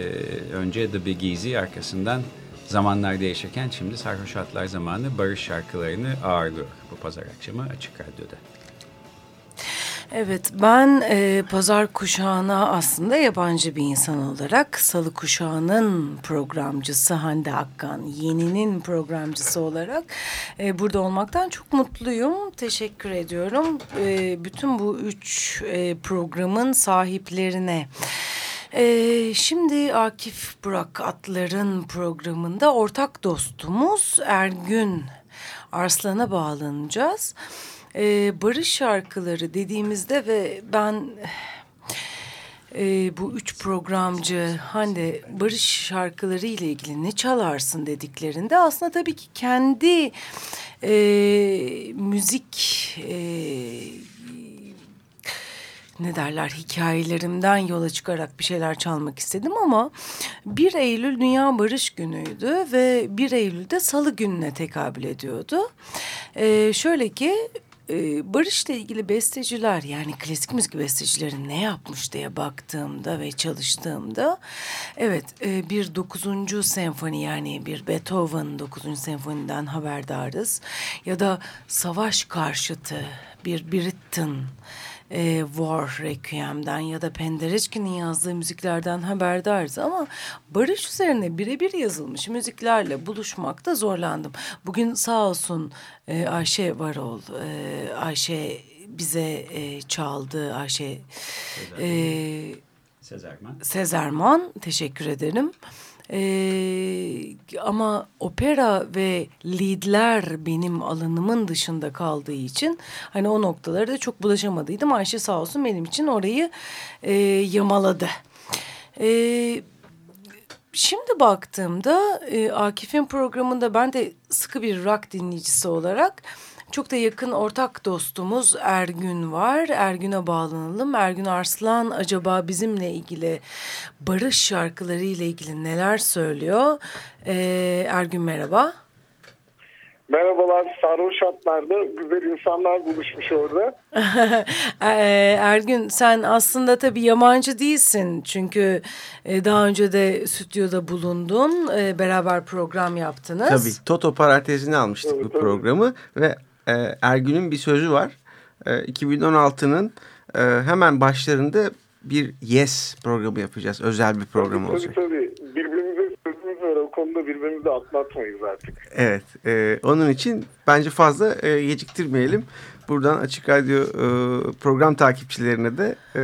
önce The Big Easy arkasından zamanlar değişirken şimdi Sarhoş Atlar zamanı barış şarkılarını ağırlıyor bu pazar akşamı Açık Radyo'da. Evet ben e, pazar kuşağına aslında yabancı bir insan olarak salı kuşağının programcısı Hande Akkan yeninin programcısı olarak e, burada olmaktan çok mutluyum. Teşekkür ediyorum. E, bütün bu üç e, programın sahiplerine. Ee, şimdi Akif Burak Atlar'ın programında ortak dostumuz Ergün Arslan'a bağlanacağız. Ee, barış şarkıları dediğimizde ve ben e, bu üç programcı Hande barış şarkıları ile ilgili ne çalarsın dediklerinde aslında tabii ki kendi e, müzik e, ne derler hikayelerimden yola çıkarak bir şeyler çalmak istedim ama 1 Eylül Dünya Barış Günü'ydü ve 1 Eylül'de Salı gününe tekabül ediyordu. Ee, şöyle ki e, Barış'la ilgili besteciler yani klasik müzik bestecileri ne yapmış diye baktığımda ve çalıştığımda evet e, bir 9. senfoni yani bir Beethoven 9. senfoniden haberdarız ya da savaş karşıtı bir Britten e, War Requiem'den ya da Penderecki'nin yazdığı müziklerden haberdarız ama barış üzerine birebir yazılmış müziklerle buluşmakta zorlandım. Bugün sağ olsun e, Ayşe Varol, e, Ayşe bize e, çaldı, Ayşe e, Sezerman. Sezerman teşekkür ederim. Ee, ama opera ve liedler benim alanımın dışında kaldığı için hani o noktalara da çok bulaşamadıydım. Ayşe sağ olsun benim için orayı e, yamaladı. Ee, şimdi baktığımda e, Akif'in programında ben de sıkı bir rock dinleyicisi olarak çok da yakın ortak dostumuz Ergün var. Ergün'e bağlanalım. Ergün Arslan acaba bizimle ilgili barış şarkıları ile ilgili neler söylüyor? Ee, Ergün merhaba. Merhabalar, sarhoş atlarda güzel insanlar buluşmuş orada. Ee, Ergün sen aslında tabii yabancı değilsin. Çünkü e, daha önce de stüdyoda bulundun. E, beraber program yaptınız. Tabii Toto parantezine almıştık bu programı ve e, Ergün'ün bir sözü var. E, 2016'nın e, hemen başlarında bir Yes programı yapacağız. Özel bir program tabii, olacak. Tabii tabii. Birbirimize sözümüz var. O konuda birbirimizi atlatmayız artık. Evet. e, onun için bence fazla e, geciktirmeyelim. Buradan Açık Radyo e, program takipçilerine de e,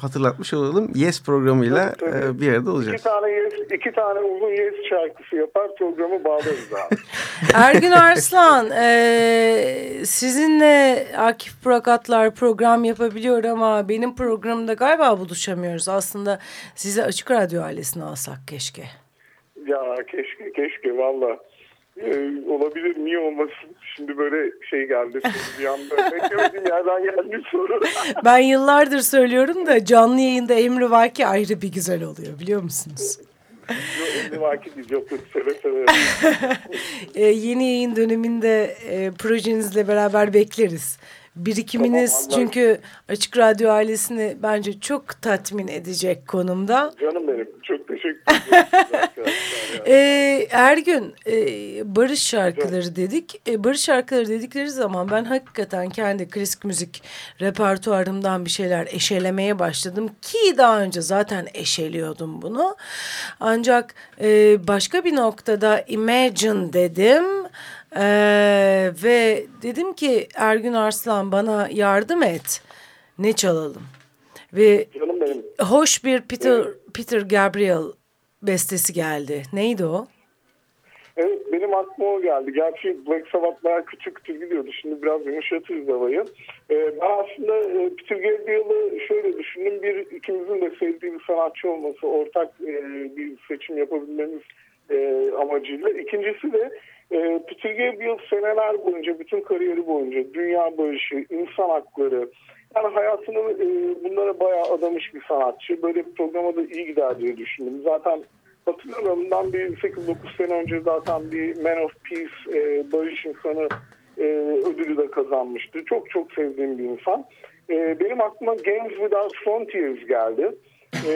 hatırlatmış olalım. Yes programıyla Tabii, tabii. e, bir arada olacağız. İki tane, yes, iki tane uzun Yes şarkısı yapar programı bağlarız abi. Ergün Arslan, e, sizinle Akif Burakatlar program yapabiliyor ama benim programda galiba buluşamıyoruz. Aslında sizi Açık Radyo ailesine alsak keşke. ya keşke keşke valla. Ee, olabilir niye olmasın? Şimdi böyle şey geldi. Bir anda beklemediğim yerden geldi soru. Ben yıllardır söylüyorum da canlı yayında Emri Vaki ayrı bir güzel oluyor biliyor musunuz? Emri Vaki değil. Yok yok seve seve. E, yeni yayın döneminde e, projenizle beraber bekleriz. Birikiminiz Tamam, çünkü Açık Radyo ailesini bence çok tatmin edecek konumda. Canım benim. Çok teşekkür ederim. Ergün, e, barış şarkıları dedik. E, barış şarkıları dedikleri zaman ben hakikaten kendi klasik müzik repertuarımdan bir şeyler eşelemeye başladım. Ki daha önce zaten eşeliyordum bunu. Ancak e, başka bir noktada Imagine dedim. Ee, ve dedim ki Ergün Arslan bana yardım et. Ne çalalım? Ve hoş bir Peter Peter Gabriel bestesi geldi. Neydi o? Evet benim aklıma o geldi. Gerçi Black Sabbath bayağı küçük küçük gidiyordu. Şimdi biraz yumuşatırız havayı. Ee, ben aslında e, Peter Gabriel'ı şöyle düşündüm. Bir ikimizin de sevdiği bir sanatçı olması, ortak e, bir seçim yapabilmemiz e, amacıyla. İkincisi de e, Peter Gabriel seneler boyunca, bütün kariyeri boyunca dünya barışı, insan hakları, yani hayatını e, bunlara bayağı adamış bir sanatçı. Böyle bir programa da iyi gider diye düşündüm. Zaten hatırlıyorum ondan bir 8-9 sene önce zaten bir Man of Peace e, barış insanı e, ödülü de kazanmıştı. Çok çok sevdiğim bir insan. E, benim aklıma Games Without Frontiers geldi. E,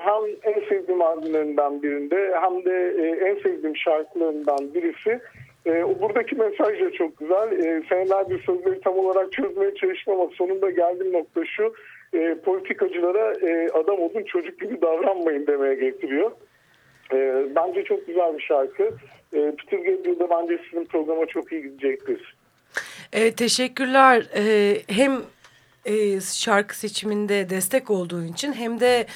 hem en sevdiğim albümlerinden birinde hem de e, en sevdiğim şarkılarından birisi. E, buradaki mesaj da çok güzel. E, senelerdir sözleri tam olarak çözmeye çalıştım ama sonunda geldiğim nokta şu. E, politikacılara e, adam olun çocuk gibi davranmayın demeye getiriyor. E, bence çok güzel bir şarkı. E, Peter Gabriel de bence sizin programa çok iyi gidecektir. E, teşekkürler. E, hem e, şarkı seçiminde destek olduğun için hem de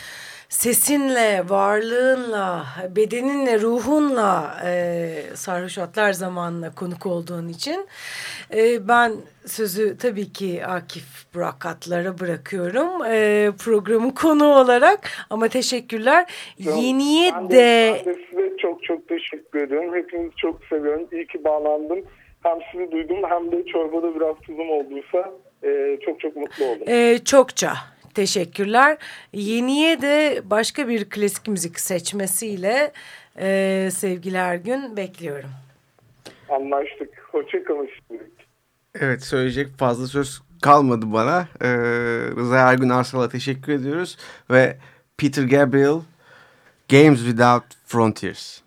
sesinle, varlığınla, bedeninle, ruhunla e, Sarhoş Atlar zamanla konuk olduğun için e, ben sözü tabii ki Akif Burak Atlar'a bırakıyorum e, programın konuğu olarak ama teşekkürler. Canım, Yeniye ben de... Ben de size çok çok teşekkür ediyorum. Hepinizi çok seviyorum. İyi ki bağlandım. Hem sizi duydum hem de çorbada biraz tuzum olduysa e, çok çok mutlu oldum. Ee, çokça teşekkürler. Yeniye de başka bir klasik müzik seçmesiyle e, sevgiler gün bekliyorum. Anlaştık. Hoşçakalın şimdilik. Evet söyleyecek fazla söz kalmadı bana. Ee, Rıza Ergün Arsal'a teşekkür ediyoruz. Ve Peter Gabriel Games Without Frontiers.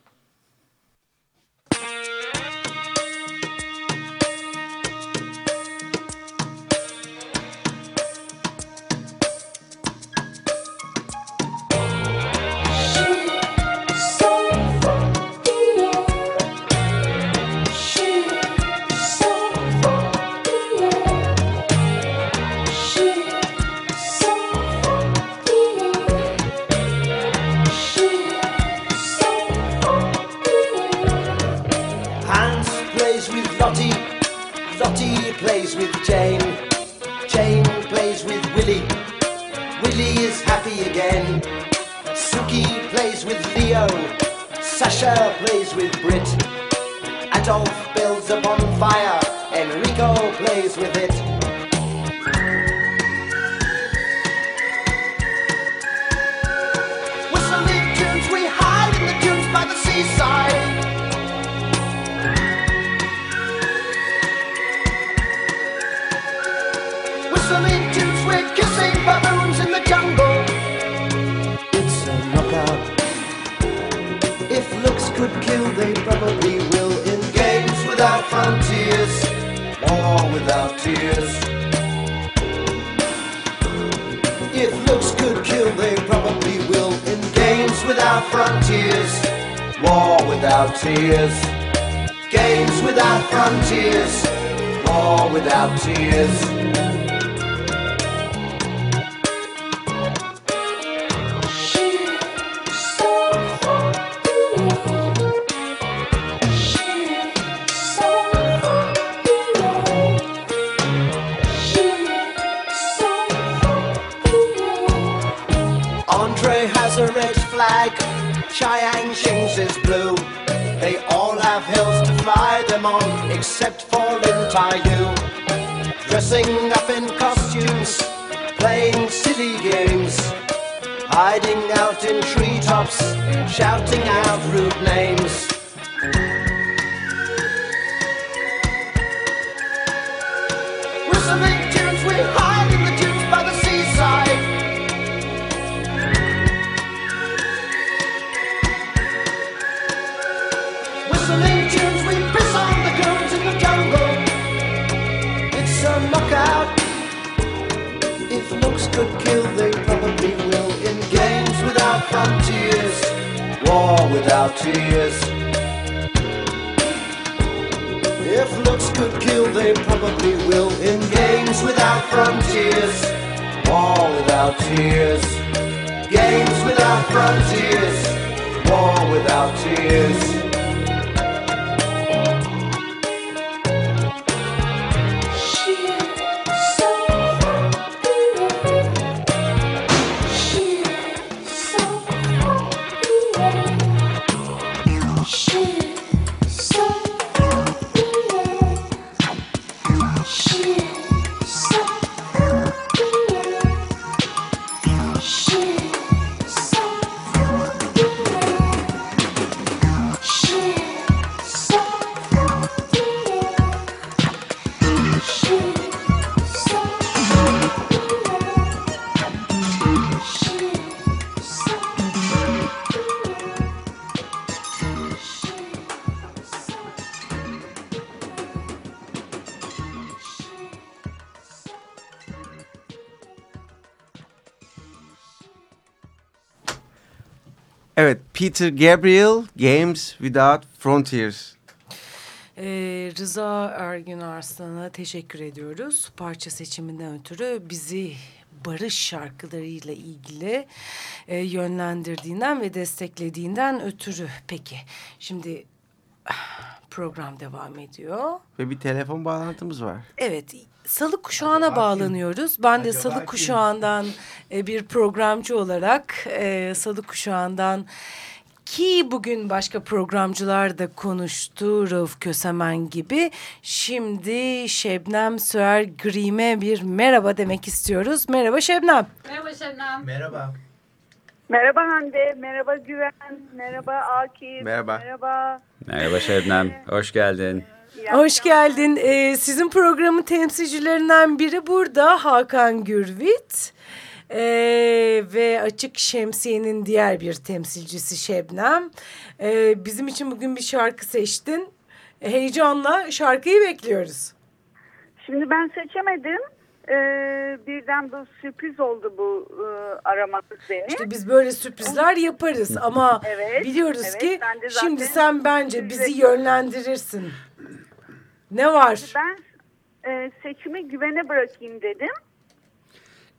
War without tears. If looks could kill, they probably will. In games without frontiers, war without tears. Games without frontiers, war without tears. Peter Gabriel, Games Without Frontiers. Ee, Rıza Ergün Arslan'a teşekkür ediyoruz. Parça seçiminden ötürü bizi barış şarkılarıyla ilgili e, yönlendirdiğinden ve desteklediğinden ötürü. Peki şimdi program devam ediyor. Ve bir telefon bağlantımız var. Evet, Salı kuşağına bağlanıyoruz. Ben de Salı kuşağından e, bir programcı olarak e, Salı kuşağından ki bugün başka programcılar da konuştu Rauf Kösemen gibi. Şimdi Şebnem Söğer Grim'e bir merhaba demek istiyoruz. Merhaba Şebnem. Merhaba Şebnem. Merhaba. Merhaba Hande, merhaba Güven, merhaba Akif. Merhaba. Merhaba. Merhaba Şebnem, hoş geldin. Hoş geldin. Ee, sizin programın temsilcilerinden biri burada Hakan Gürvit. Ee, ve Açık Şemsiye'nin diğer bir temsilcisi Şebnem. Ee, bizim için bugün bir şarkı seçtin. Heyecanla şarkıyı bekliyoruz. Şimdi ben seçemedim. Ee, birden bu sürpriz oldu bu e, aramanız beni. İşte biz böyle sürprizler yaparız ama Evet, biliyoruz evet, ki şimdi sen bence bizi yönlendirirsin. Ne var? Ben e, seçimi güvene bırakayım dedim.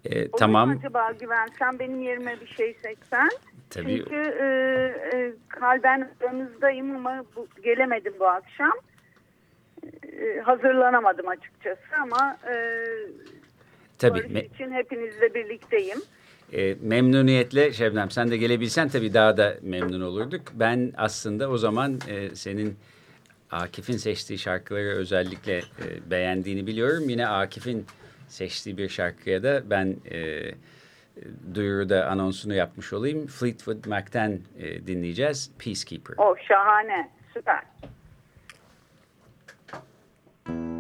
Olur mu tamam, acaba Güven sen benim yerime bir şey seçsen? tabii Çünkü e, e, kalben aranızdayım ama bu, gelemedim bu akşam. E, hazırlanamadım açıkçası ama e, tabii. Me- için hepinizle birlikteyim. e, memnuniyetle Şebnem sen de gelebilsen tabii daha da memnun olurduk. Ben aslında o zaman e, senin Akif'in seçtiği şarkıları özellikle e, beğendiğini biliyorum. Yine Akif'in seçtiği bir şarkıya da ben e, duyuruda anonsunu yapmış olayım. Fleetwood Mac'ten e, dinleyeceğiz. Peacekeeper. Oh şahane süper. We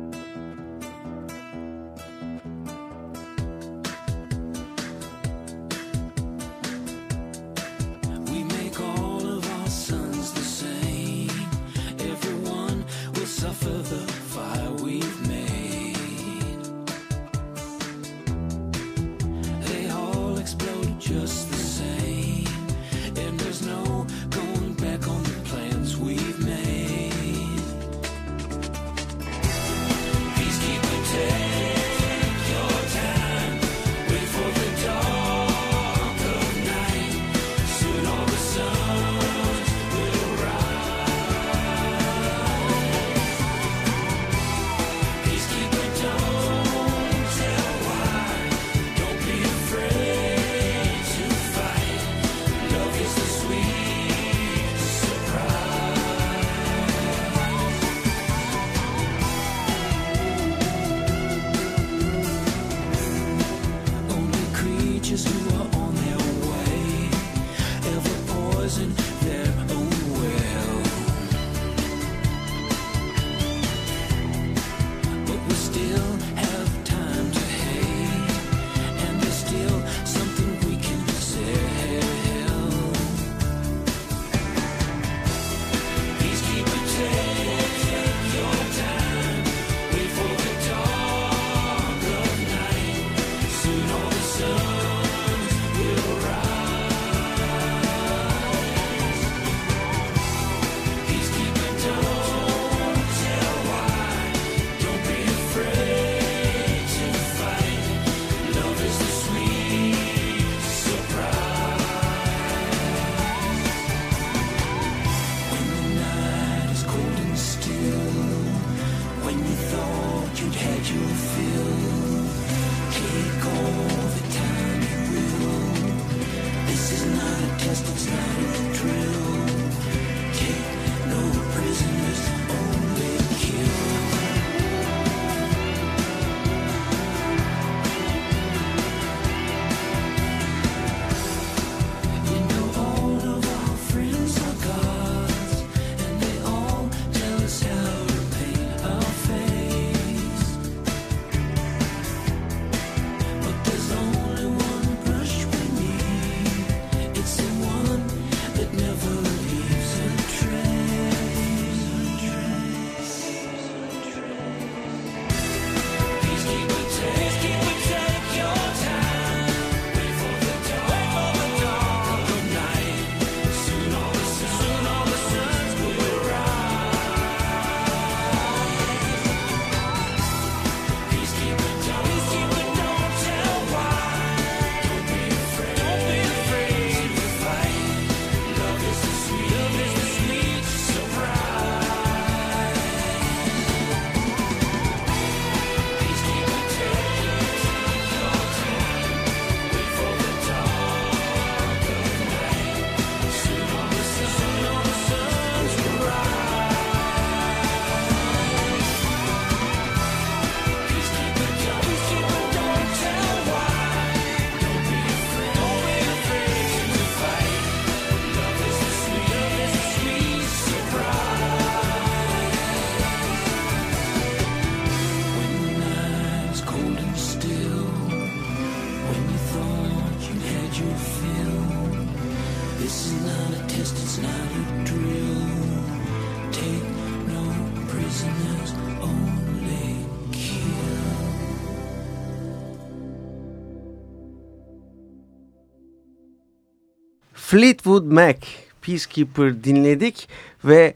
Fleetwood Mac Peacekeeper dinledik ve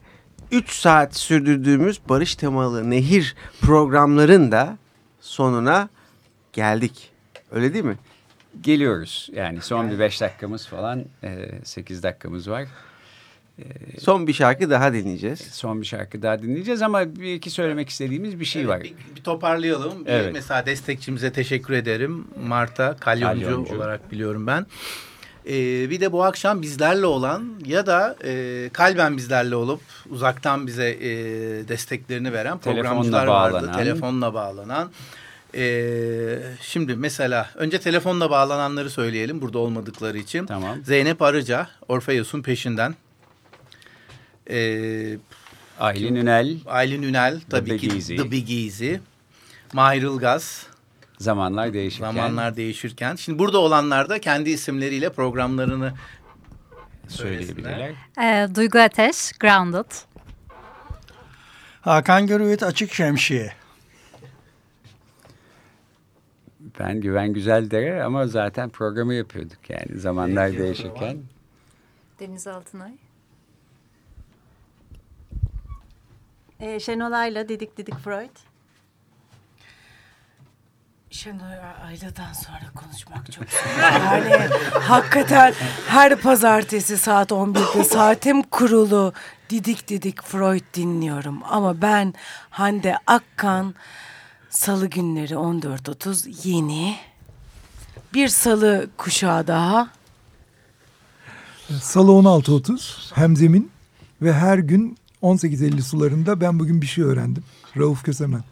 3 saat sürdürdüğümüz barış temalı nehir programların da sonuna geldik. Öyle değil mi? Geliyoruz. Yani son bir beş dakikamız falan, e, sekiz dakikamız var. Son bir şarkı daha dinleyeceğiz. Son bir şarkı daha dinleyeceğiz ama bir iki söylemek istediğimiz bir şey var. Bir toparlayalım. Bir Evet. Mesela destekçimize teşekkür ederim. Marta Kalyoncu, Kalyoncu. olarak biliyorum ben. Ee, bir de bu akşam bizlerle olan ya da e, kalben bizlerle olup uzaktan bize e, desteklerini veren programcılar vardı. bağlanan. Telefonla bağlanan. Ee, şimdi mesela önce telefonla bağlananları söyleyelim burada olmadıkları için. Tamam. Zeynep Arıca, Orfeus'un peşinden. Ee, Aylin Ünel. Aylin Ünel tabii Big ki Easy. The Big Easy. Mahir Ilgaz. Zamanlar değişirken. Zamanlar değişirken. Şimdi burada olanlar da kendi isimleriyle programlarını söyleyebilirler. Ee, Duygu Ateş, Grounded. Hakan Görüvit Açık Şemsiye. Ben Güven Güzeldere ama zaten programı yapıyorduk yani zamanlar değişirken. Deniz Altınay. Ee, Şenolay'la Didik Didik Freud. Şenol Ayla'dan sonra konuşmak çok zor. Yani hakikaten her pazartesi saat 11'de saatim kurulu didik didik Freud dinliyorum. Ama ben Hande Akkan salı günleri 14.30 yeni bir salı kuşağı daha. Salı 16.30 Hemzemin ve her gün 18.50 sularında ben bugün bir şey öğrendim. Rauf Kösemen.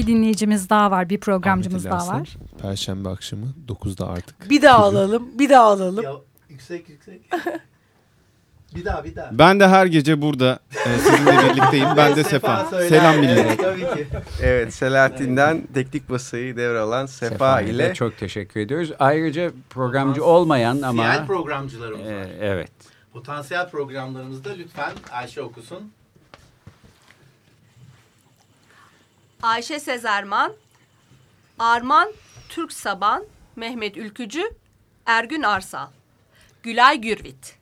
Bir dinleyicimiz daha var, bir programcımız daha var. Perşembe akşamı 9'da artık. Bir daha alalım, bir daha alalım. yüksek yüksek. bir daha bir daha. Ben de her gece burada e, sizinle birlikteyim. Ben de Sefa. Selam millet. Evet Selahattin'den teknik basayı devralan Sefa, Sefa ile çok teşekkür ediyoruz. Ayrıca programcı olmayan ama Diğer programcılarımız var. Ee, evet. Potansiyel programlarımızda lütfen Ayşe okusun. Ayşe Sezerman, Arman Türk Saban, Mehmet Ülkücü, Ergün Arsal, Gülay Gürvit.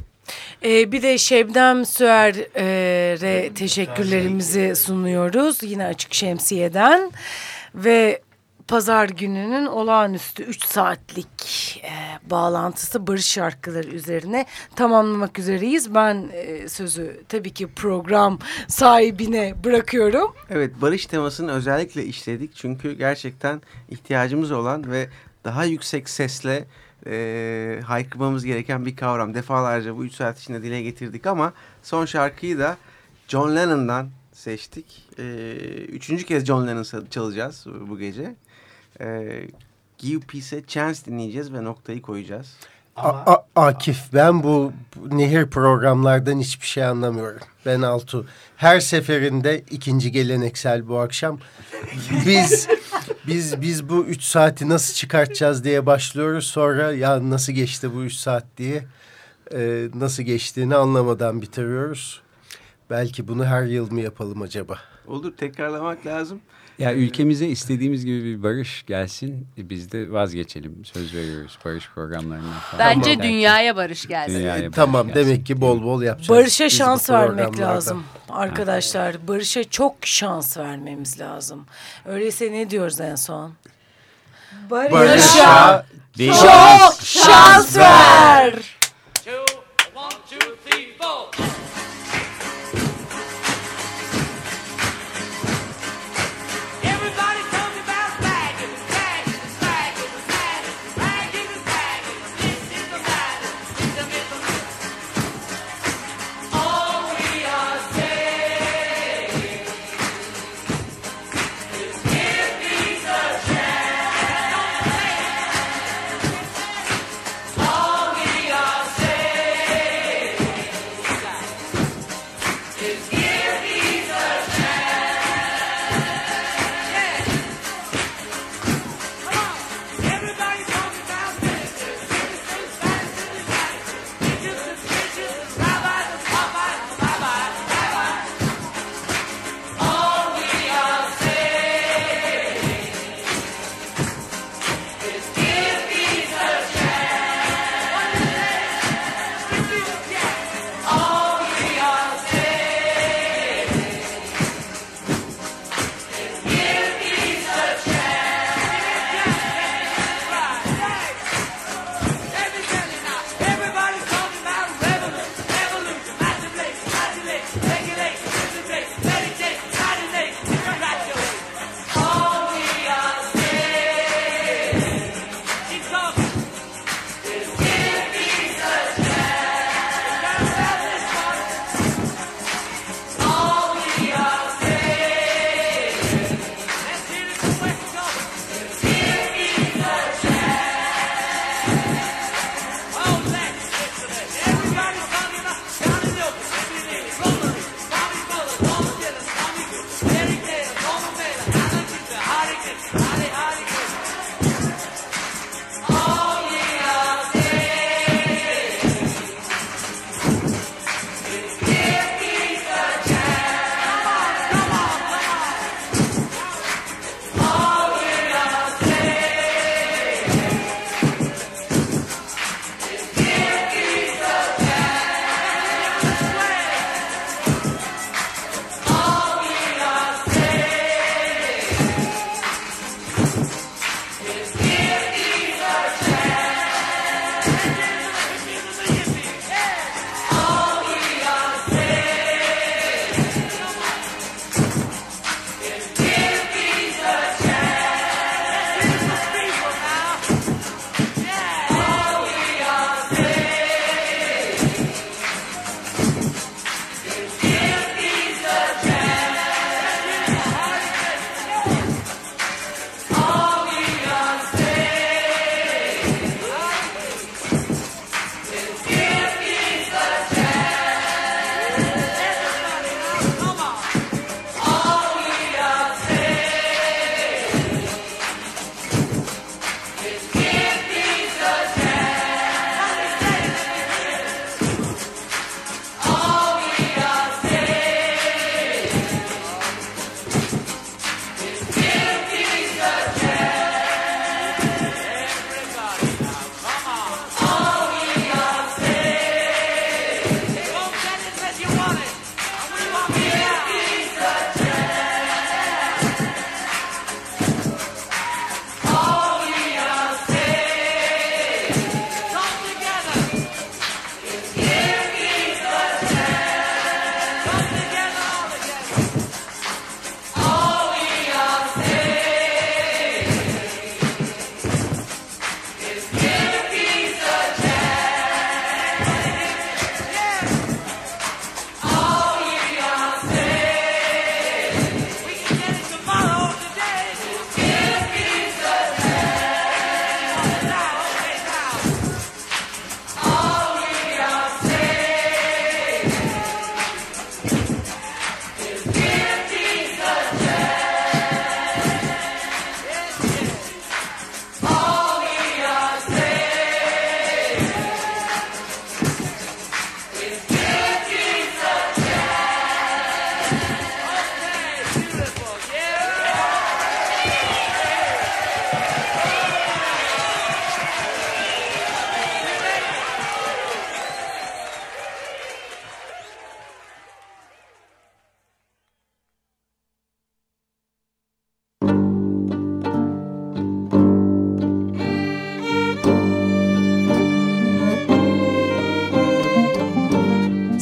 Ee, bir de Şebnem Süer'e teşekkürlerimizi sunuyoruz. Yine Açık Şemsiye'den. Ve pazar gününün olağanüstü 3 saatlik e, bağlantısı barış şarkıları üzerine tamamlamak üzereyiz. Ben e, sözü tabii ki program sahibine bırakıyorum. Evet barış temasını özellikle işledik çünkü gerçekten ihtiyacımız olan ve daha yüksek sesle e, haykırmamız gereken bir kavram. Defalarca bu üç saat içinde dile getirdik ama son şarkıyı da John Lennon'dan seçtik. E, üçüncü kez John Lennon çalacağız bu gece. E, Give Peace'e Chance dinleyeceğiz ve noktayı koyacağız. A- A- Akif ben bu, bu nehir programlardan hiçbir şey anlamıyorum. Ben Altu. Her seferinde ikinci geleneksel bu akşam. Biz biz biz bu üç saati nasıl çıkartacağız diye başlıyoruz. Sonra ya nasıl geçti bu üç saat diye e, nasıl geçtiğini anlamadan bitiriyoruz. Belki bunu her yıl mı yapalım acaba? Olur tekrarlamak lazım. Ya ülkemize istediğimiz gibi bir barış gelsin. e, Biz de vazgeçelim. Söz veriyoruz barış programlarından falan. Bence Derken- dünyaya barış gelsin. Dünyaya barış Tamam gelsin. demek ki bol bol yapacağız. Barış'a biz şans vermek lazım arkadaşlar. Barış'a çok şans vermemiz lazım. Öyleyse ne diyoruz en son? Barış'a çok şans ver.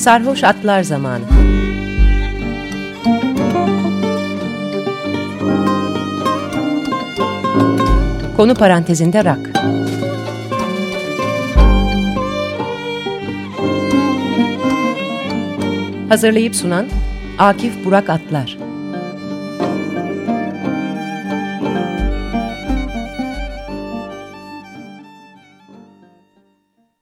Sarhoş Atlar Zamanı Konu parantezinde rak. Hazırlayıp sunan Akif Burak Atlar